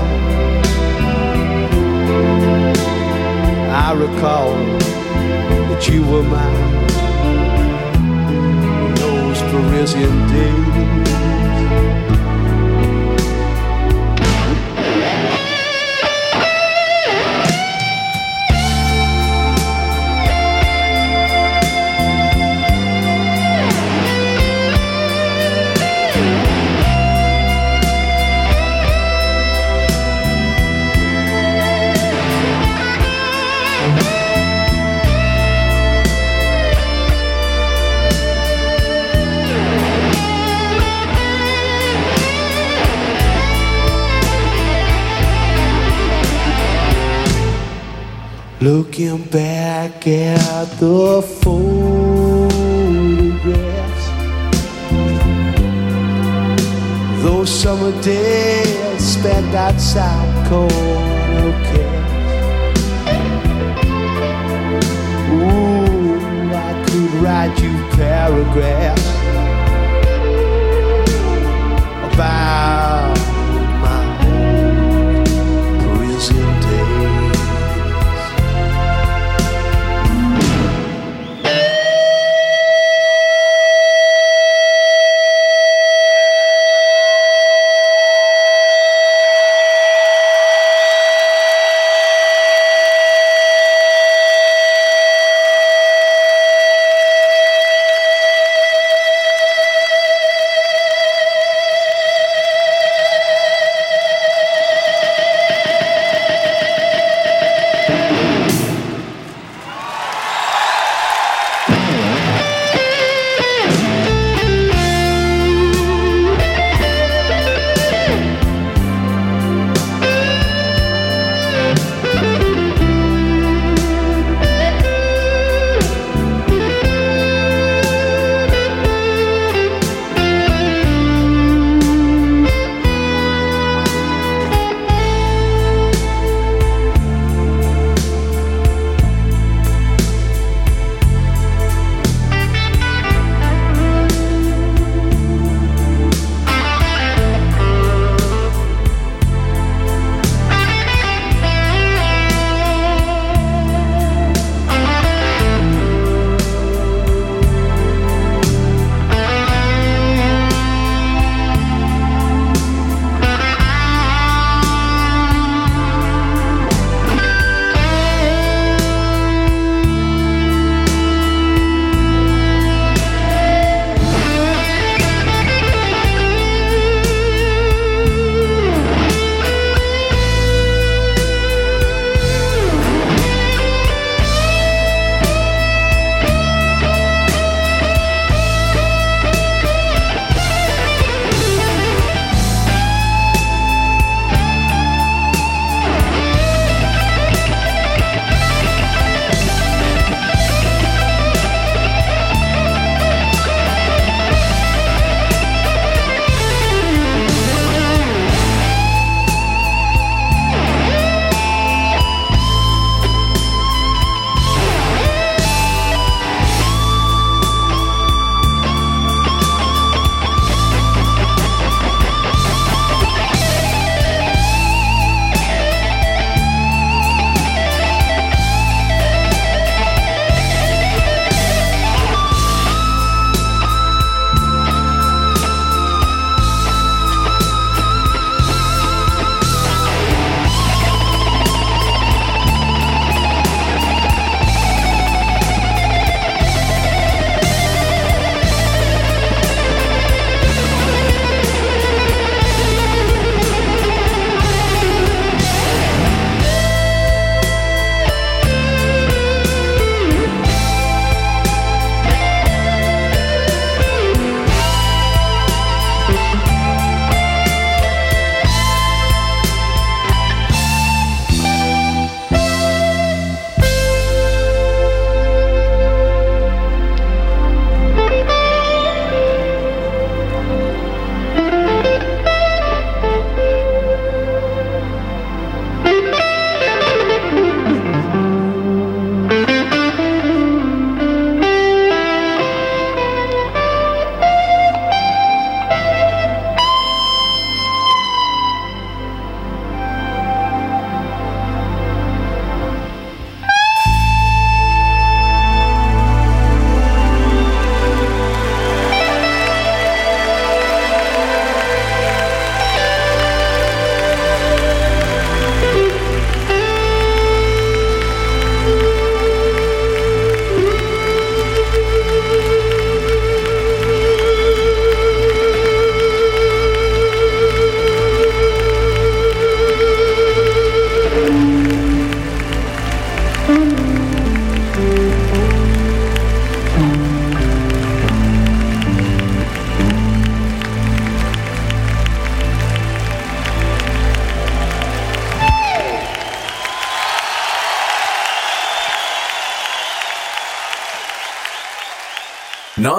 I recall that you were mine in those Parisian days. Looking back at the photographs, those summer days spent outside corner. Ooh, I could write you paragraphs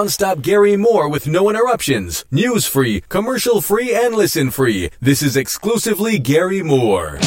Non-stop Gary Moore with no interruptions. News free, commercial free, and listen free. This is exclusively Gary Moore.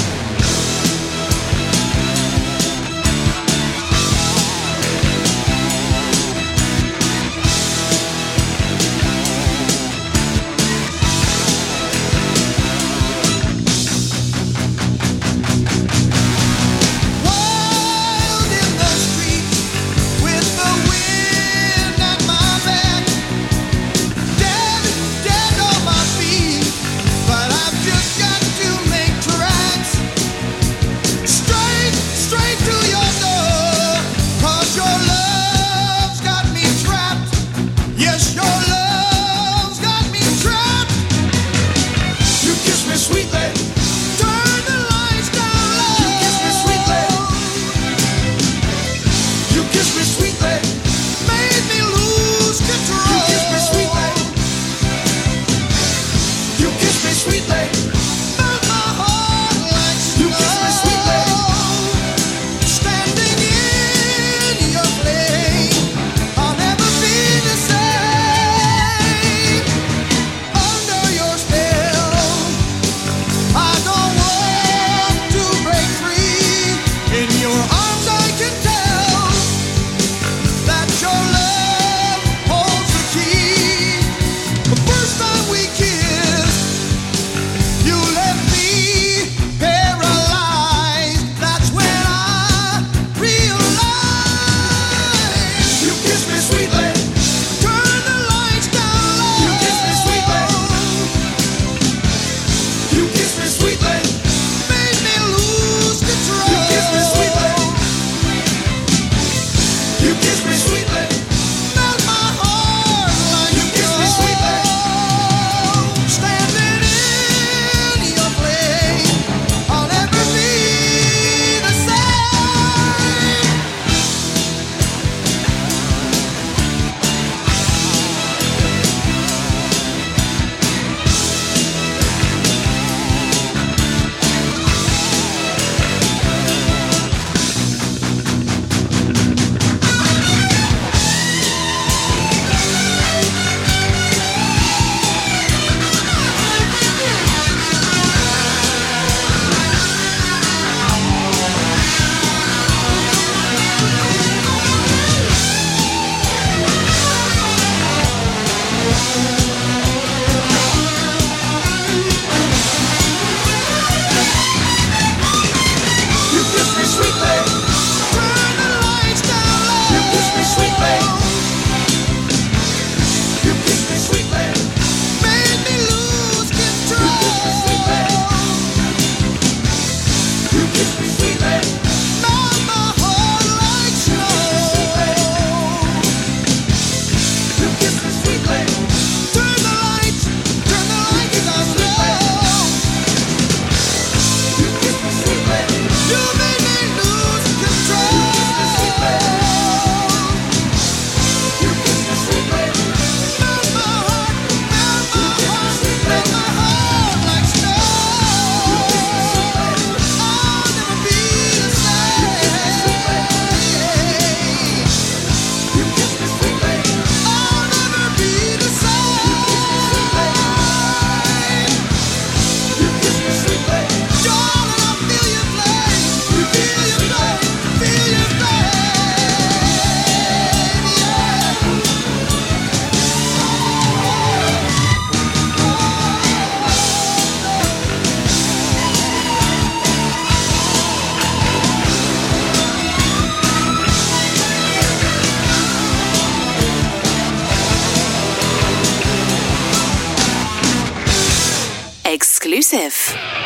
Exclusive.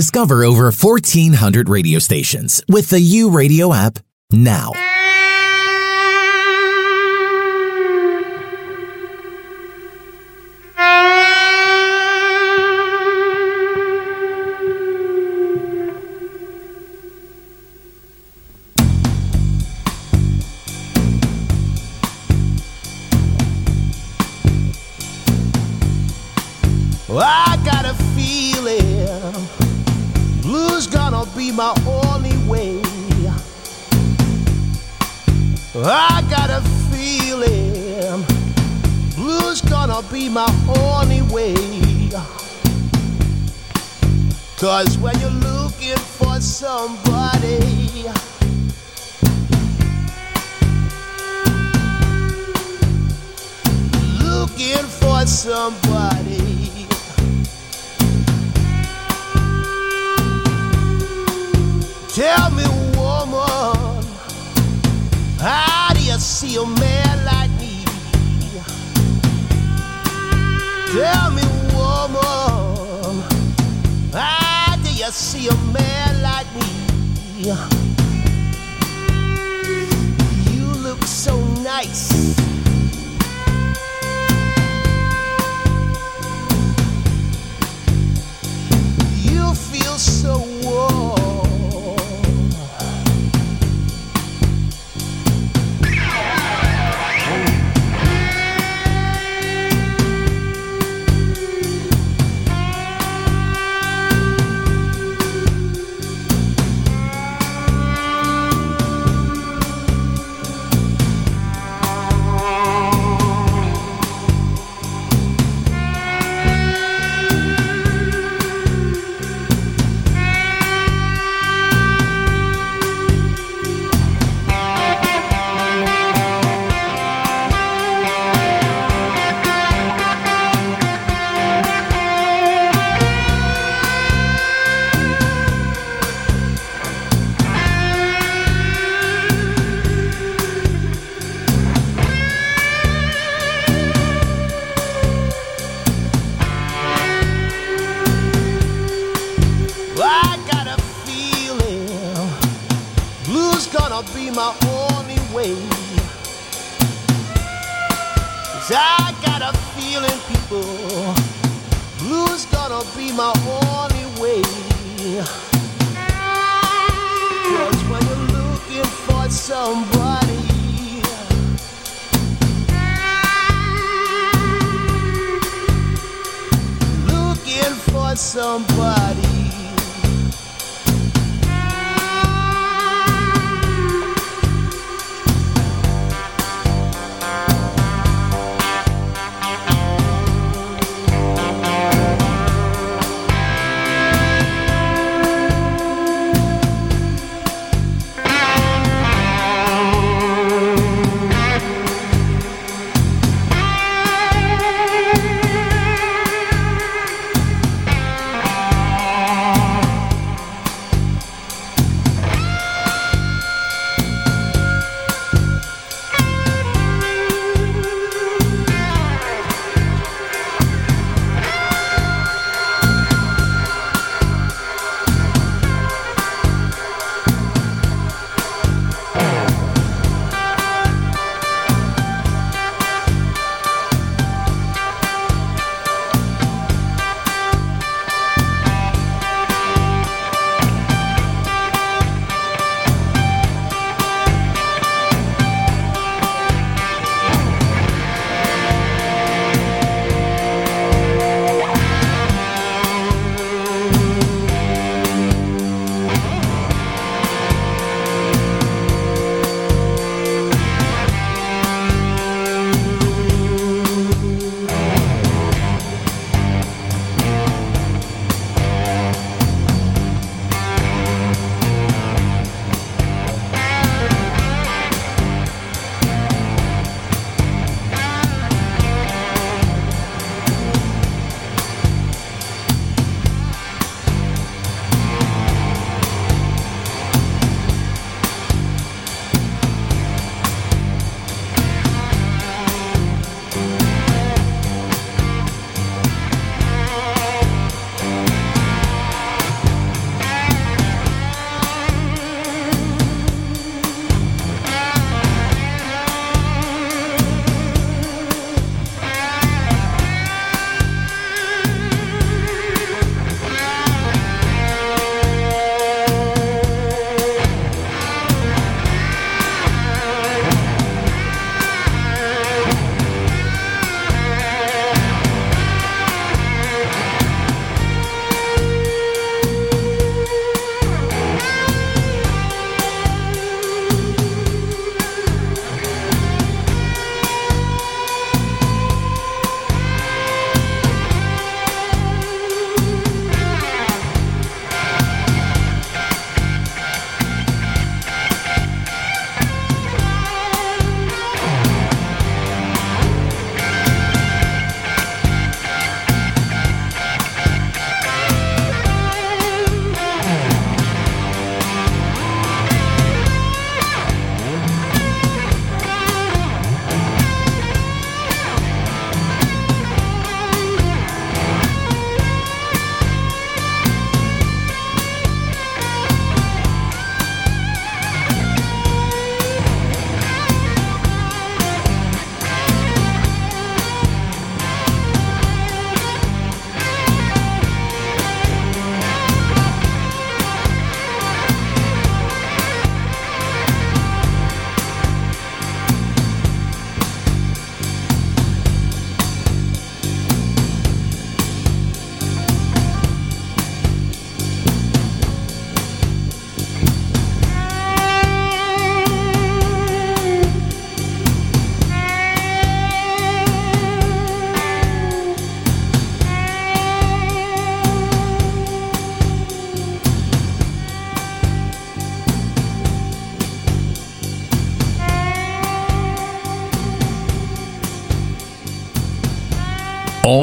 Discover over 1,400 radio stations with the U Radio app now.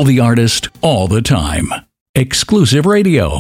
The artist, all the time. Exclusive radio.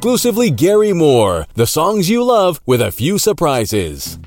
exclusively Gary Moore, the songs you love with a few surprises.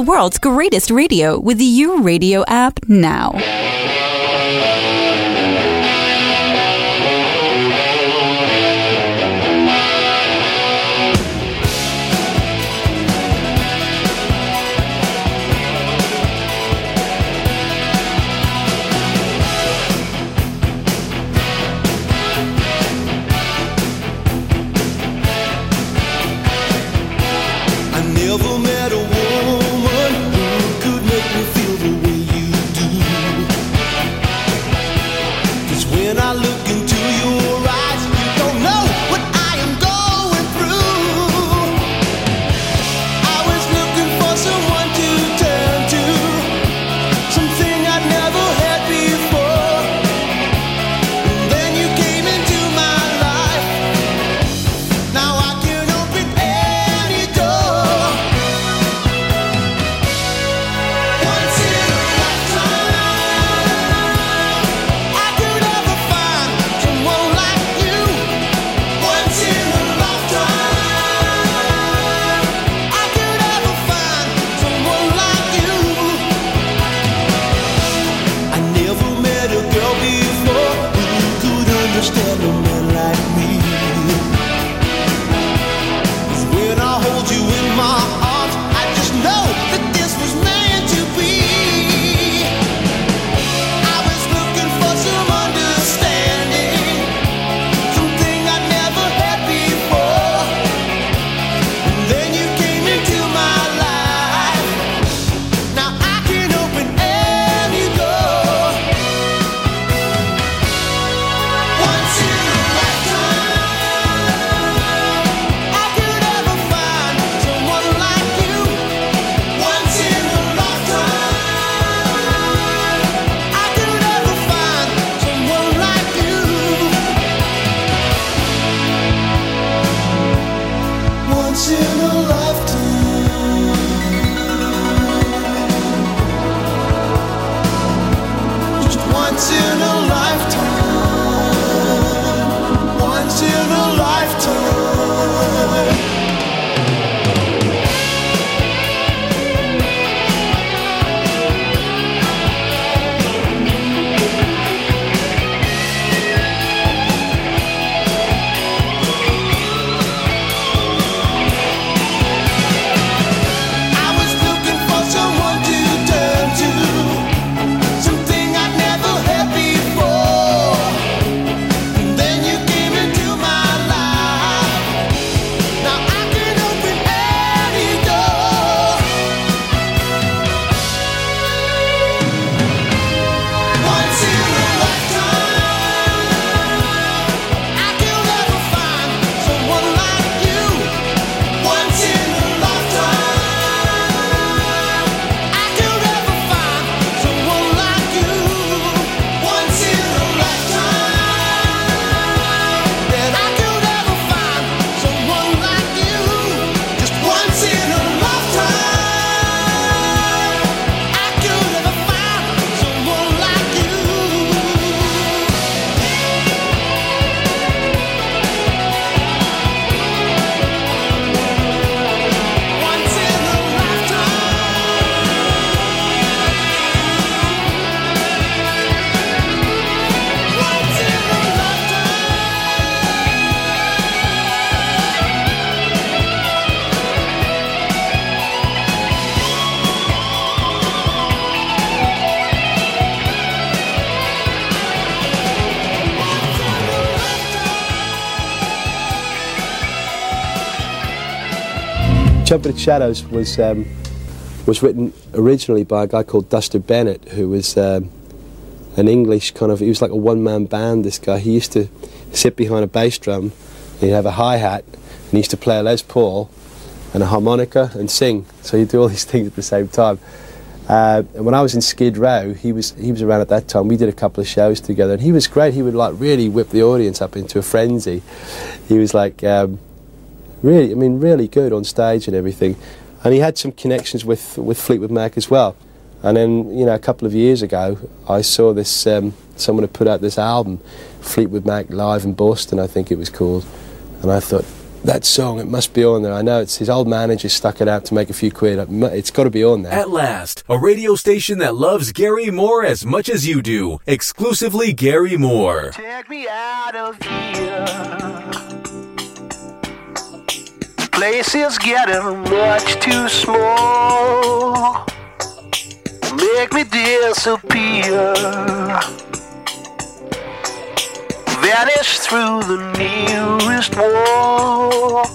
the world's greatest radio with the U Radio app now. Jumping at Shadows was um, was written originally by a guy called Duster Bennett, who was um, an English kind of. He was like a one man band. This guy. He used to sit behind a bass drum. He'd have a hi hat, and he used to play a Les Paul and a harmonica and sing. So he'd do all these things at the same time. Uh, and when I was in Skid Row, he was he was around at that time. We did a couple of shows together, and he was great. He would like really whip the audience up into a frenzy. He was like um, really, I mean, really good on stage and everything. And he had some connections with with Fleetwood Mac as well. And then you know a couple of years ago, I saw this um, someone had put out this album, Fleetwood Mac live in Boston, I think it was called, and I thought. That song, it must be on there. I know it's his old manager stuck it out to make a few quid. It's got to be on there. At last, a radio station that loves Gary Moore as much as you do. Exclusively Gary Moore. Place is getting much too small. Make me disappear. Vanish through the nearest wall.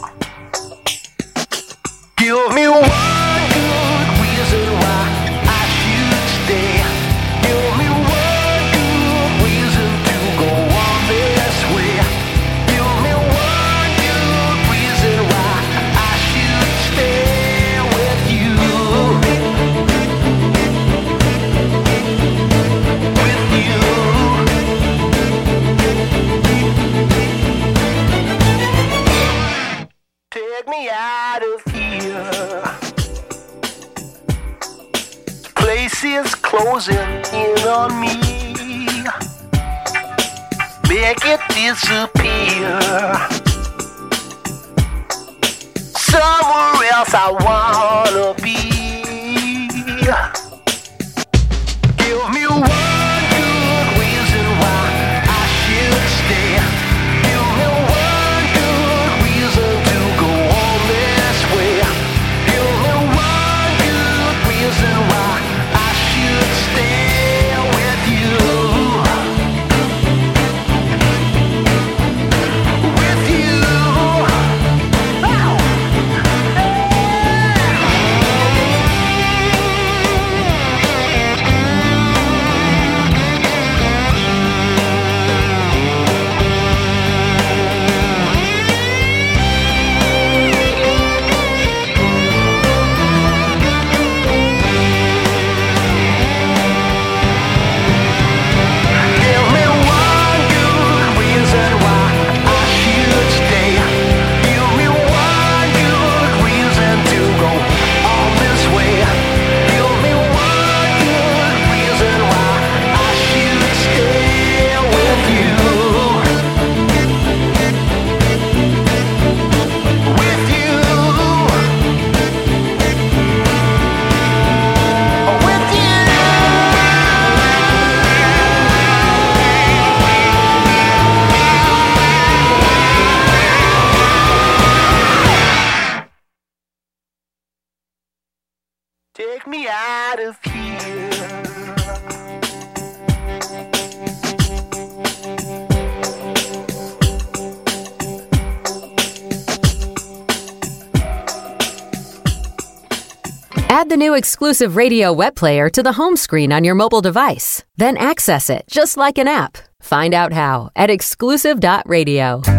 Exclusive radio web player to the home screen on your mobile device. Then access it just like an app. Find out how at exclusive.radio.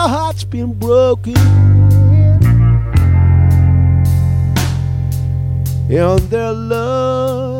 their heart's been broken. And their love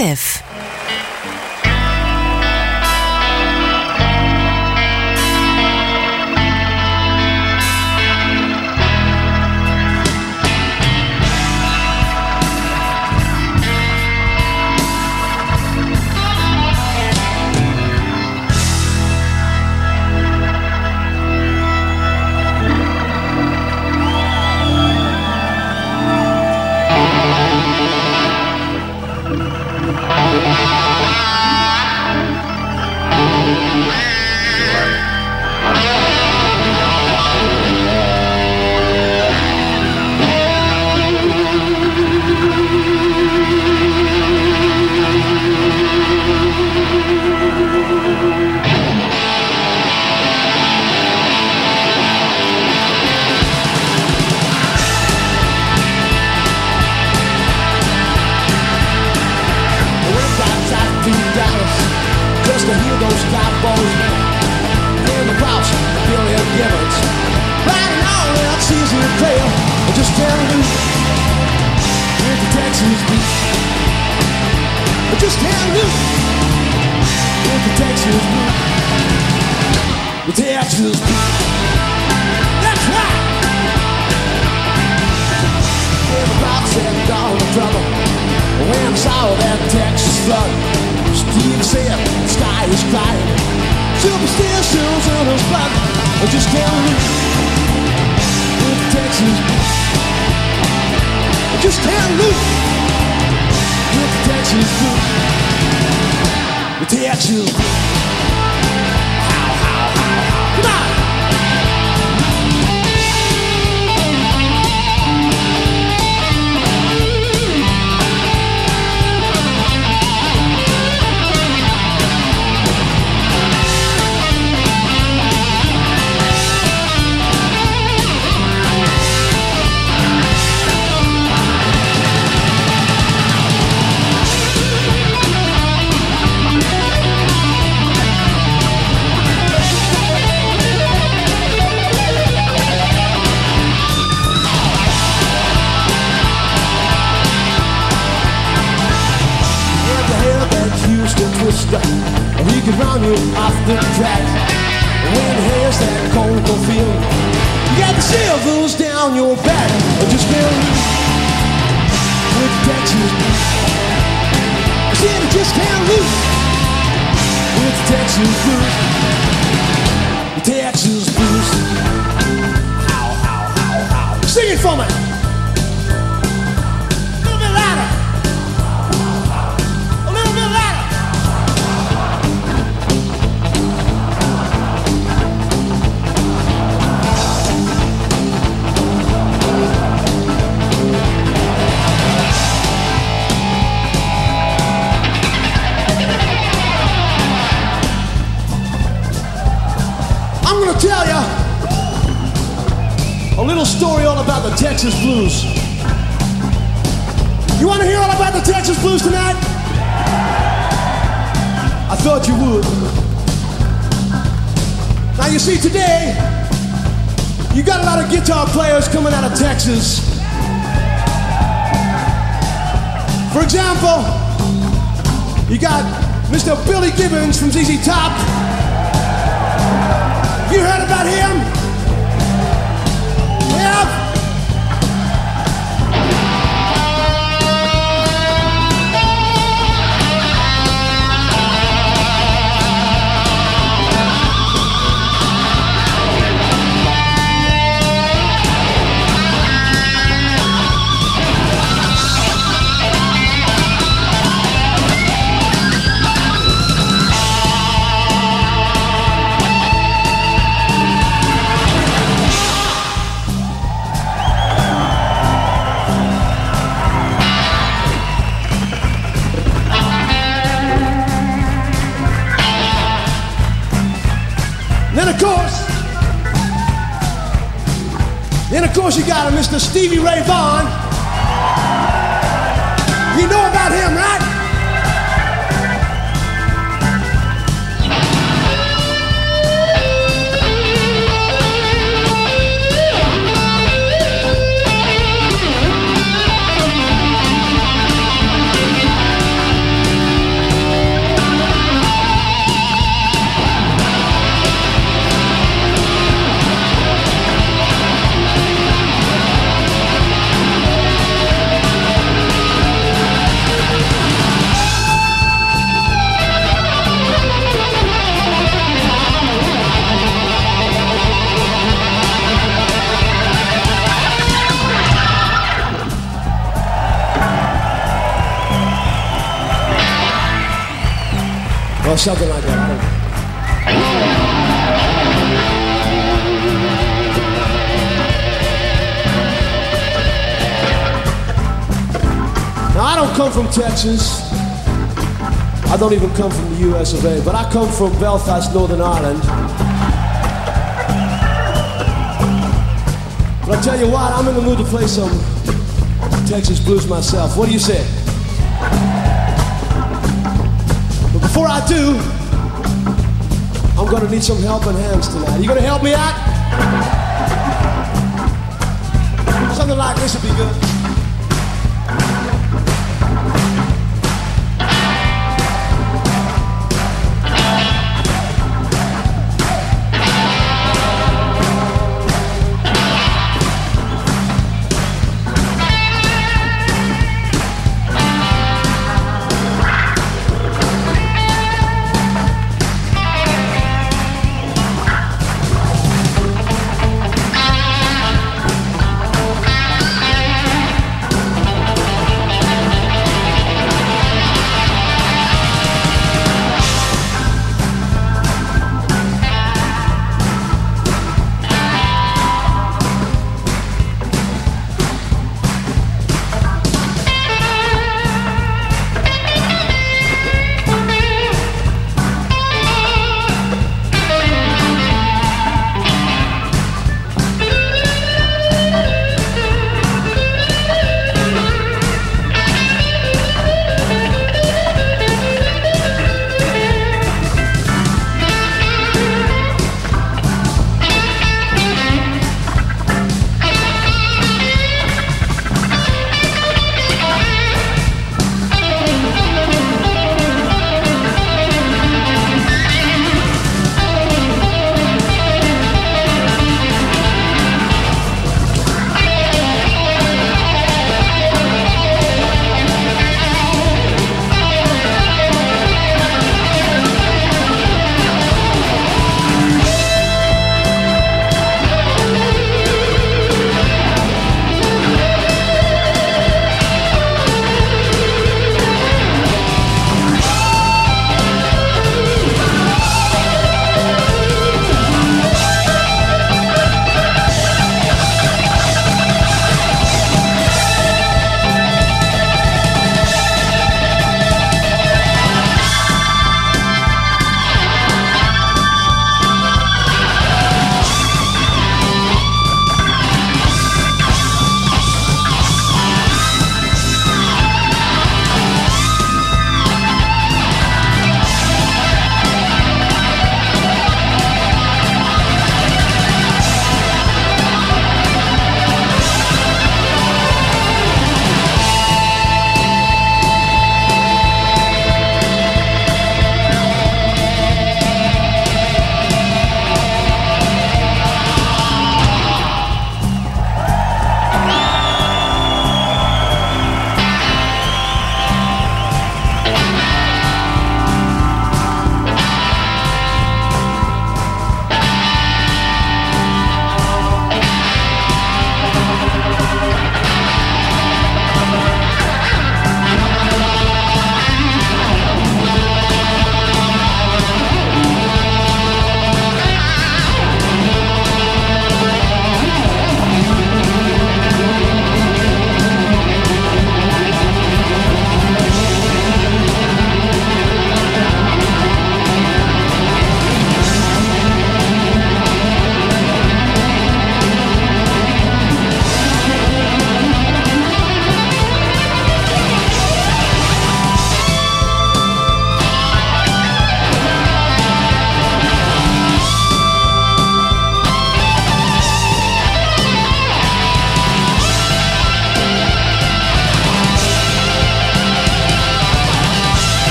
Exclusive. don't even come from the US of A, but I come from Belfast, Northern Ireland. But I tell you what, I'm in the mood to play some Texas blues myself. What do you say? But before I do, I'm gonna need some helping hands tonight. Are you gonna help me out? Something like this would be good.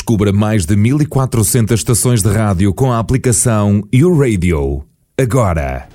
Descubra mais de 1400 estações de rádio com a aplicação YouRadio. Agora!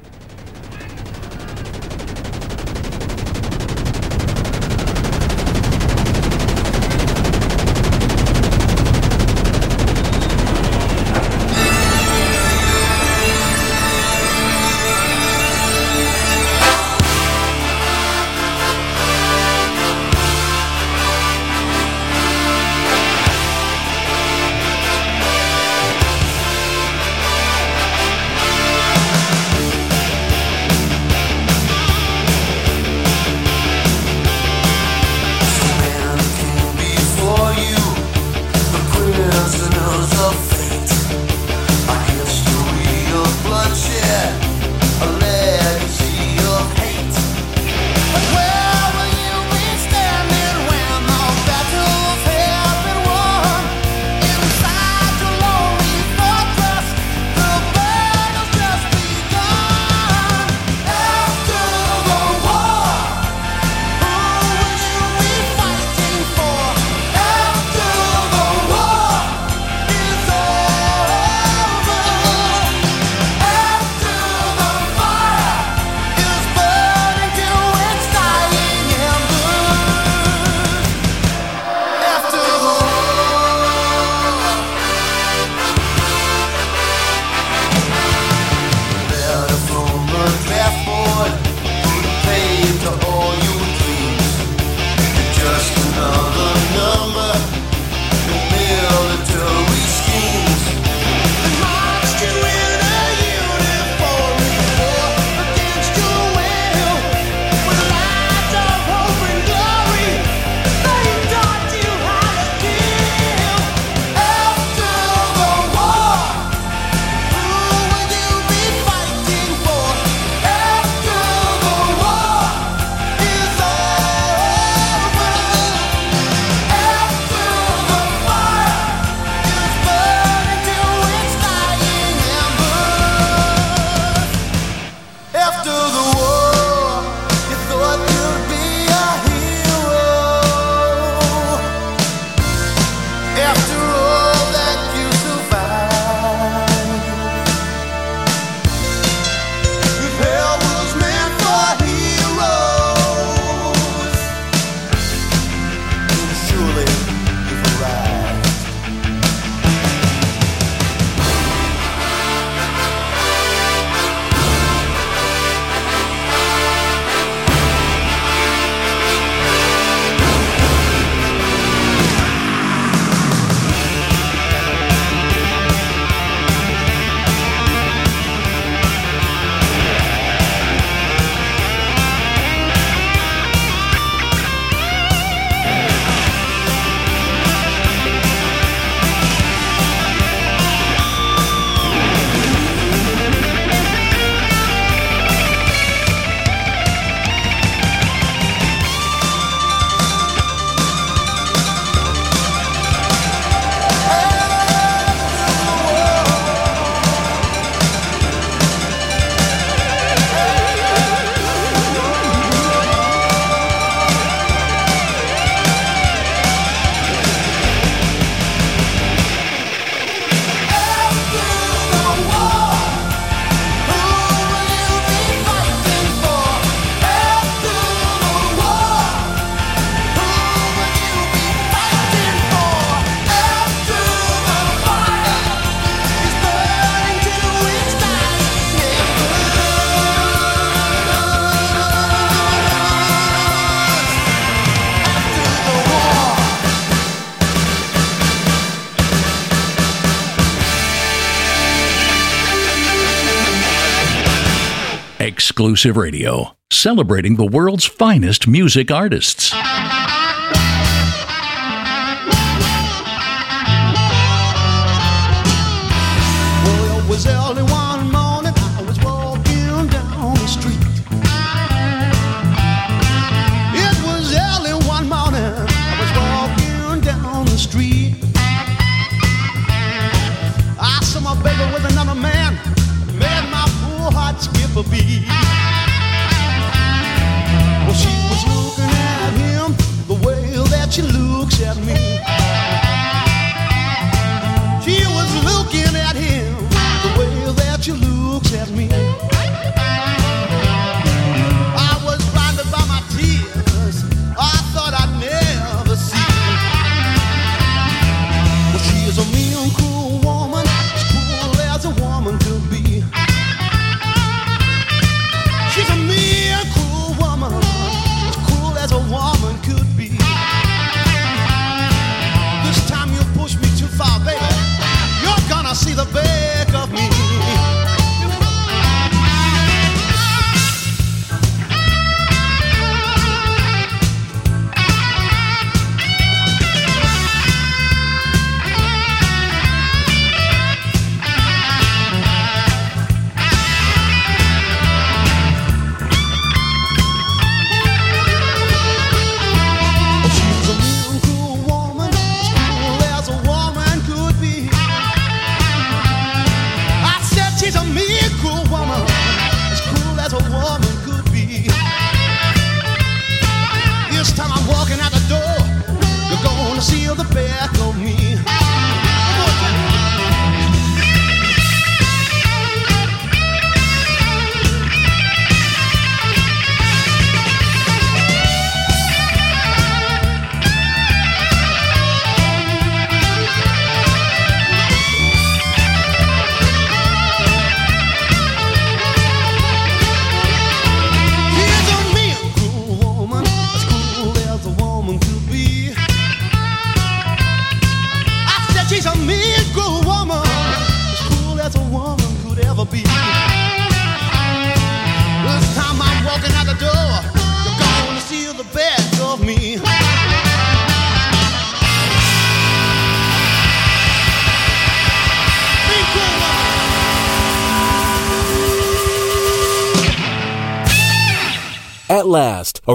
Exclusive Radio, celebrating the world's finest music artists.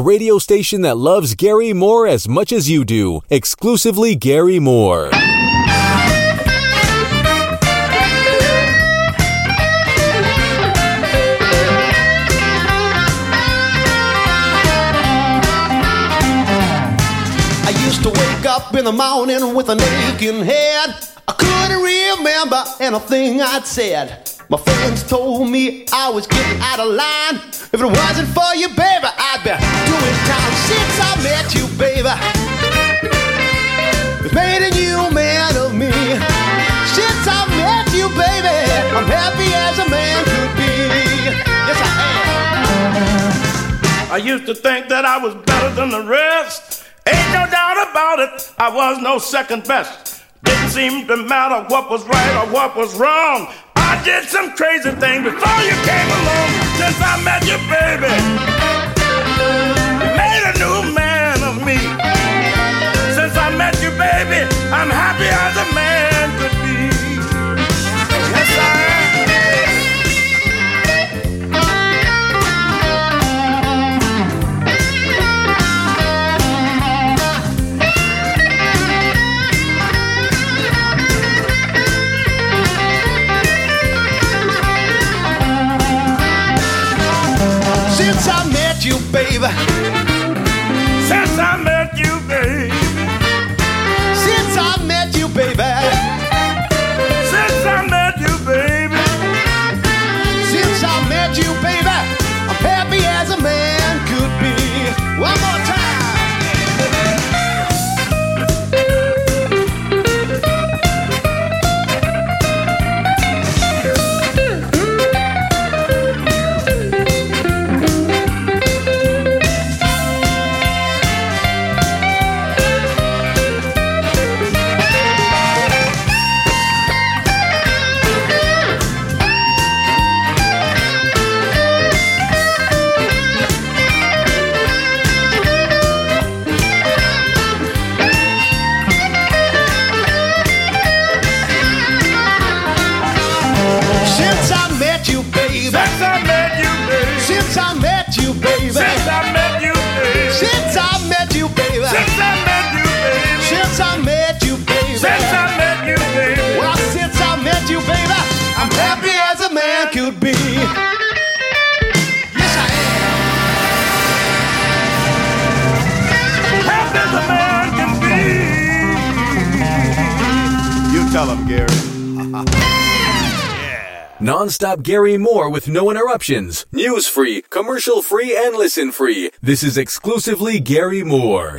A radio station that loves Gary Moore as much as you do. Exclusively Gary Moore. I used to wake up in the morning with an aching head. I couldn't remember anything I'd said. My friends told me I was getting out of line. If it wasn't for you, baby, I'd doing time since I met you, baby. Made a new man of me. Since I met you, baby, I'm happy as a man could be. Yes, I am. I used to think that I was better than the rest. Ain't no doubt about it, I was no second best. Didn't seem to matter what was right or what was wrong. I did some crazy things before you came along. Since I met you, baby, Since I met you, baby. Nonstop Gary Moore with no interruptions. News free, commercial free, and listen free. This is exclusively Gary Moore.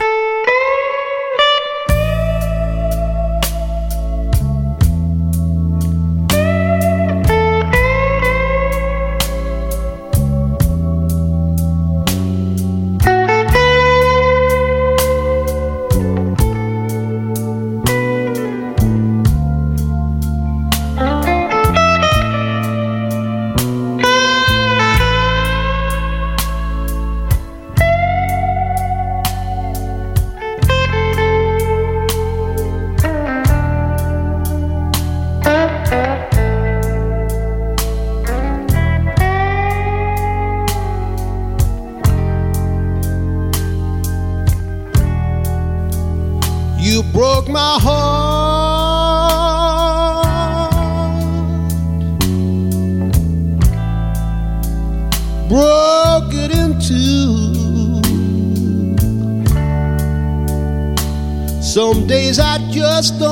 las.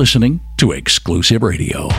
Listening to Exclusive Radio.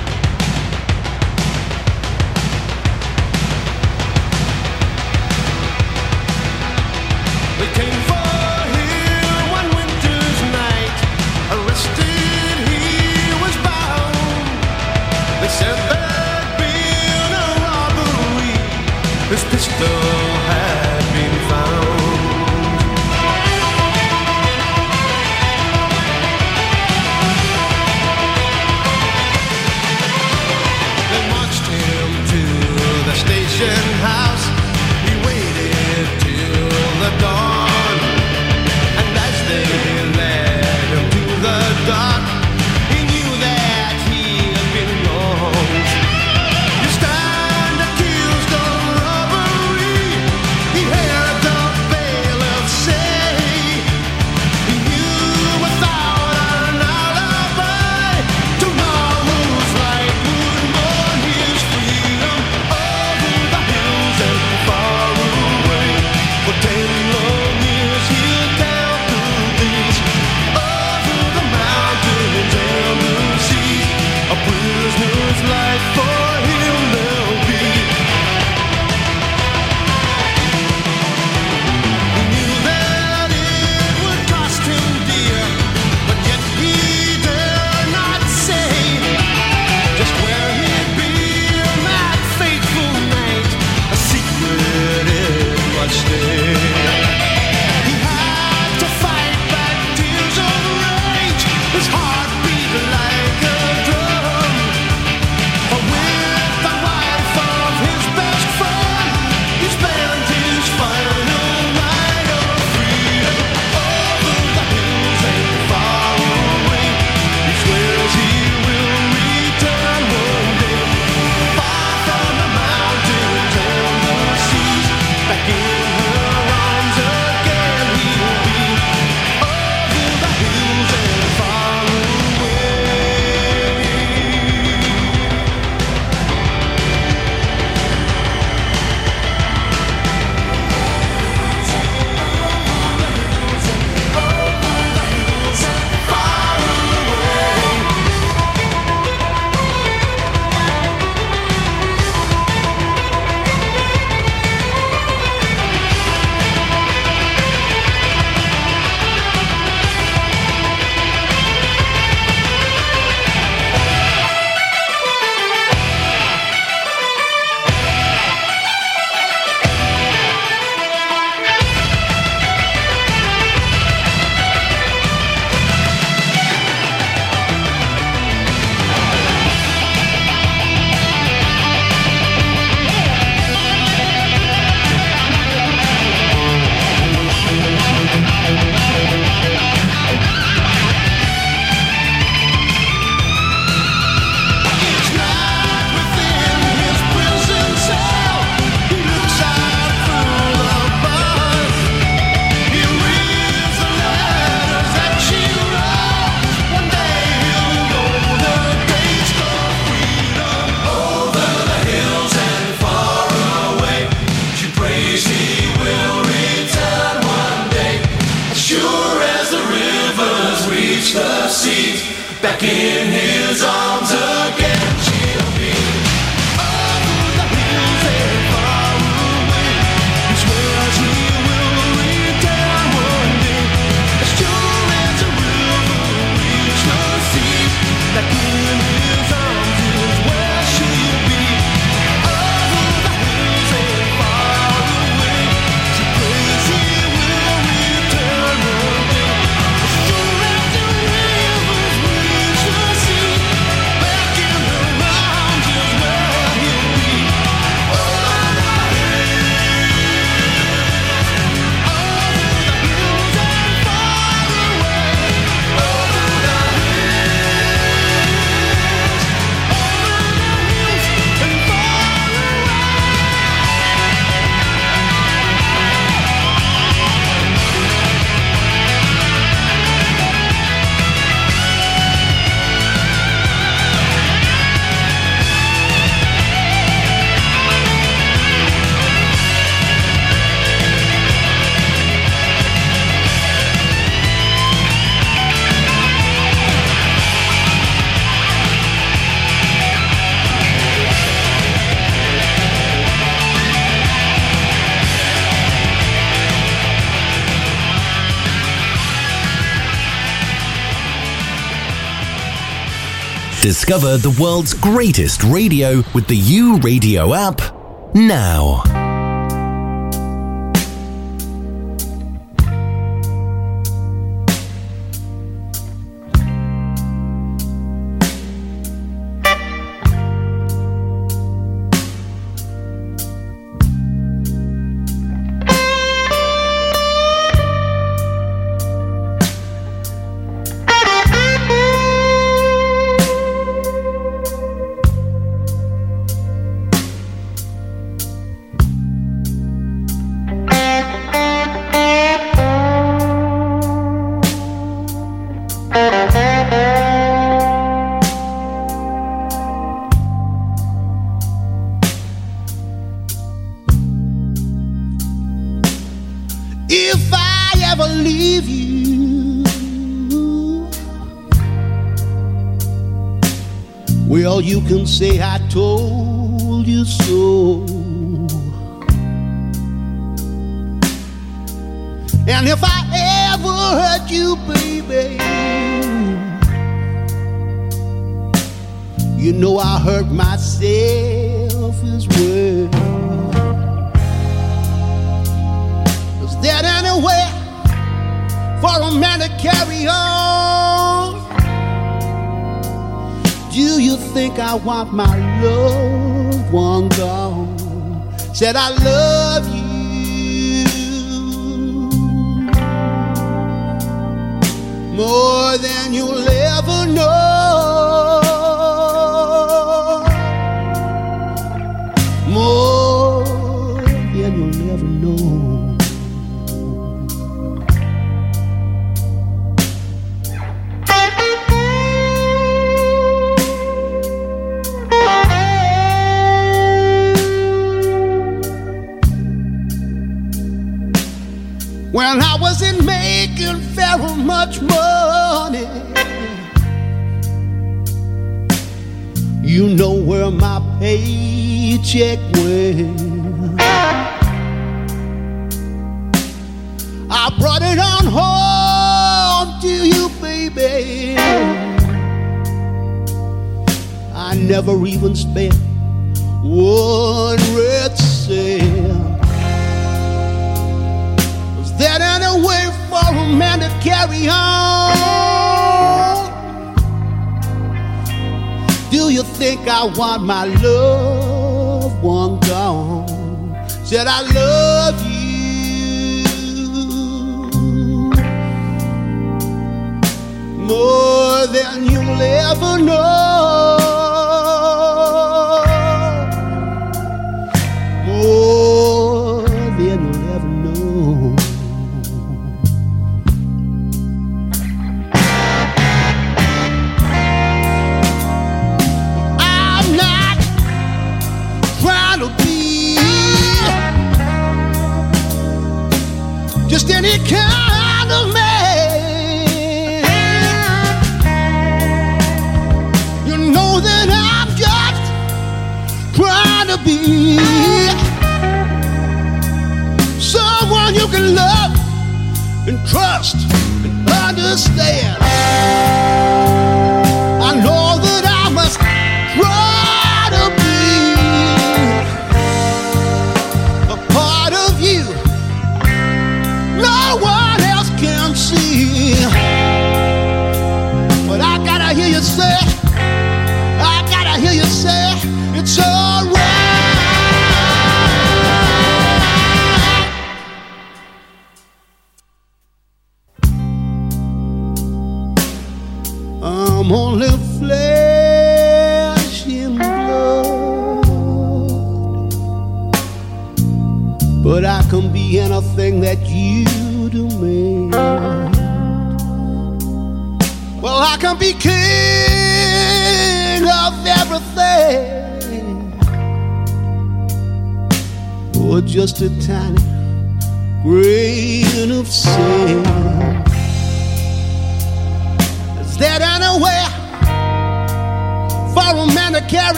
Discover the world's greatest radio with the YouRadio app now. that I.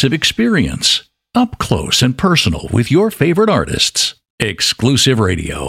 exclusive experience, up close and personal with your favorite artists. Exclusive Radio.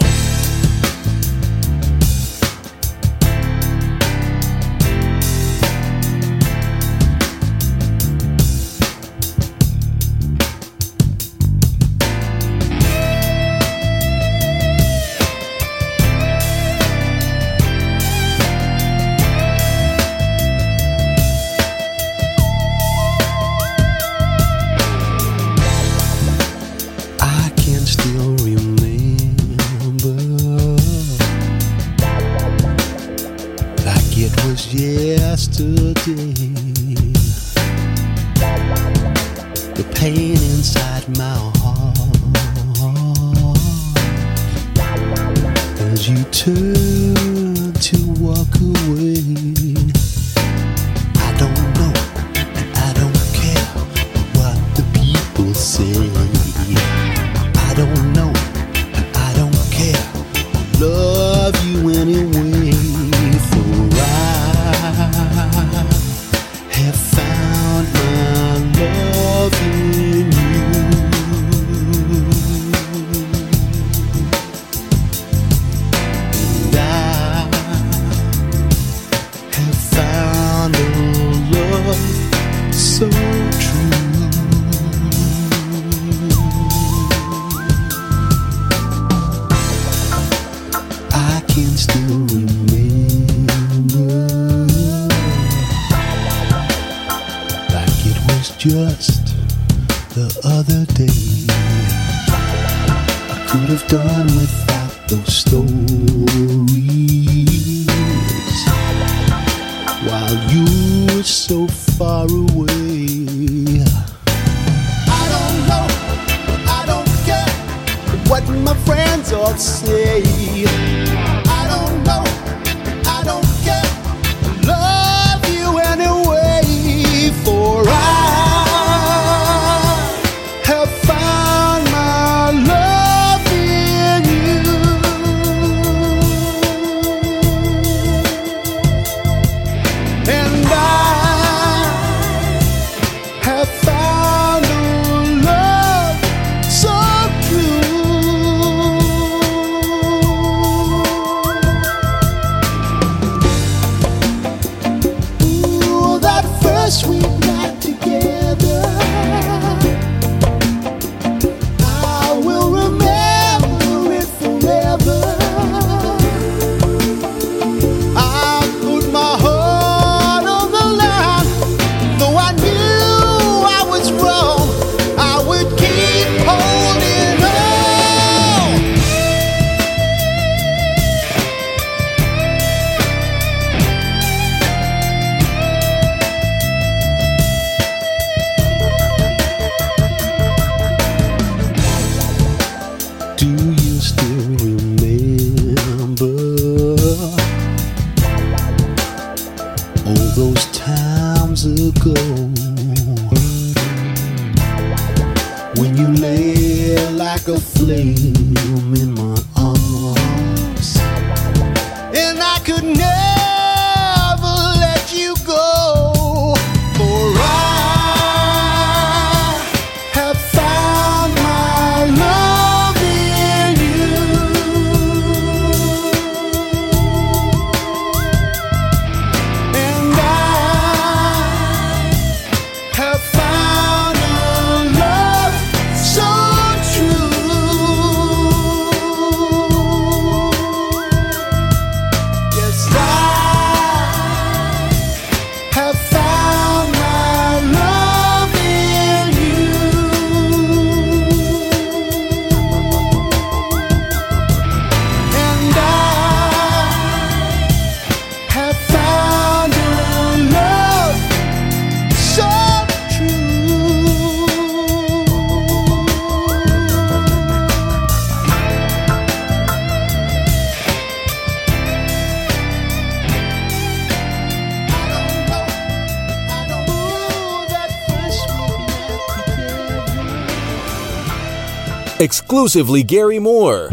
exclusively Gary Moore.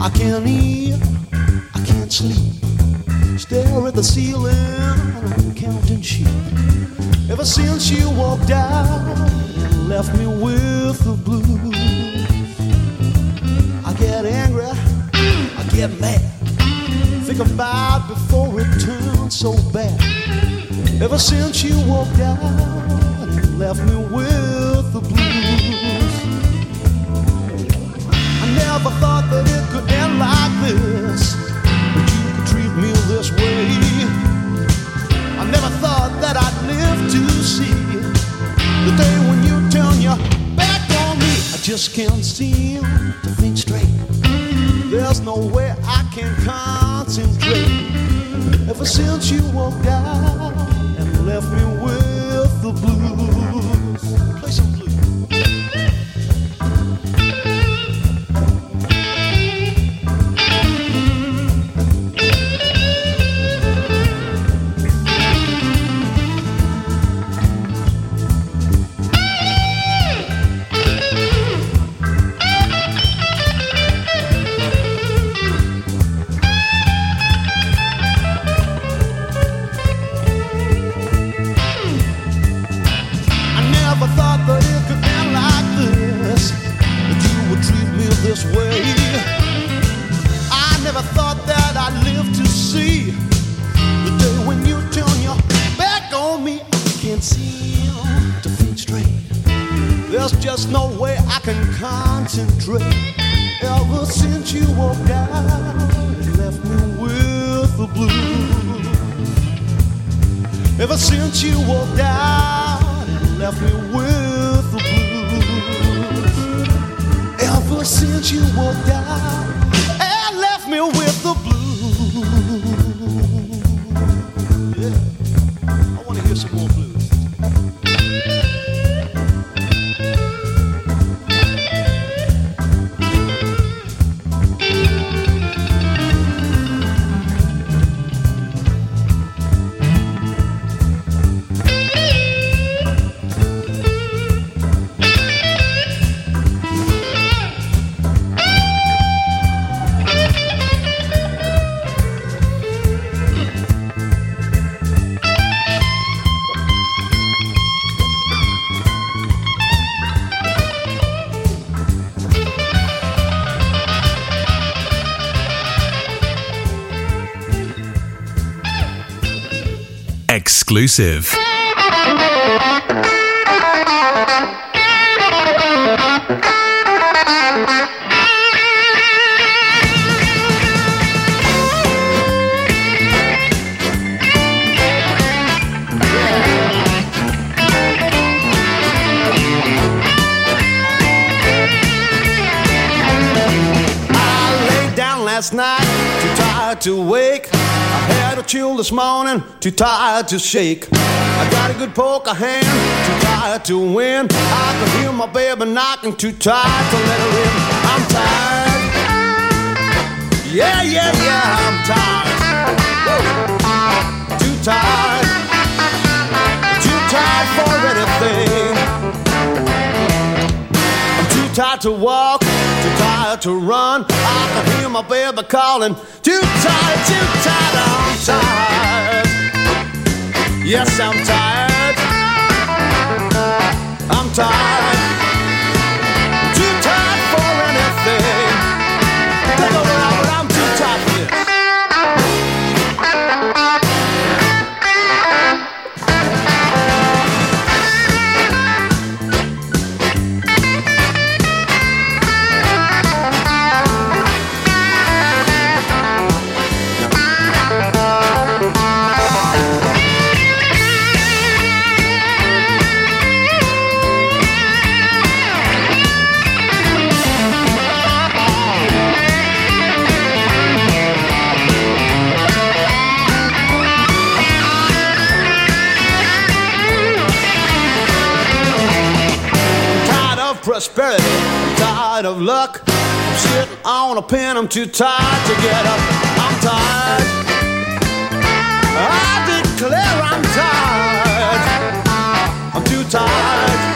I can't eat, I can't sleep. Stare at the ceiling, counting sheep. Ever since you walked out and left me with the blues, I get angry, I get mad. Think about before it turns so bad. Ever since you walked out and left me with the blues, I never thought that it could end like this. That you could treat me this way. I never thought that I'd live to see the day when you turn your back on me. I just can't seem to think straight. There's no way I can concentrate. Ever since you walked out left me Exclusive. Chill this morning, too tired to shake. I got a good poker hand, too tired to win. I can hear my baby knocking, too tired to let her in. I'm tired. Yeah, yeah, yeah, I'm tired. Whoa. Too tired. Too tired for anything. I'm too tired to walk, too tired to run. I can hear my baby calling. Too tired, too tired. Yes, I'm tired. I'm tired. Prosperity, I'm tired of luck. I'm sitting on a pen, I'm too tired to get up. I'm tired. I declare I'm tired. I'm too tired.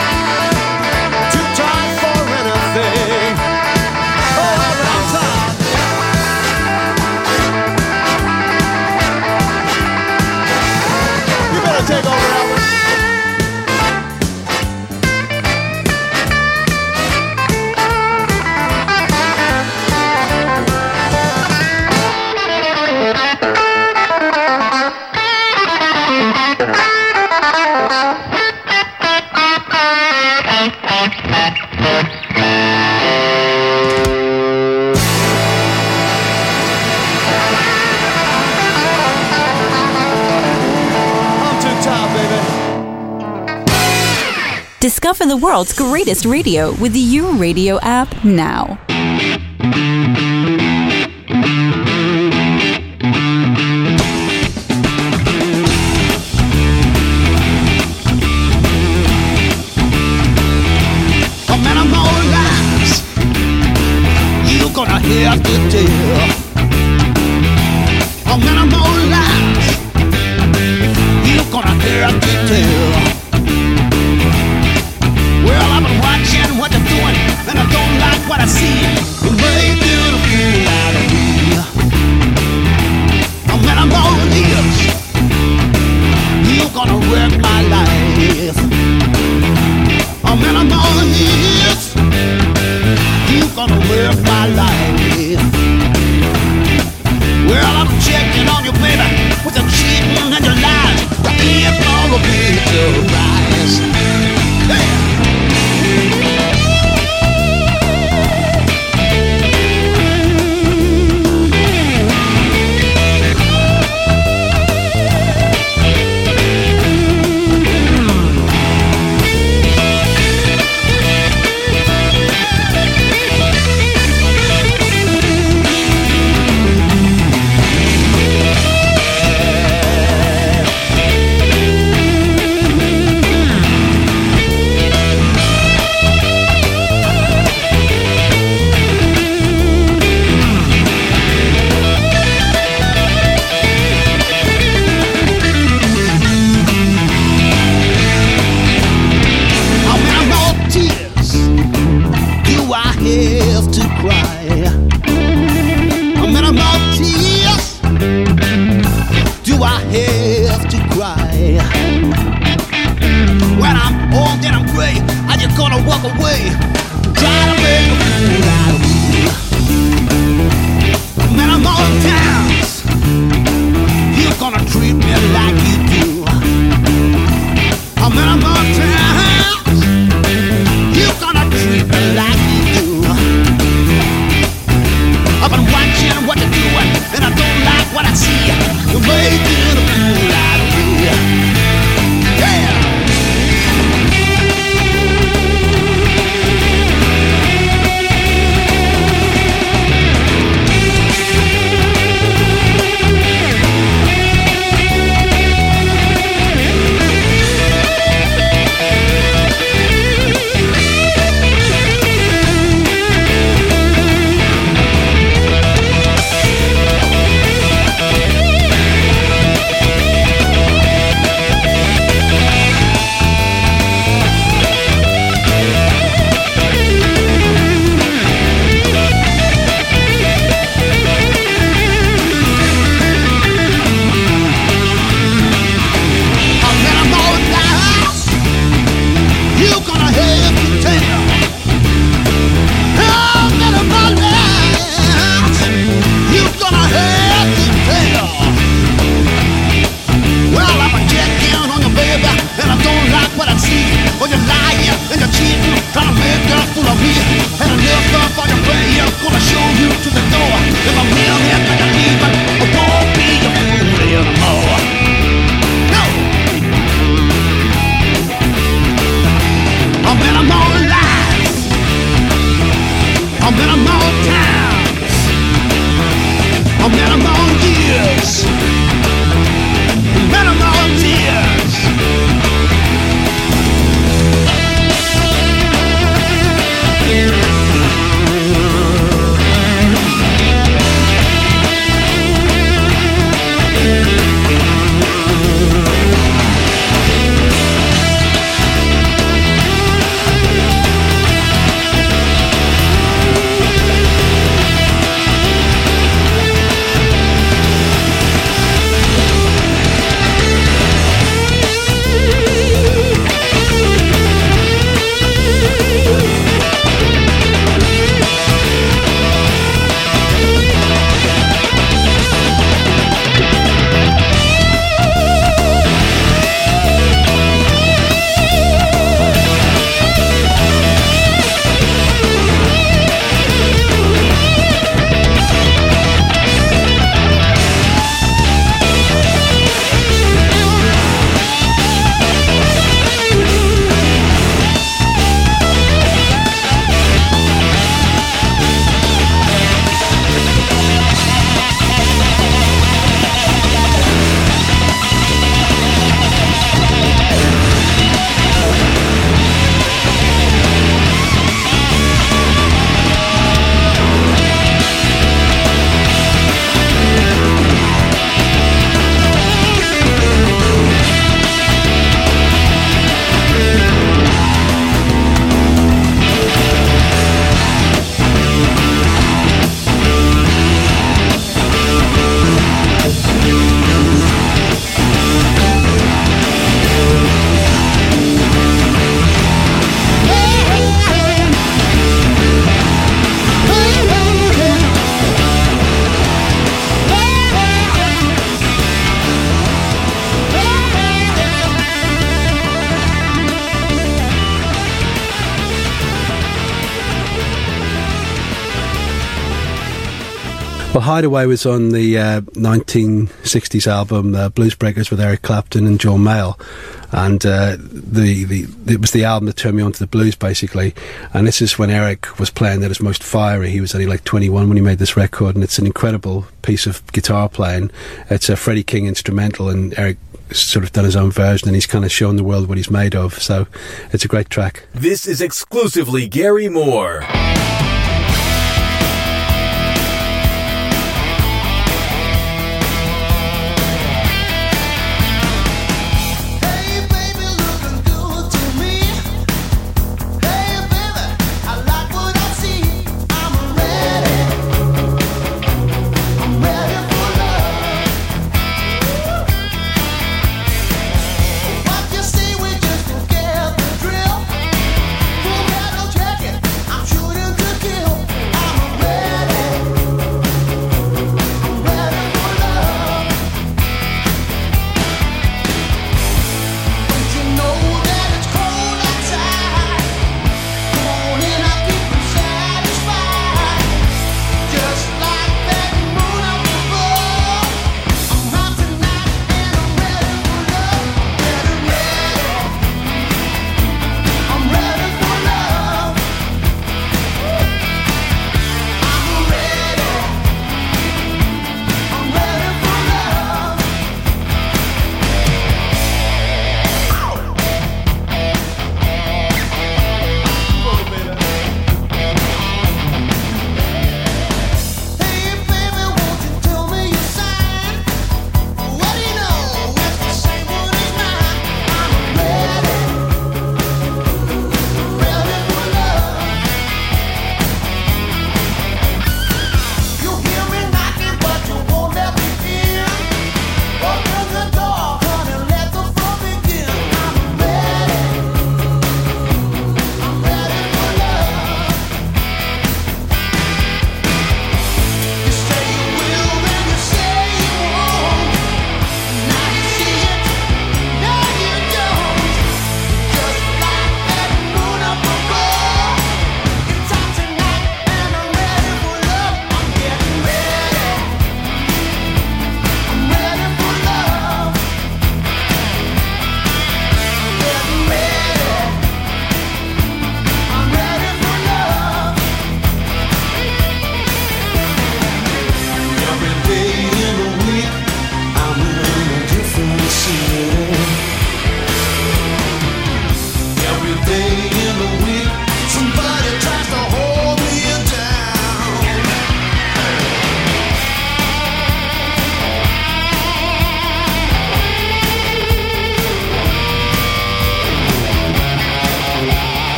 Discover the world's greatest radio with the YouRadio app now. Hideaway was on the uh, 1960s album uh, Blues Breakers with Eric Clapton and John Mayall, and uh, the, the it was the album that turned me on to the blues basically. And this is when Eric was playing at his most fiery. He was only like 21 when he made this record, and it's an incredible piece of guitar playing. It's a Freddie King instrumental, and Eric sort of done his own version, and he's kind of shown the world what he's made of. So it's a great track. This is exclusively Gary Moore.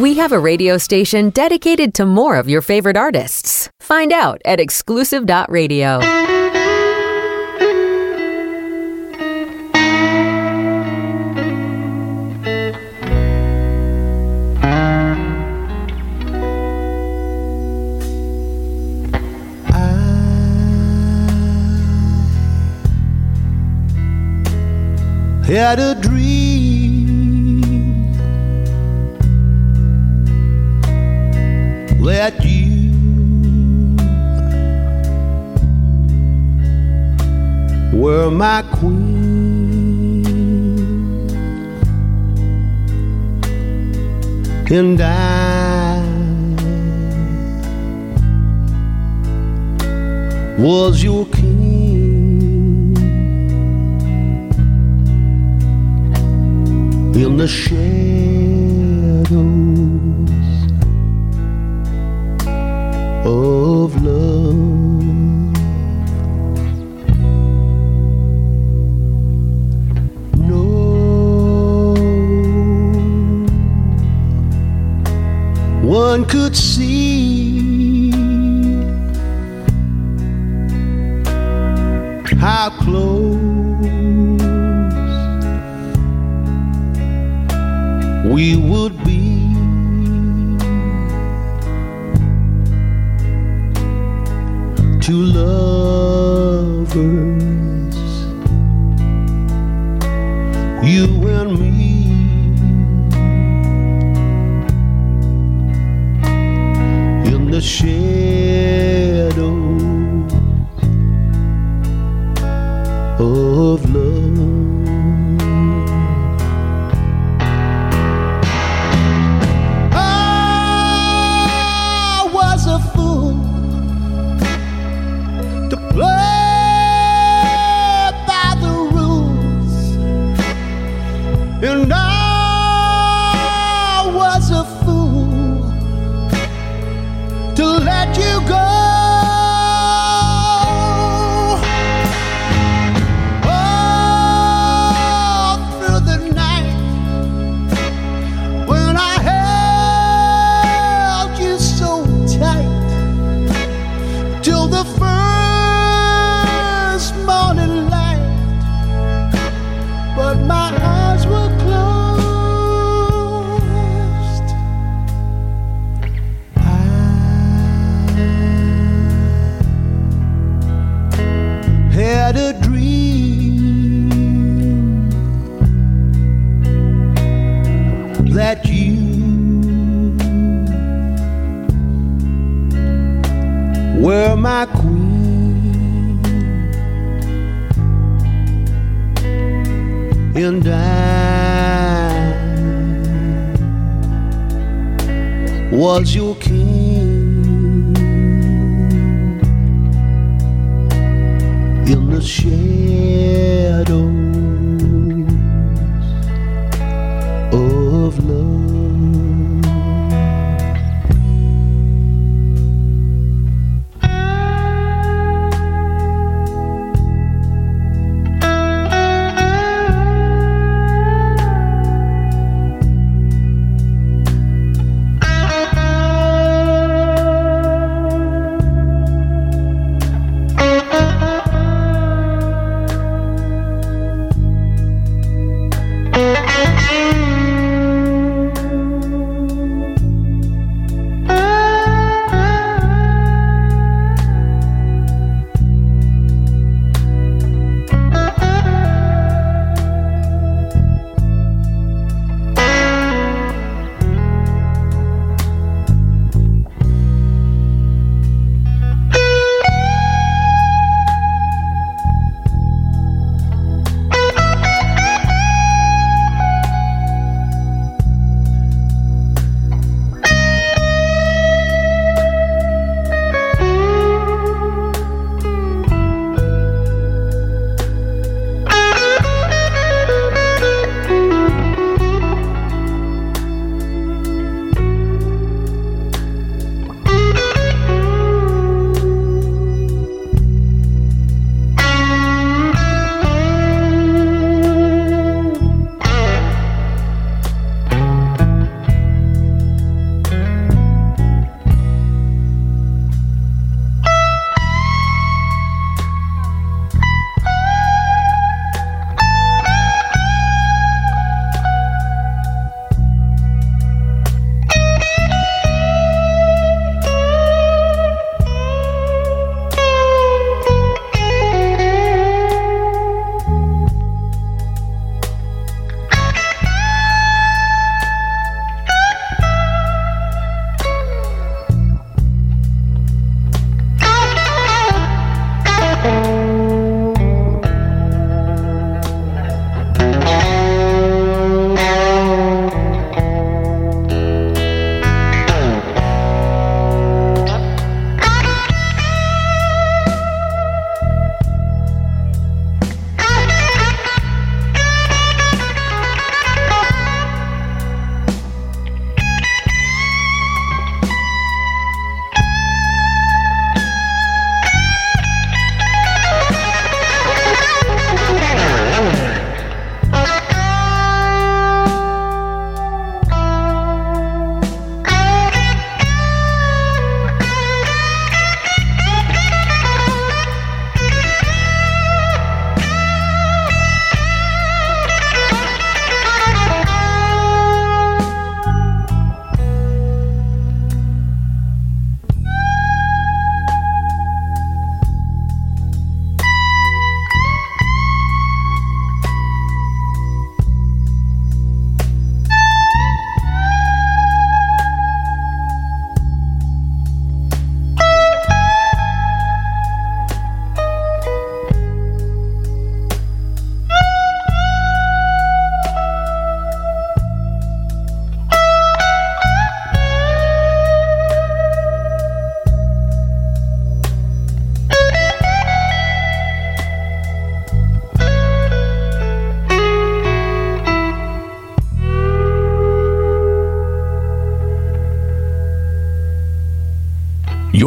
we have a radio station dedicated to more of your favorite artists. Find out at exclusive.radio. I had a dream and I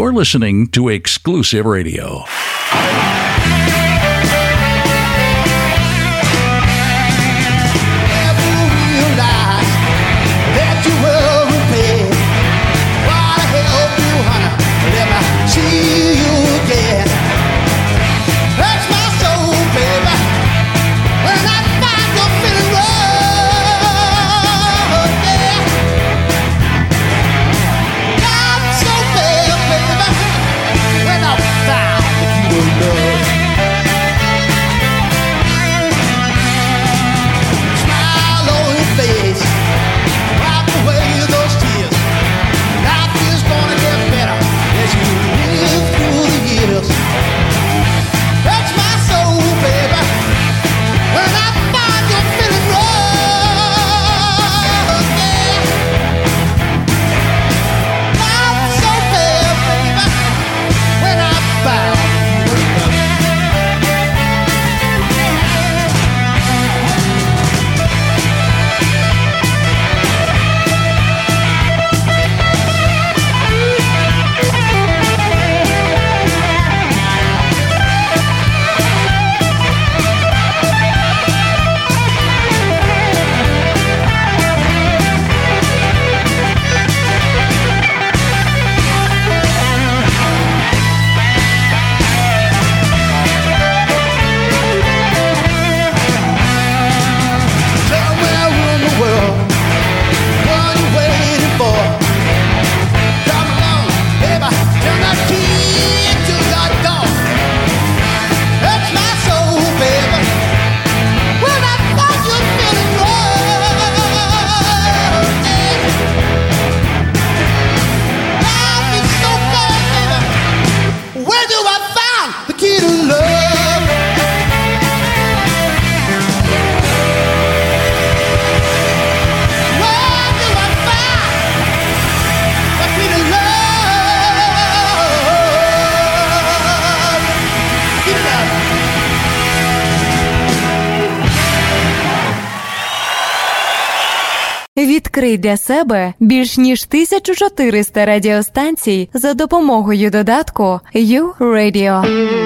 You're listening to exclusive radio. відкрий для себе більш ніж 1400 радіостанцій за допомогою додатку U-Radio.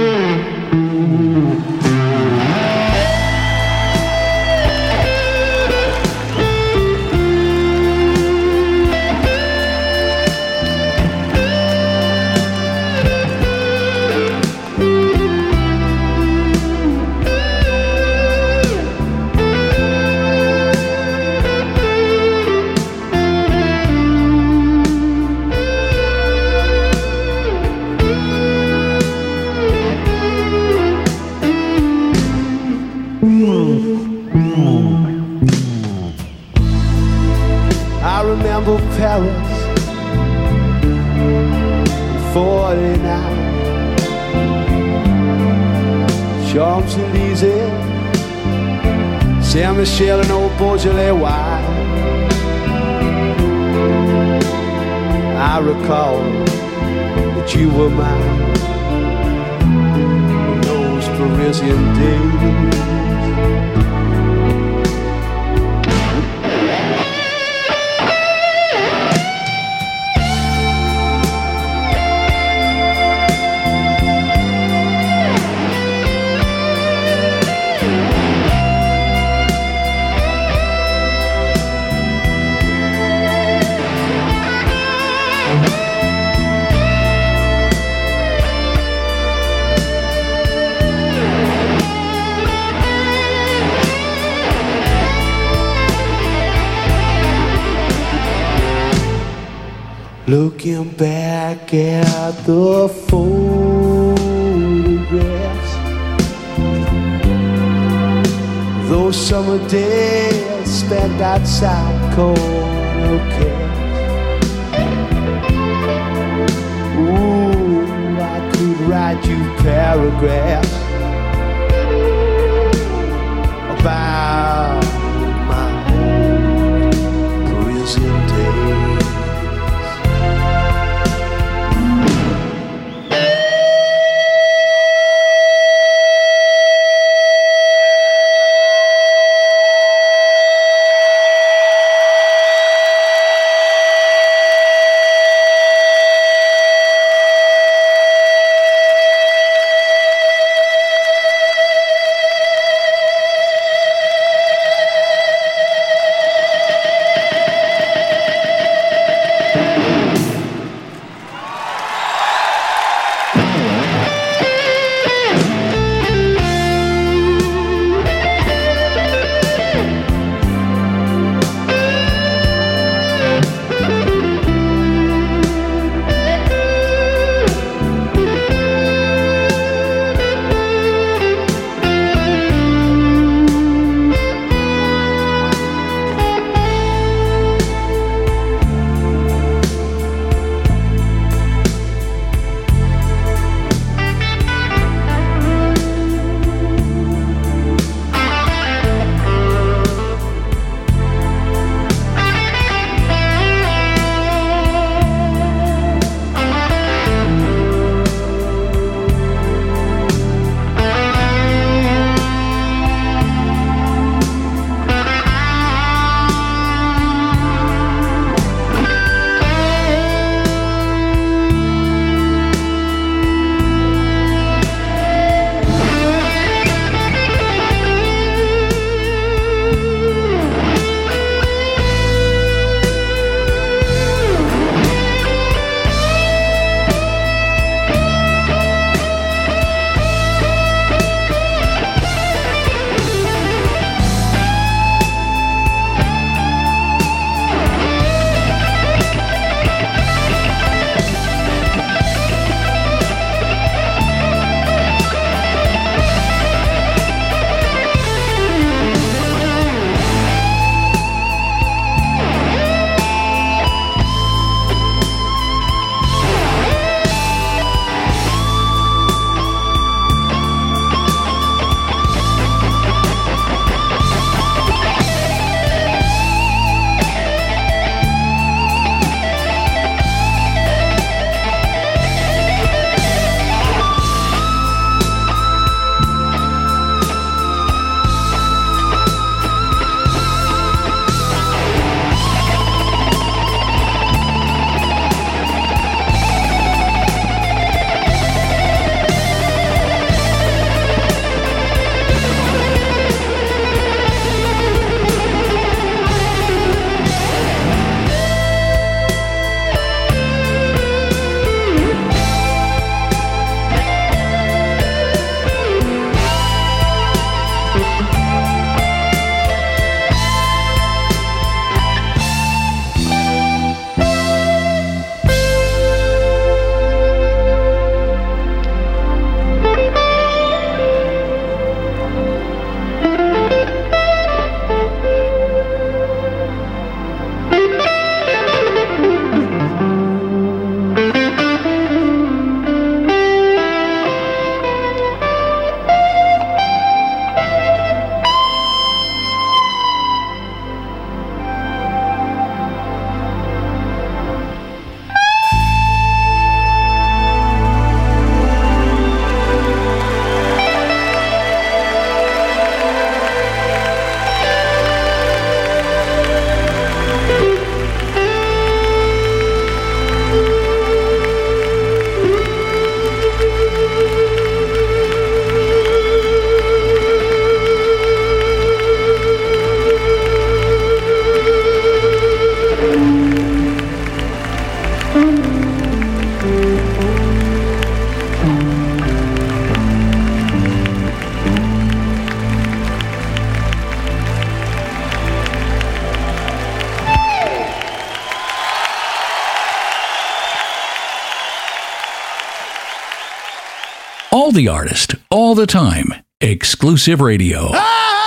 The artist, all the time. Exclusive radio. Can't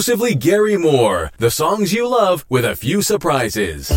exclusively Gary Moore. The songs you love with a few surprises.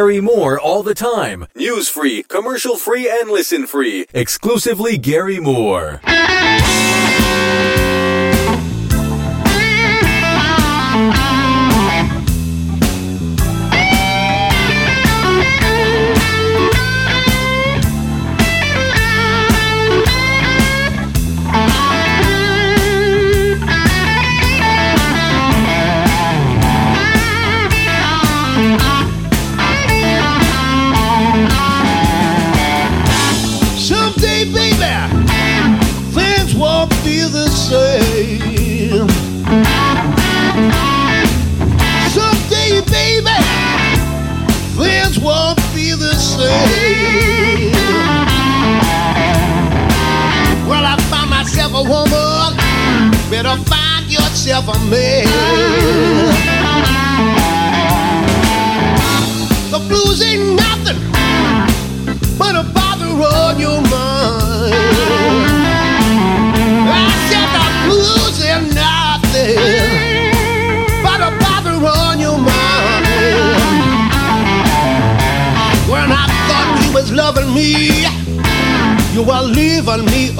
Gary Moore all the time. News free, commercial free, and listen free. Exclusively Gary Moore. Were leaving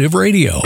Exclusive radio.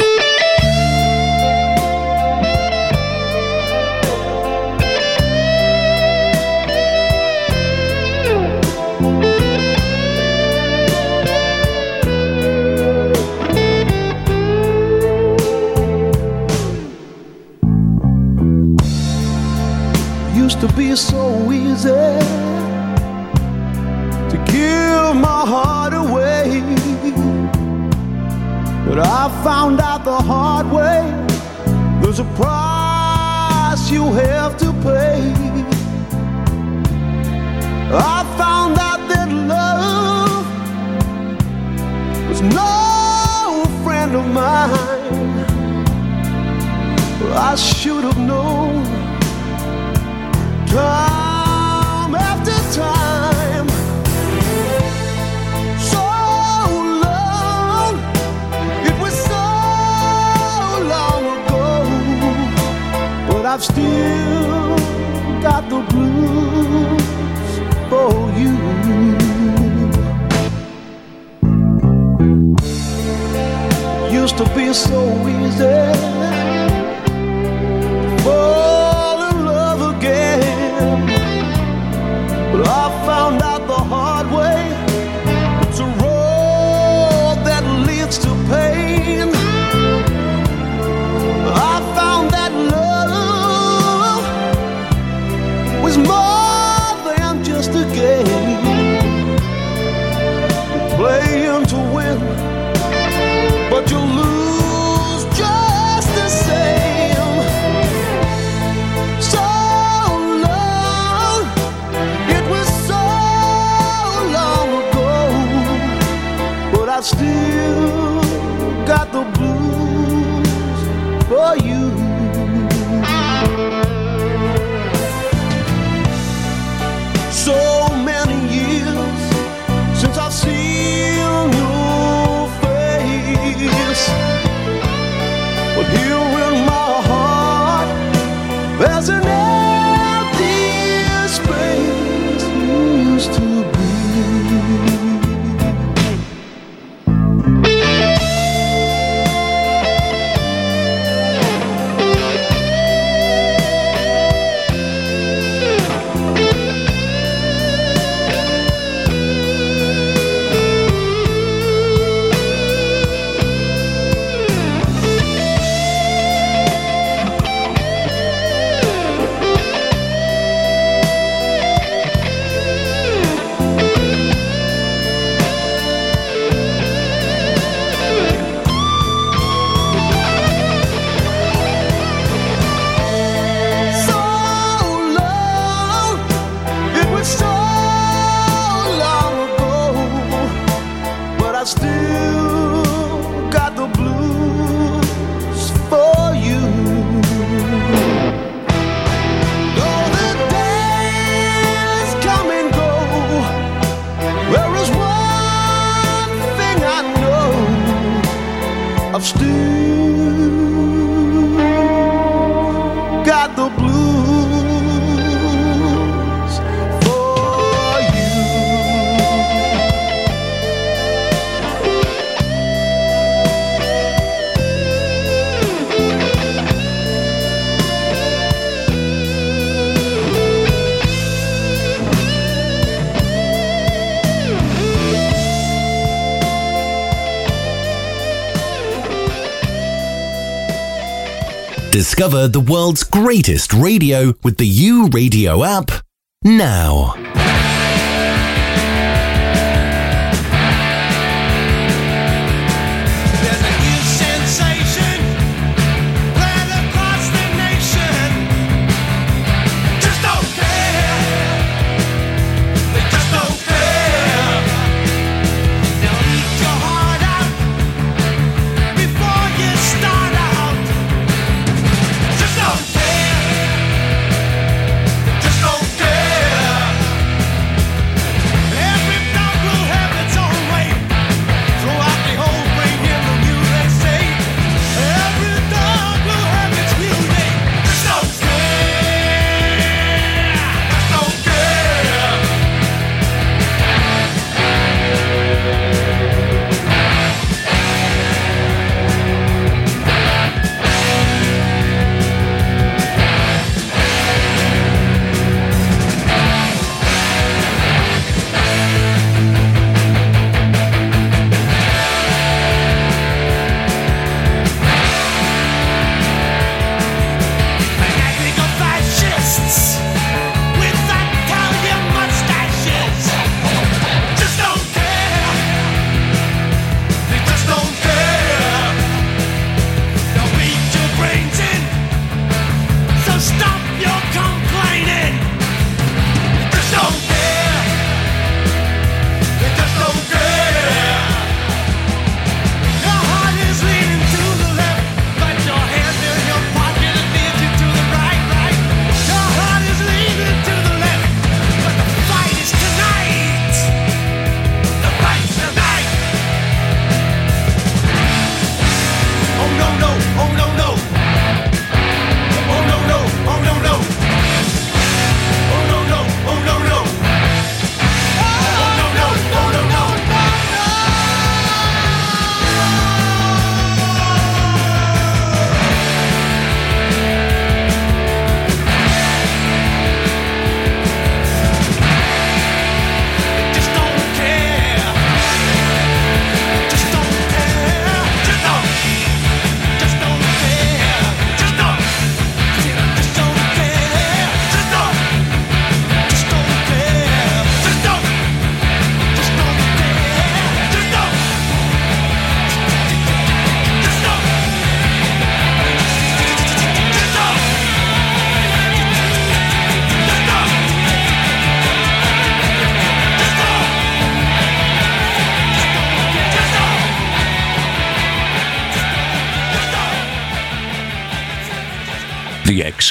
Discover the world's greatest radio with the YouRadio app now.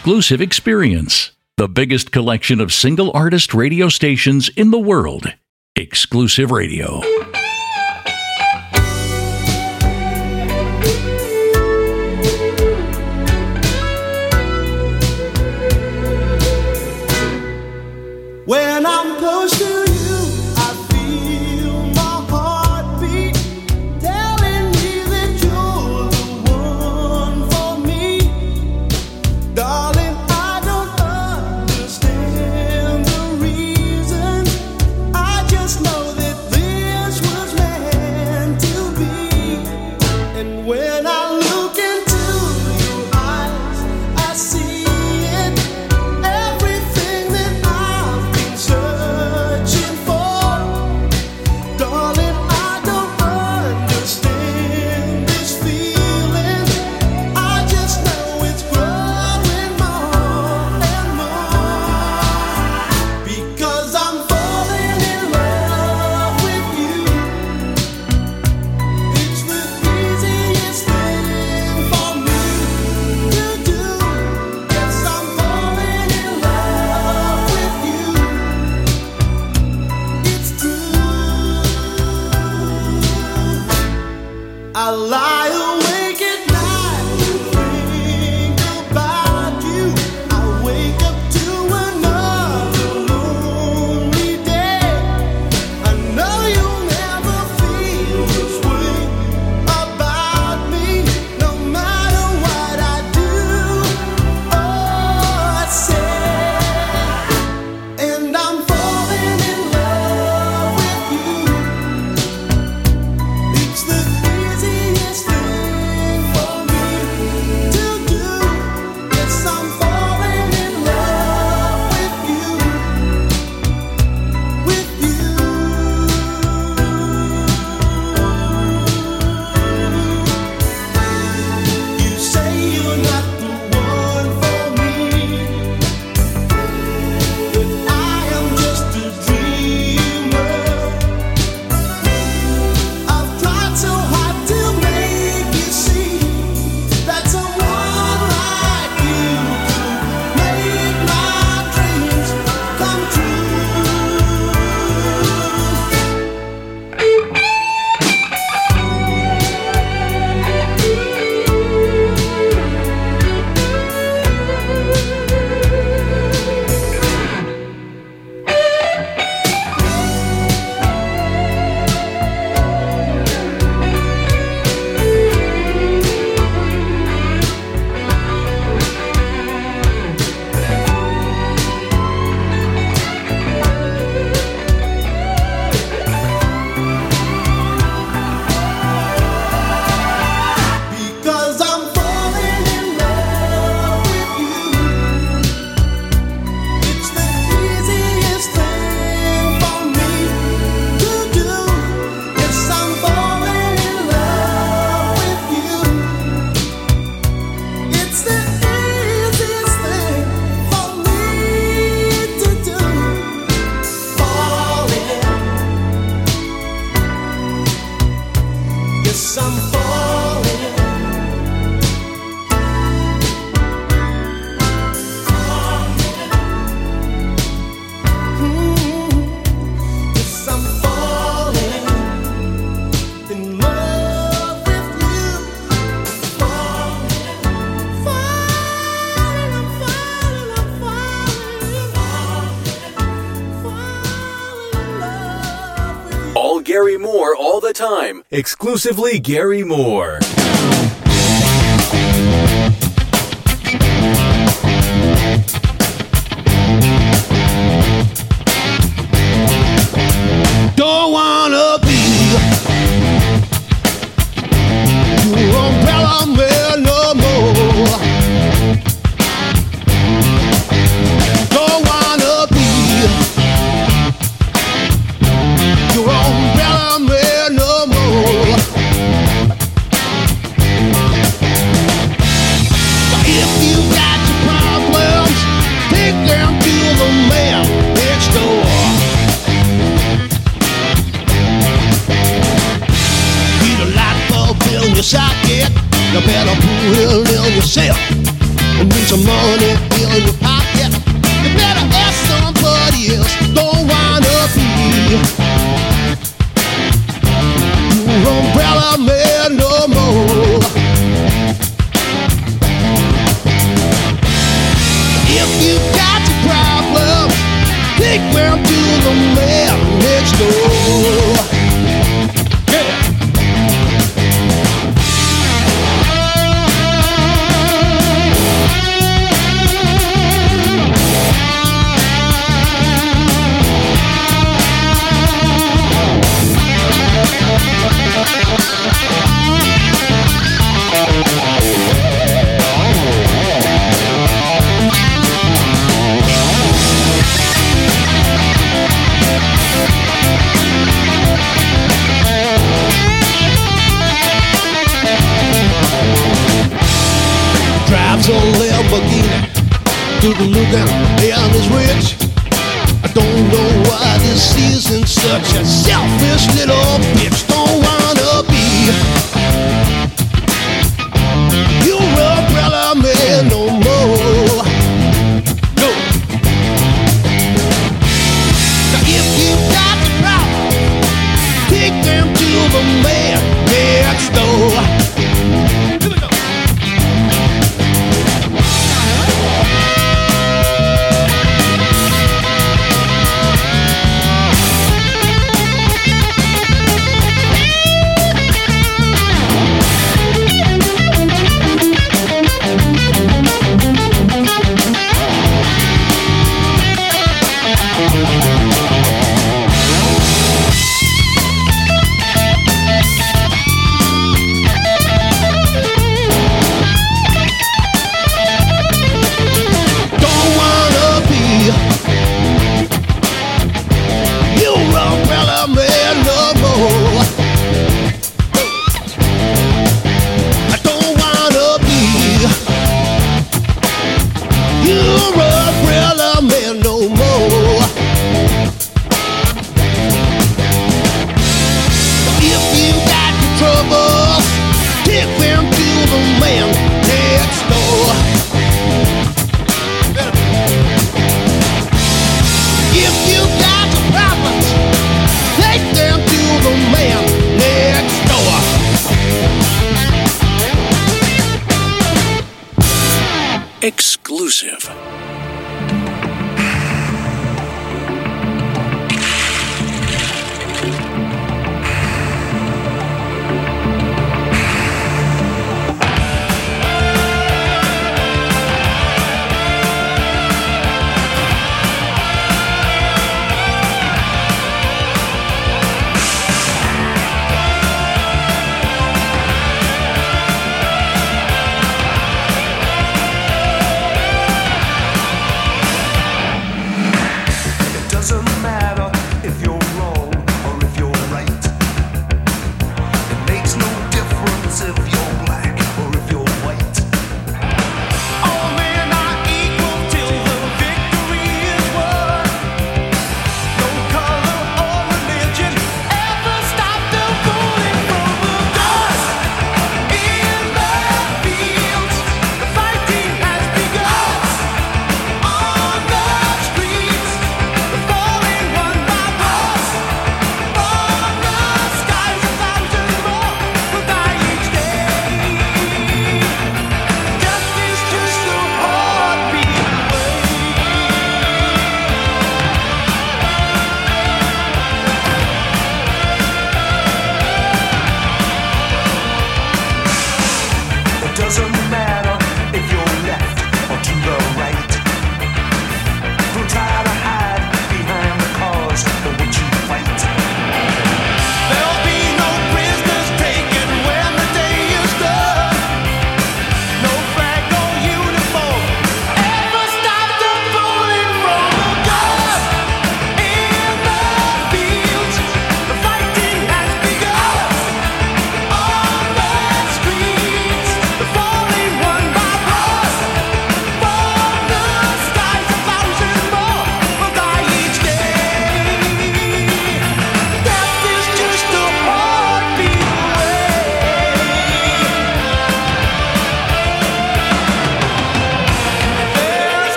exclusive experience. The biggest collection of single artist radio stations in the world. Exclusive Radio. Exclusively Gary Moore.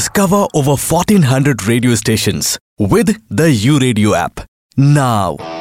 Discover over 1400 radio stations with the YouRadio app. Now.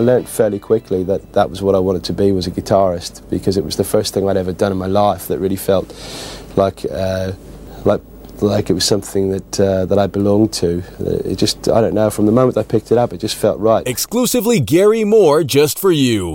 I learned fairly quickly that that was what I wanted to be was a guitarist because it was the first thing I'd ever done in my life that really felt like uh, like like it was something that uh, that I belonged to. It just I don't know. From the moment I picked it up, it just felt right. Exclusively Gary Moore, just for you.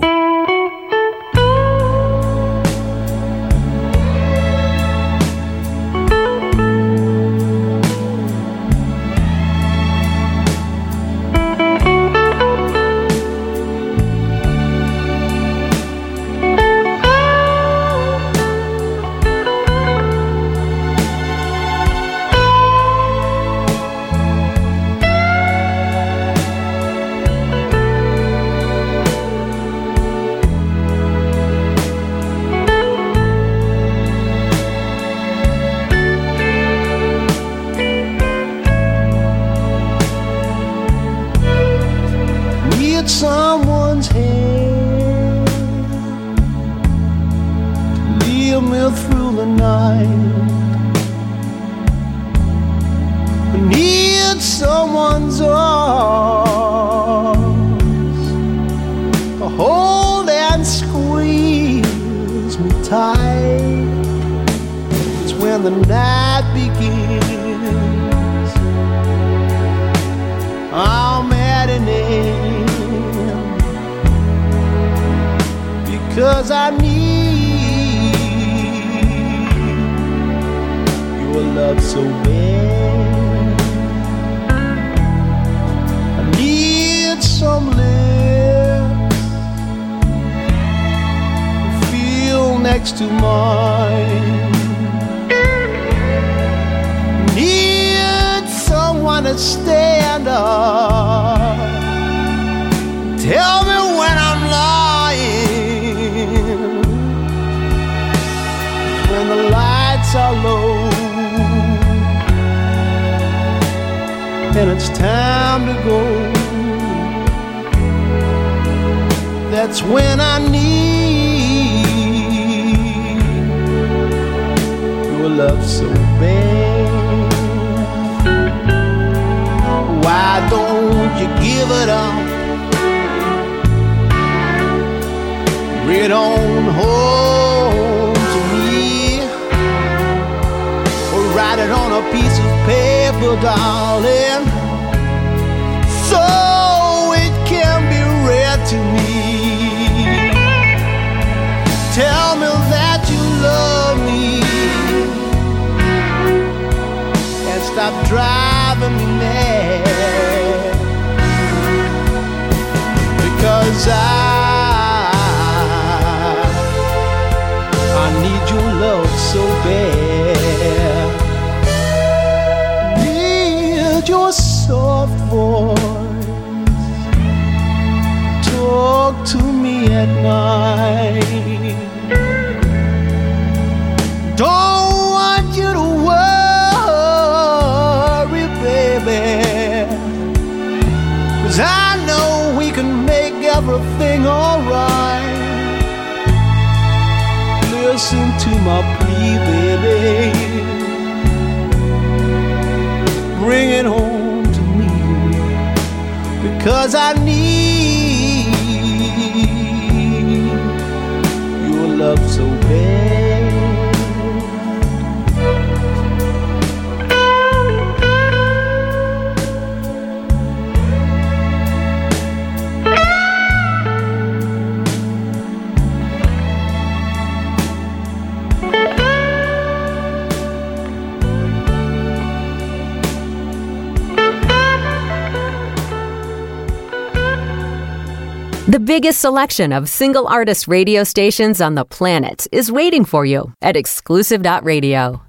selection of single artist radio stations on the planet is waiting for you at exclusive.radio.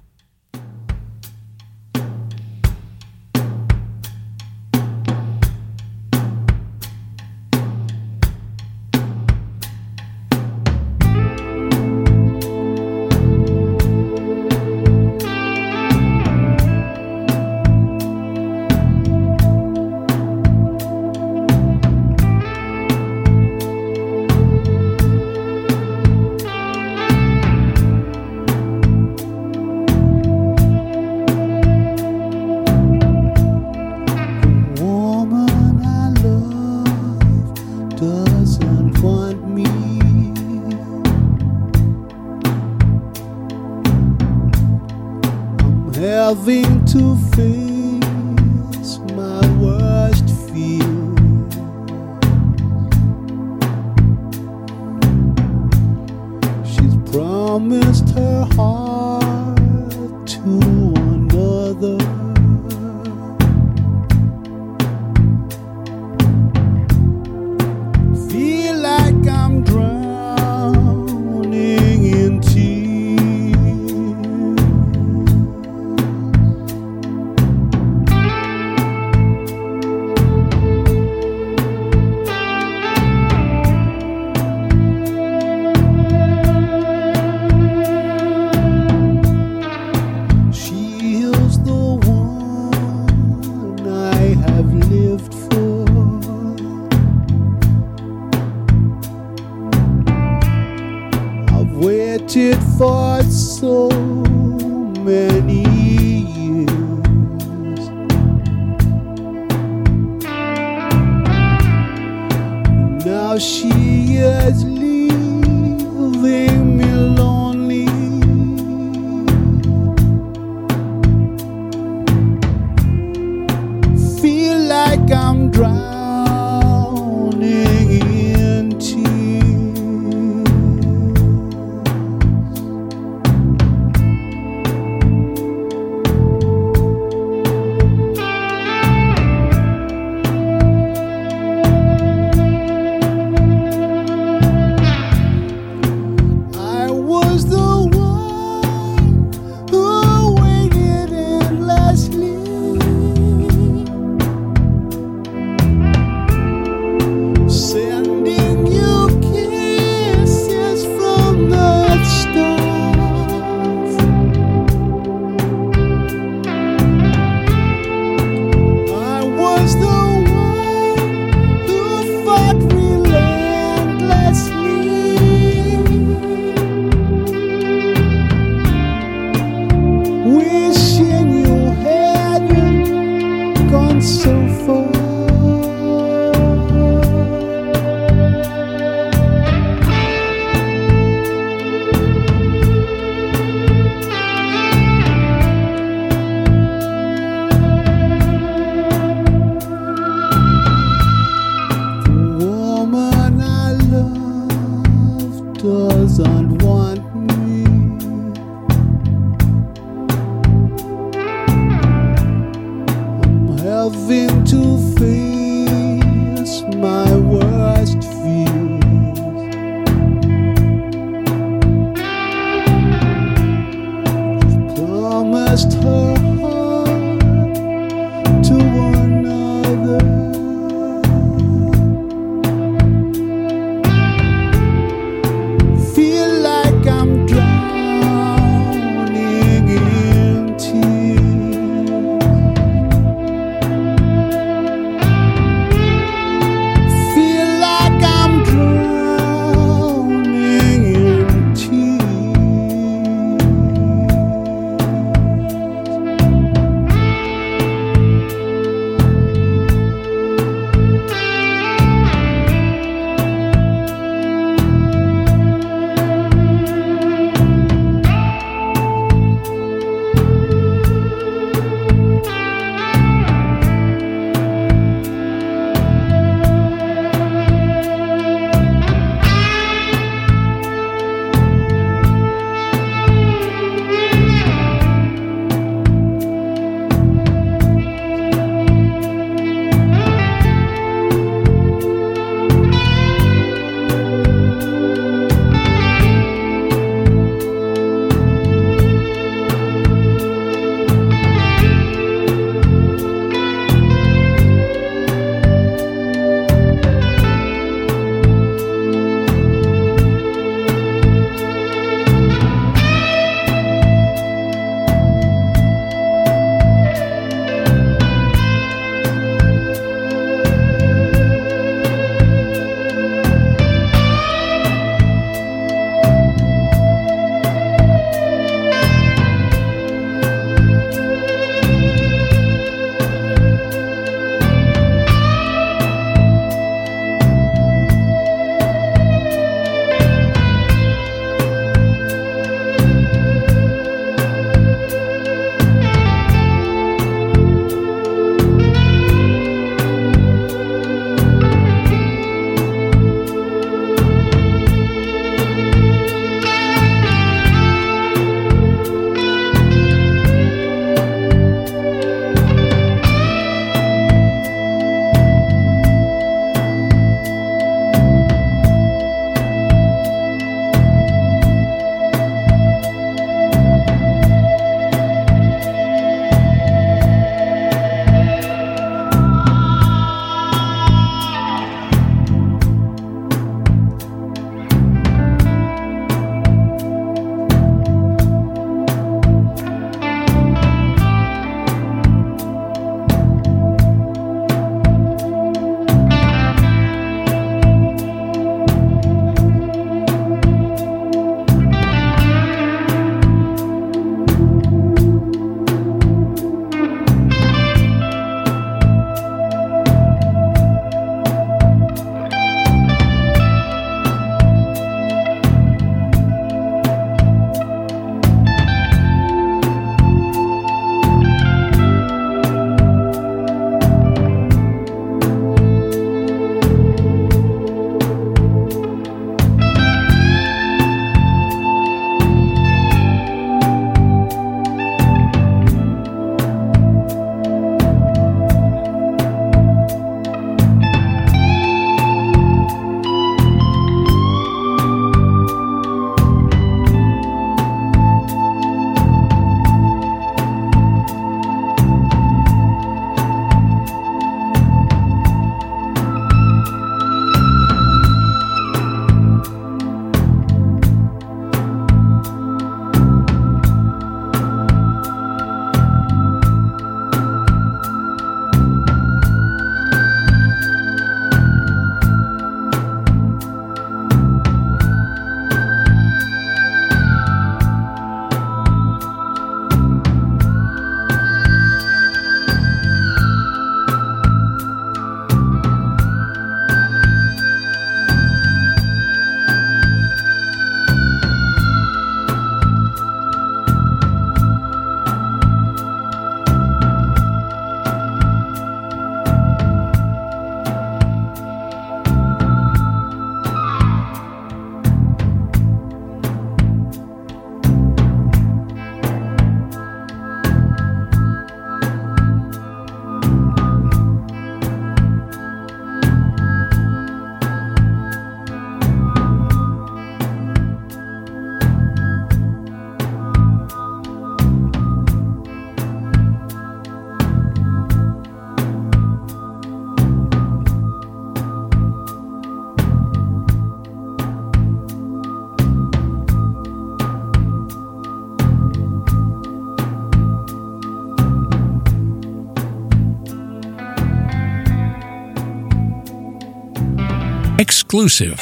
Exclusive.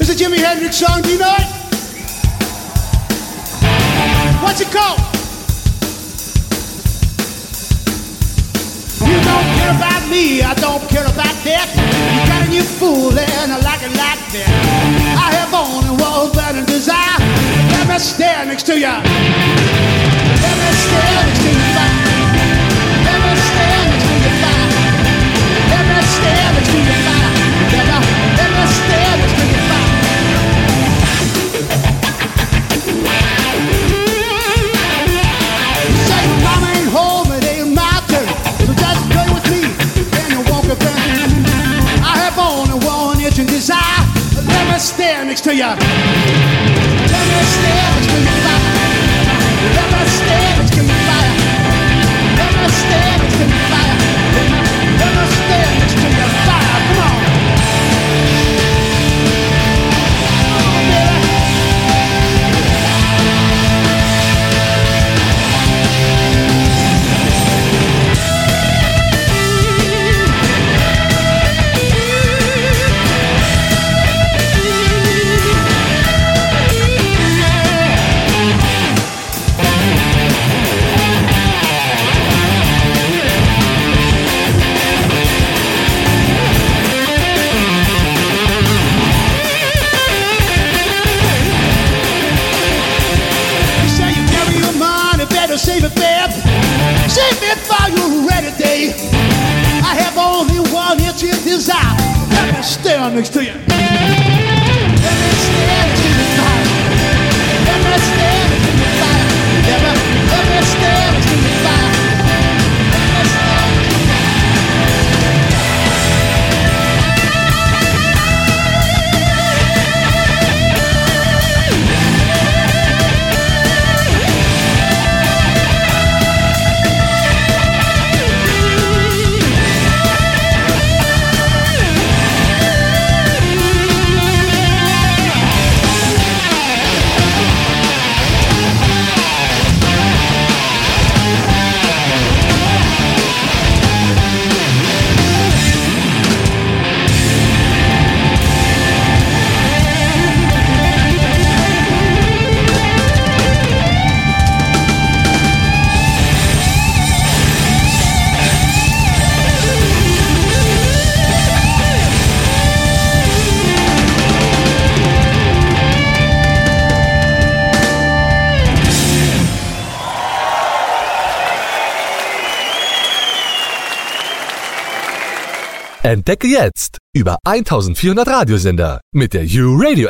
It's a Jimi Hendrix song, do you know it? What's it called? You don't care about me, I don't care about that. You got a new fool and I like it like that. Stand next to you. Next to next to next to next to. Say ain't home, my turn. So just play with me and have only one desire. Let me stand next to you. Let me stand Let me stand next to you. fire. Stand next to you. Entdecke jetzt über 1400 Radiosender mit der U-Radio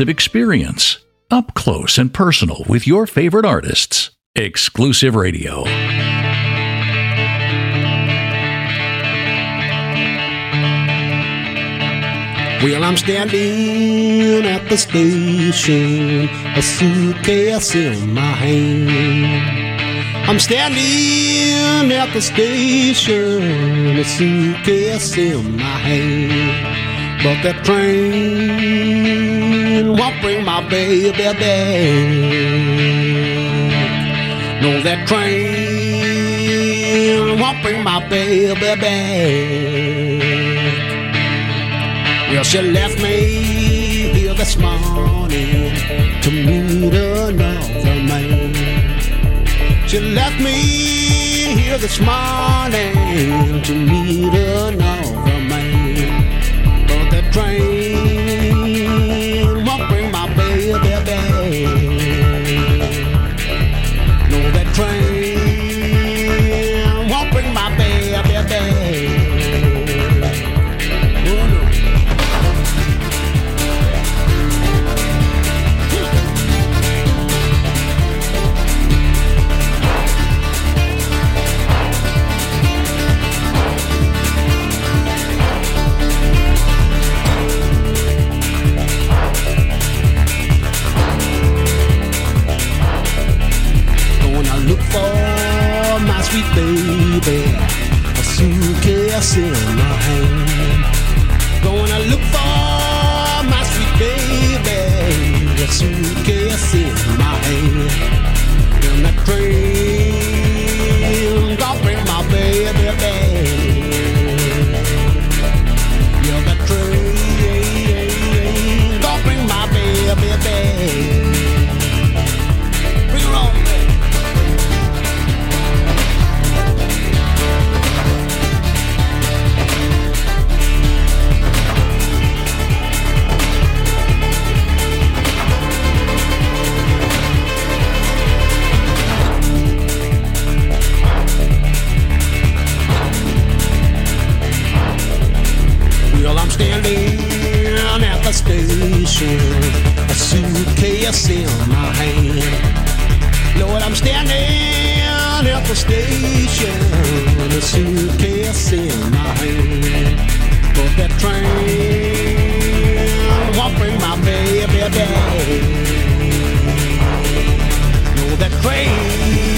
Of experience, up close and personal with your favorite artists. Exclusive Radio. Well, I'm standing at the station, a suitcase in my hand. I'm standing at the station, a suitcase in my hand. But that train won't bring my baby back. No, that train won't bring my baby back. Well, she left me here this morning to meet another man. She left me here this morning to meet another man. But that train Sin. yes in my hand. Lord, I'm standing at the station a suitcase in my hand. But that train won't bring my baby back. No, that train.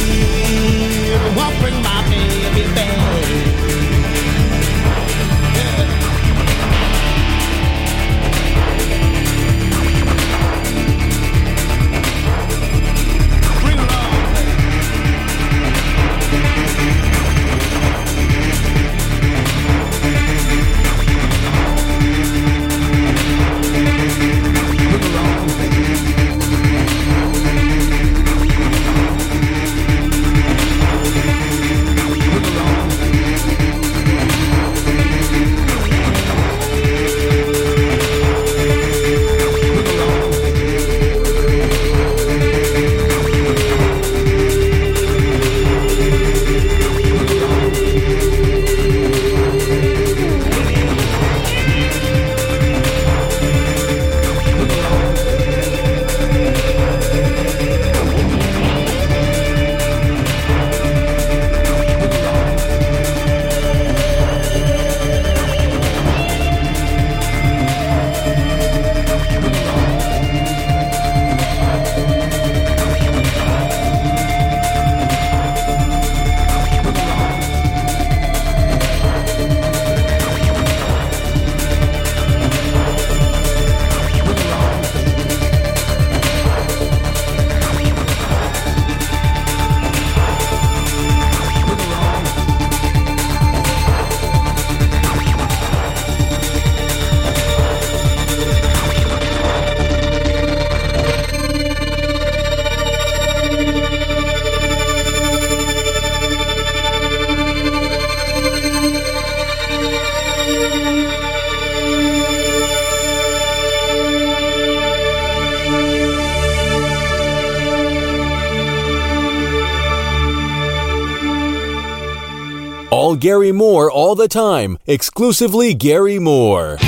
Gary Moore all the time. Exclusively Gary Moore.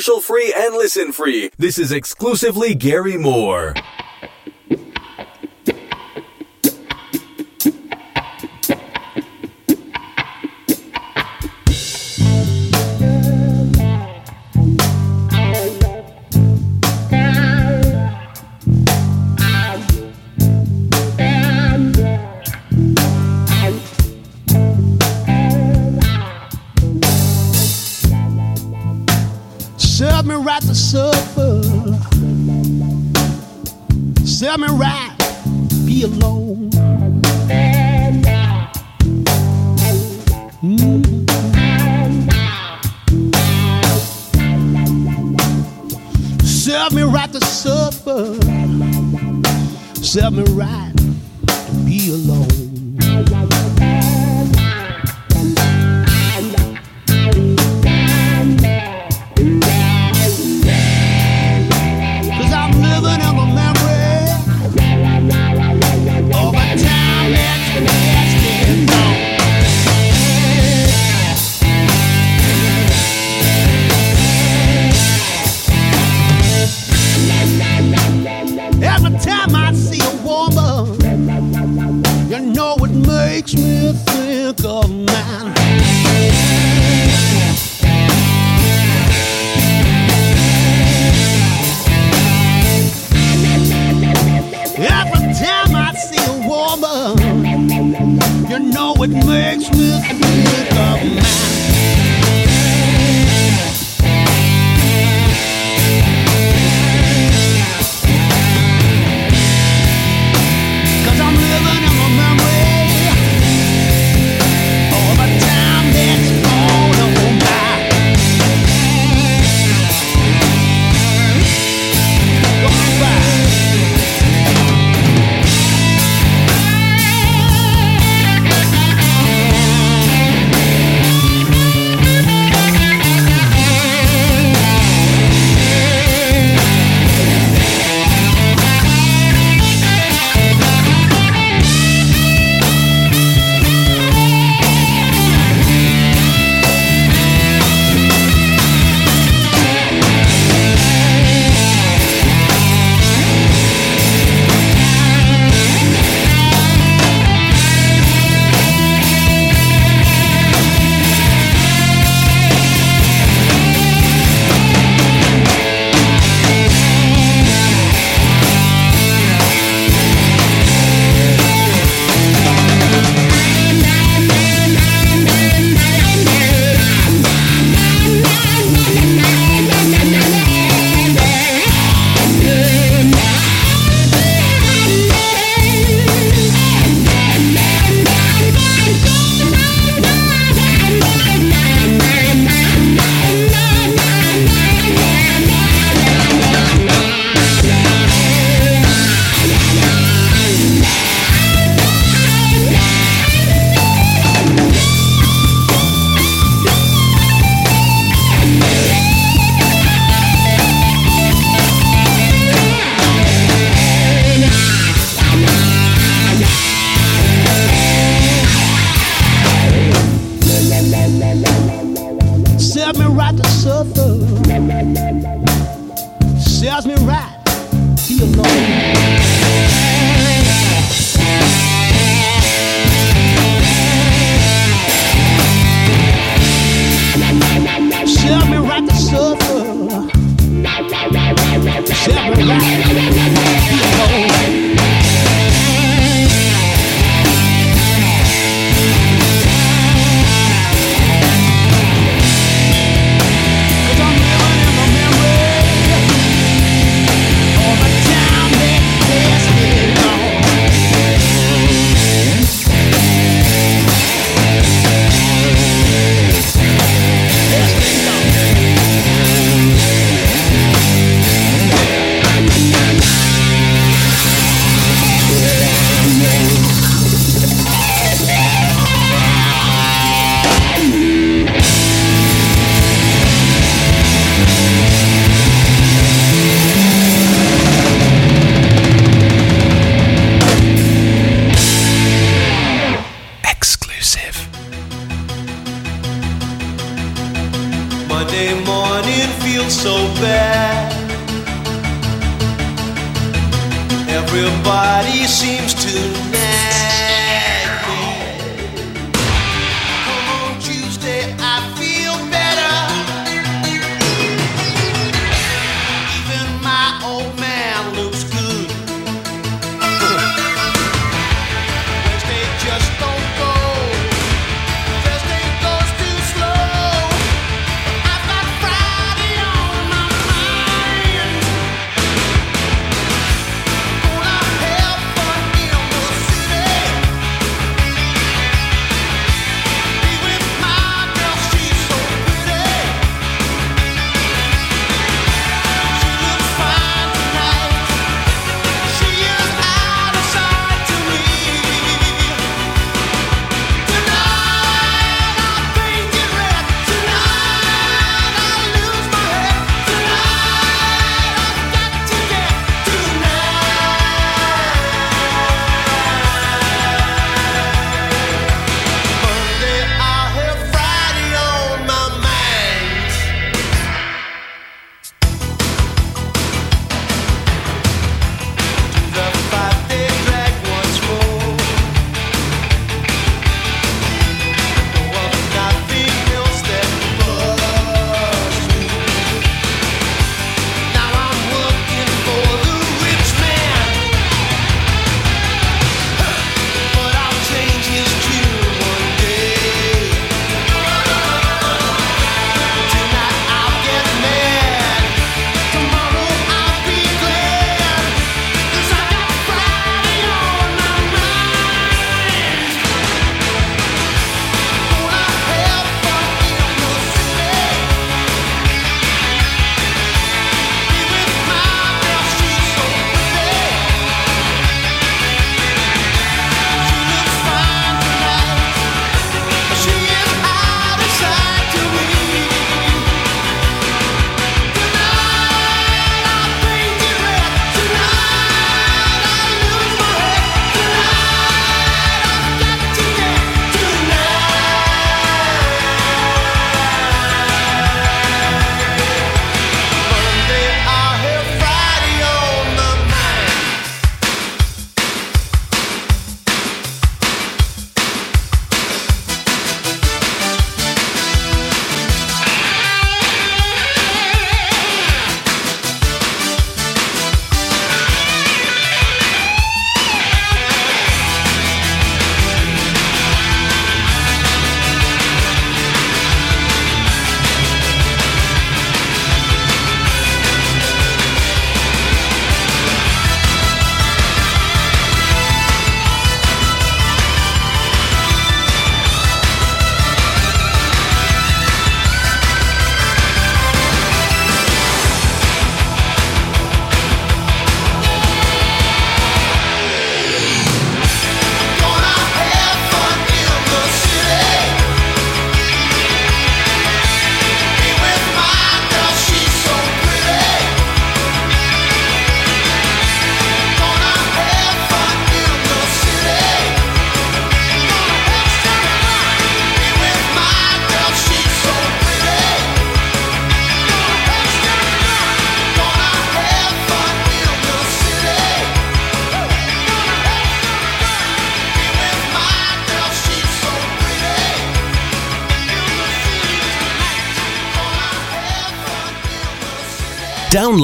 commercial free and listen free. This is exclusively Gary Moore. tell me right, be alone. Mm. Serve me right to suffer. Serve me right.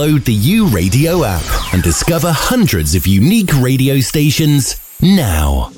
download the YouRadio app and discover hundreds of unique radio stations now.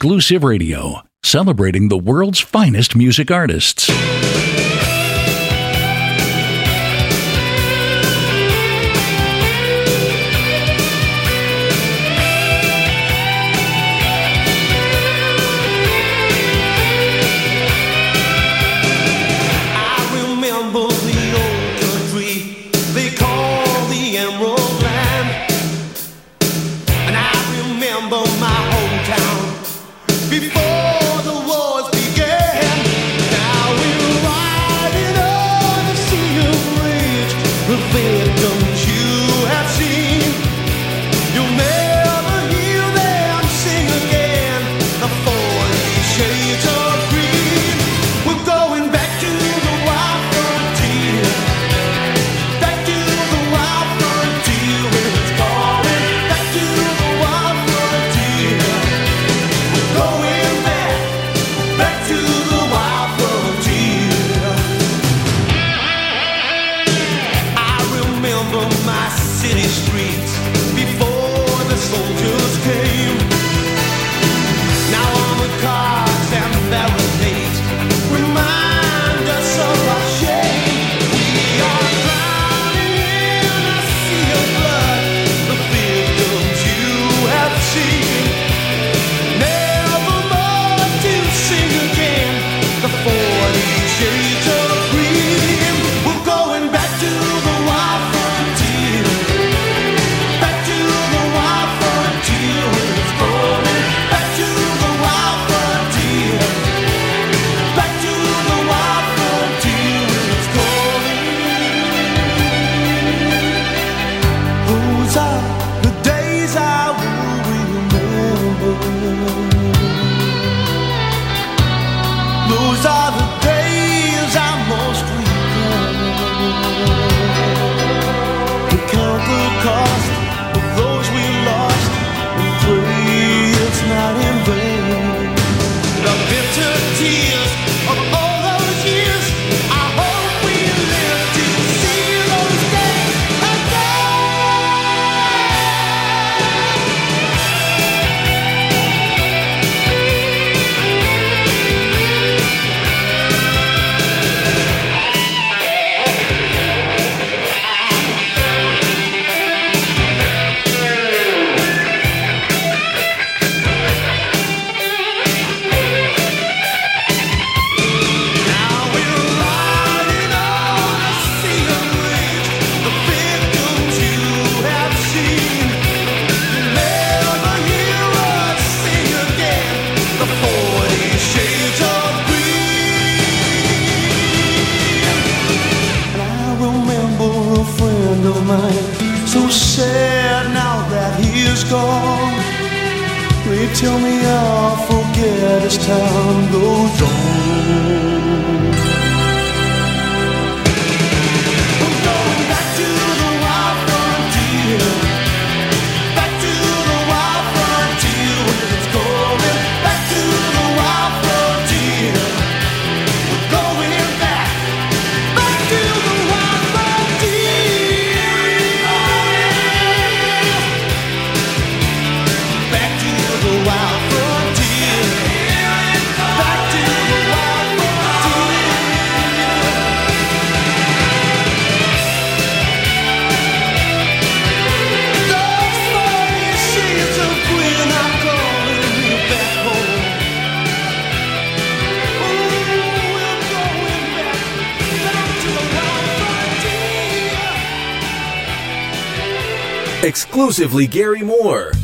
exclusive radio, celebrating the world's finest music artists. exclusively Gary Moore.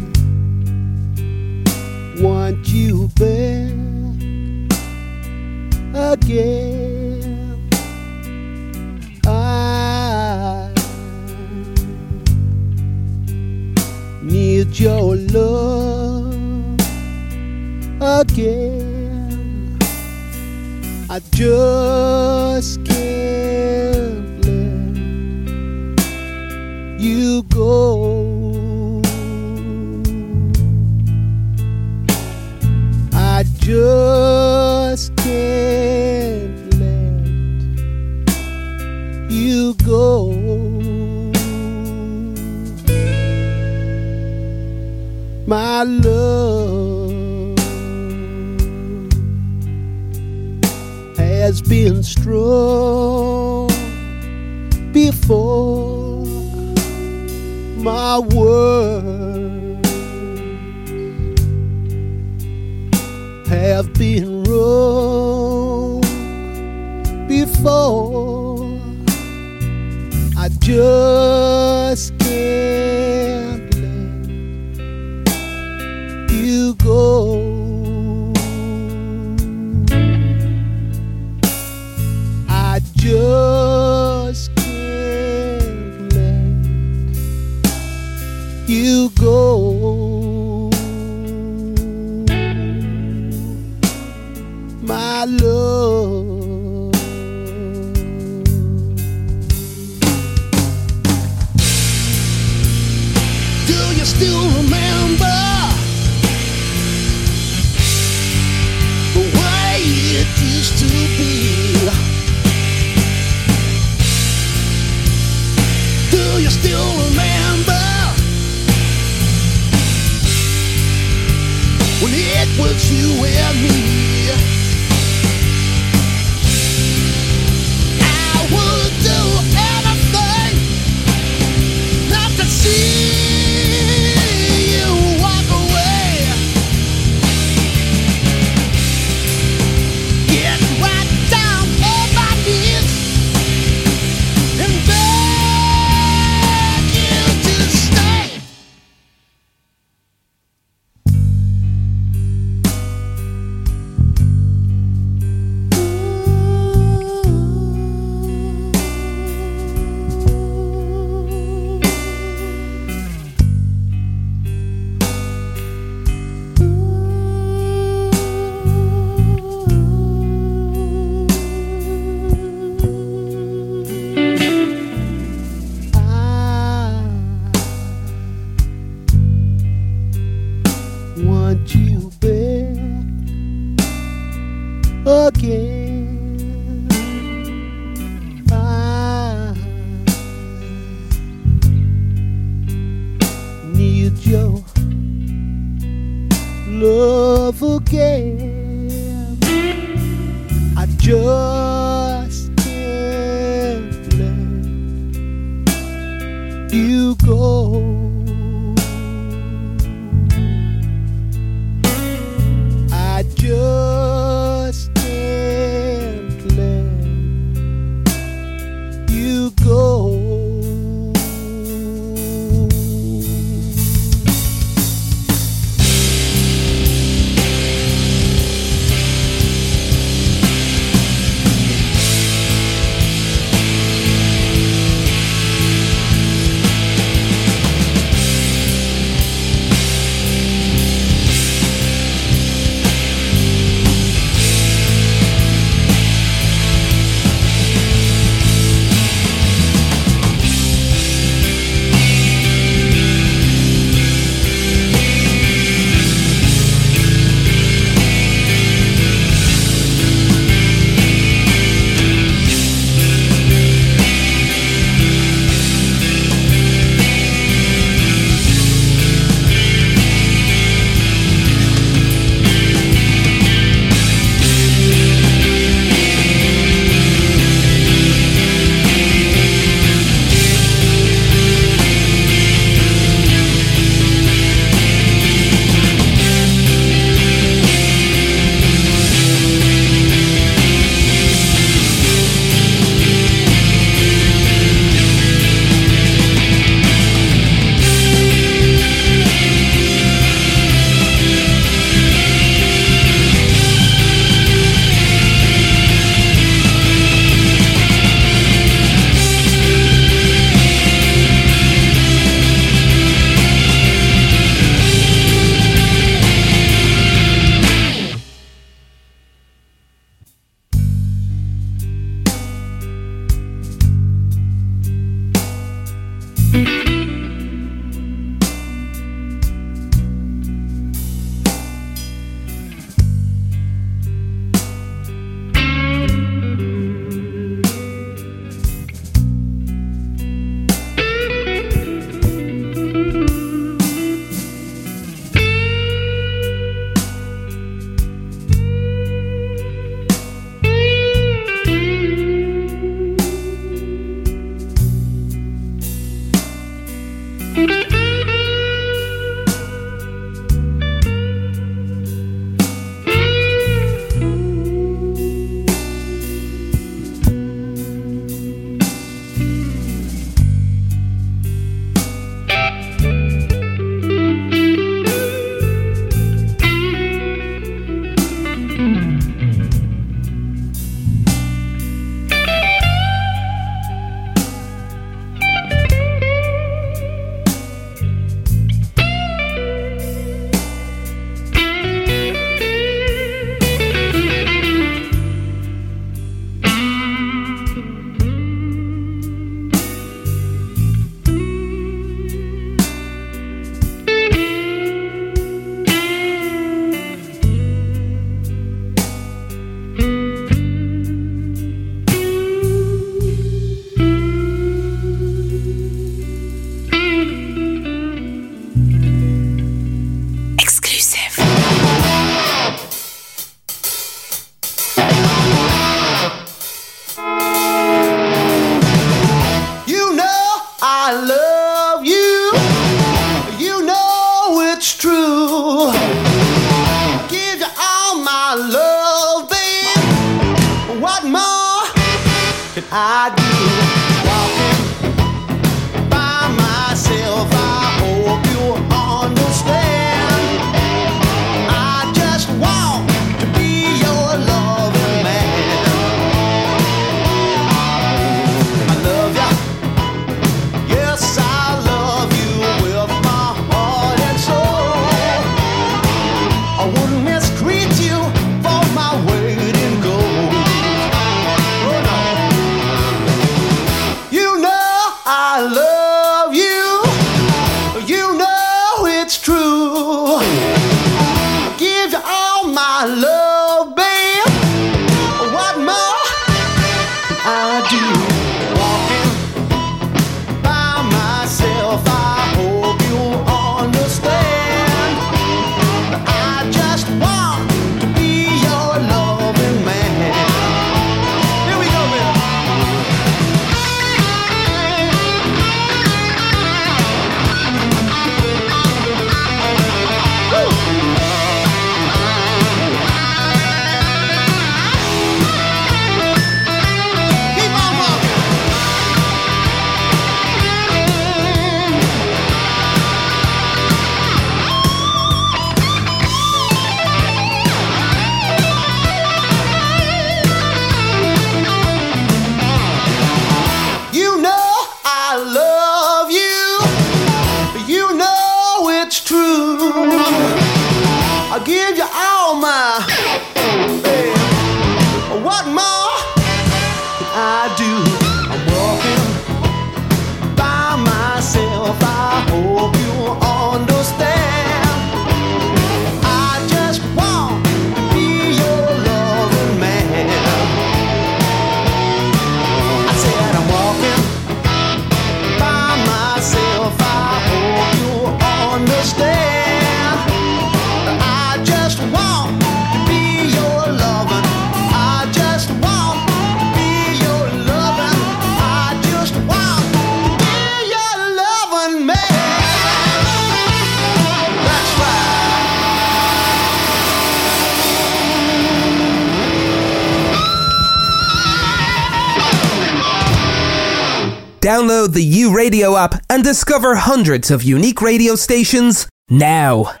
radio app and discover hundreds of unique radio stations now.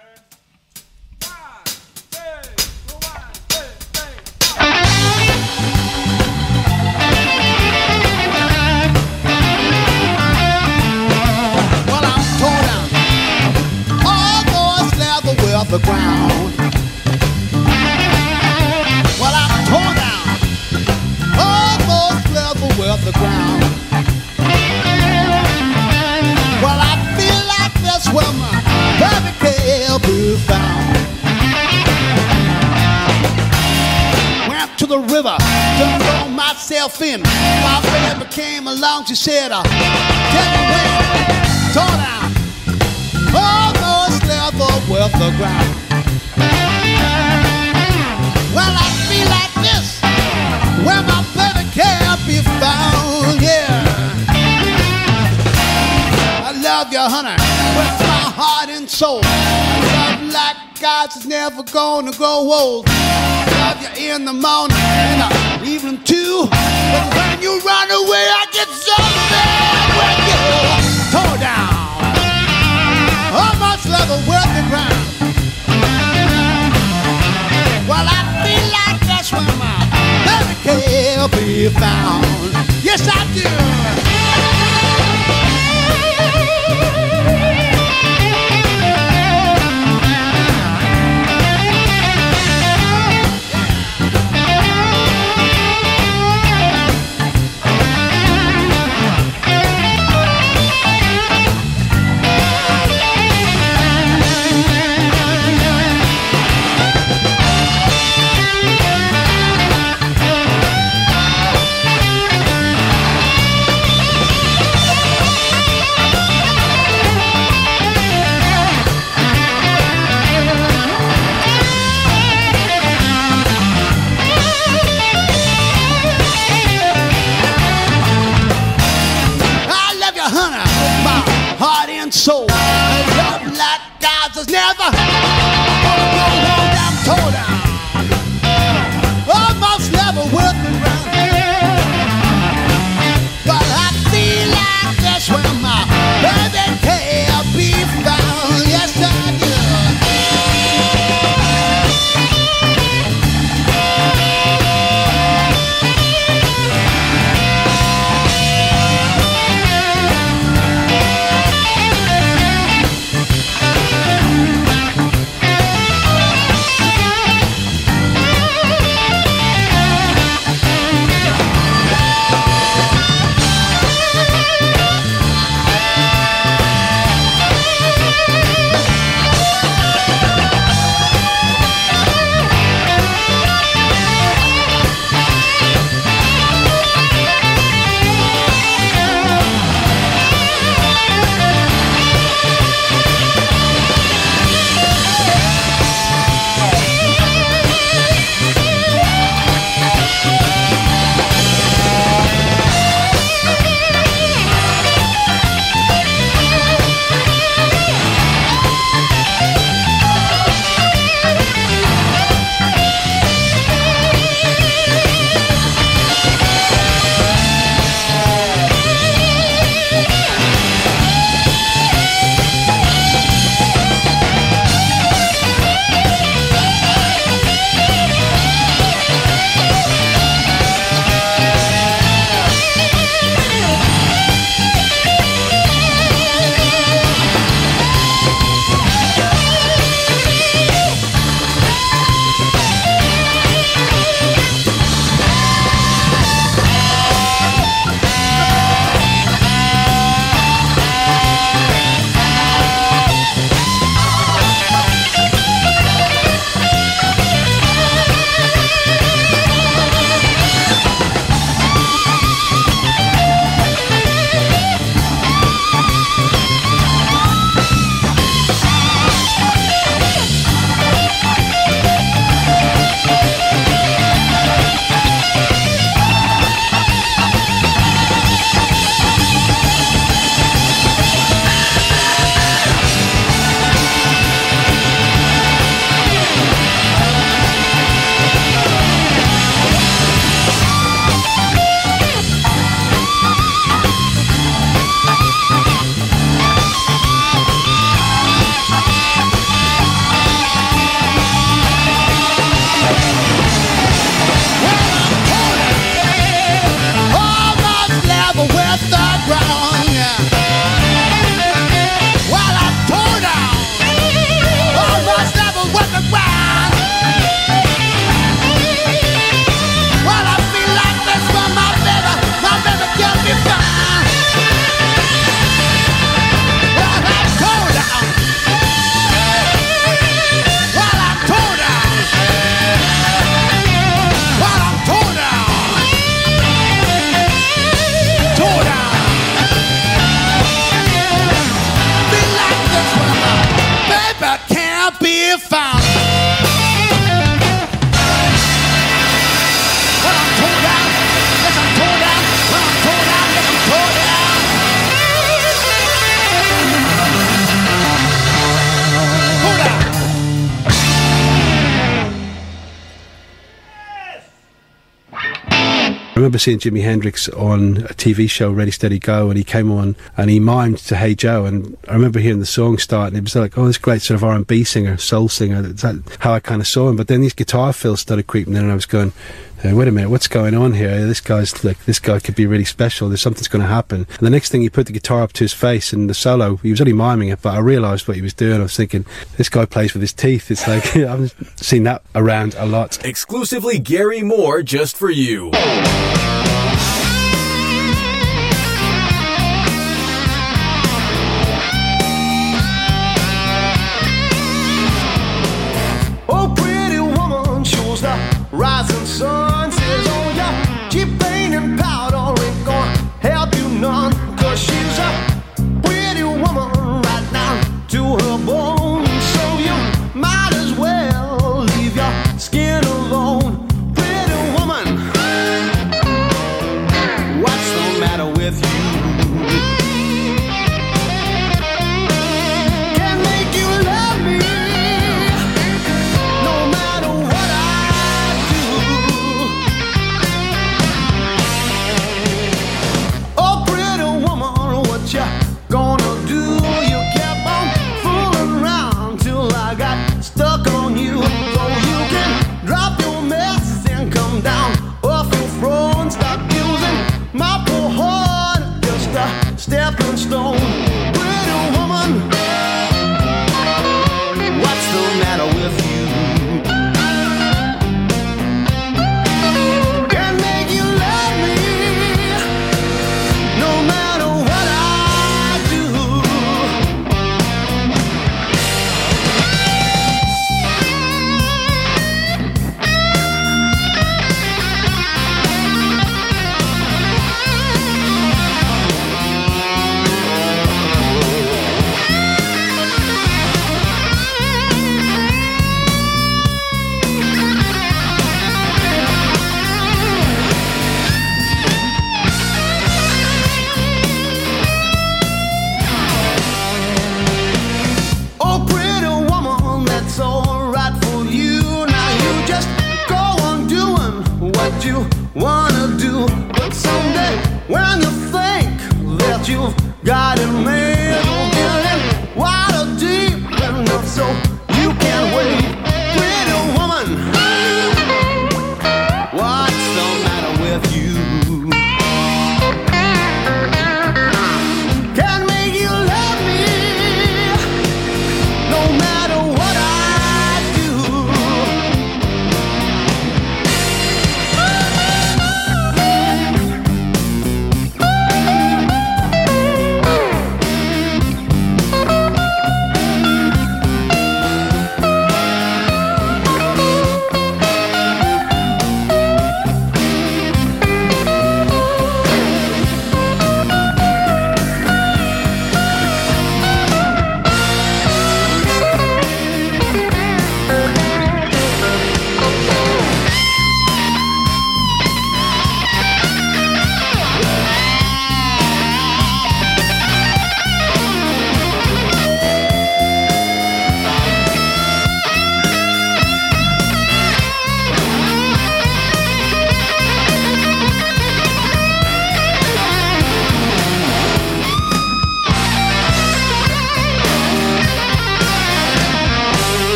coffin. My friend became a lounge, she said, Get me when, down. Almost level with the ground. Well, I feel like this, where my baby can't be found, yeah. I love you, honey, with my heart and soul. Love like God's is never gonna grow old. Love you in the morning. and I you. But when you run away, I get so mad when you tore down all love slugger working ground. Well, I feel like that's where my love can be found. Yes, I do. Remember seeing Jimi Hendrix on a TV show, Ready Steady Go, and he came on and he mimed to Hey Joe, and I remember hearing the song start, and it was like, oh, this great sort of R and B singer, soul singer. That's that how I kind of saw him. But then these guitar fills started creeping in, and I was going. Wait a minute, what's going on here? This guy's like, this guy could be really special. There's something's going to happen. And the next thing, he put the guitar up to his face, and the solo, he was only miming it, but I realised what he was doing. I was thinking, this guy plays with his teeth. It's like I've seen that around a lot. Exclusively Gary Moore just for you. Rising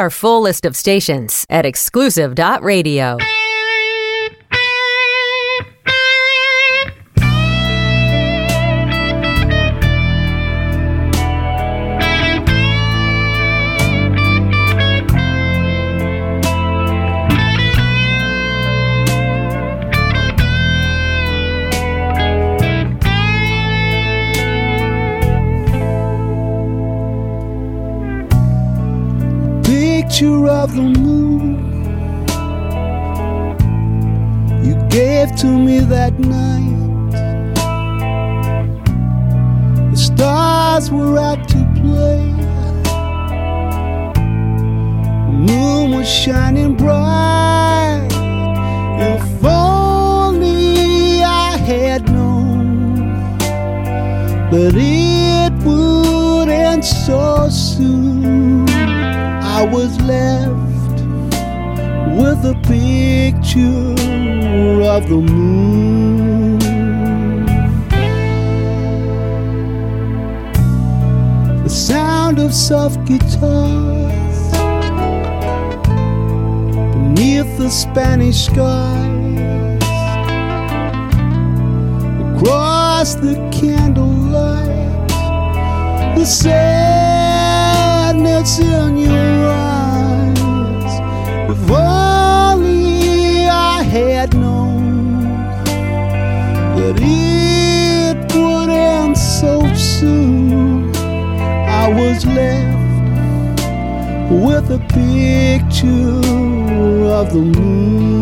our full list of stations at exclusive.radio. picture of the moon. The sound of soft guitars beneath the Spanish skies, across the candlelight, the sadness in your eyes. Before had known that it would end so soon, I was left with a picture of the moon.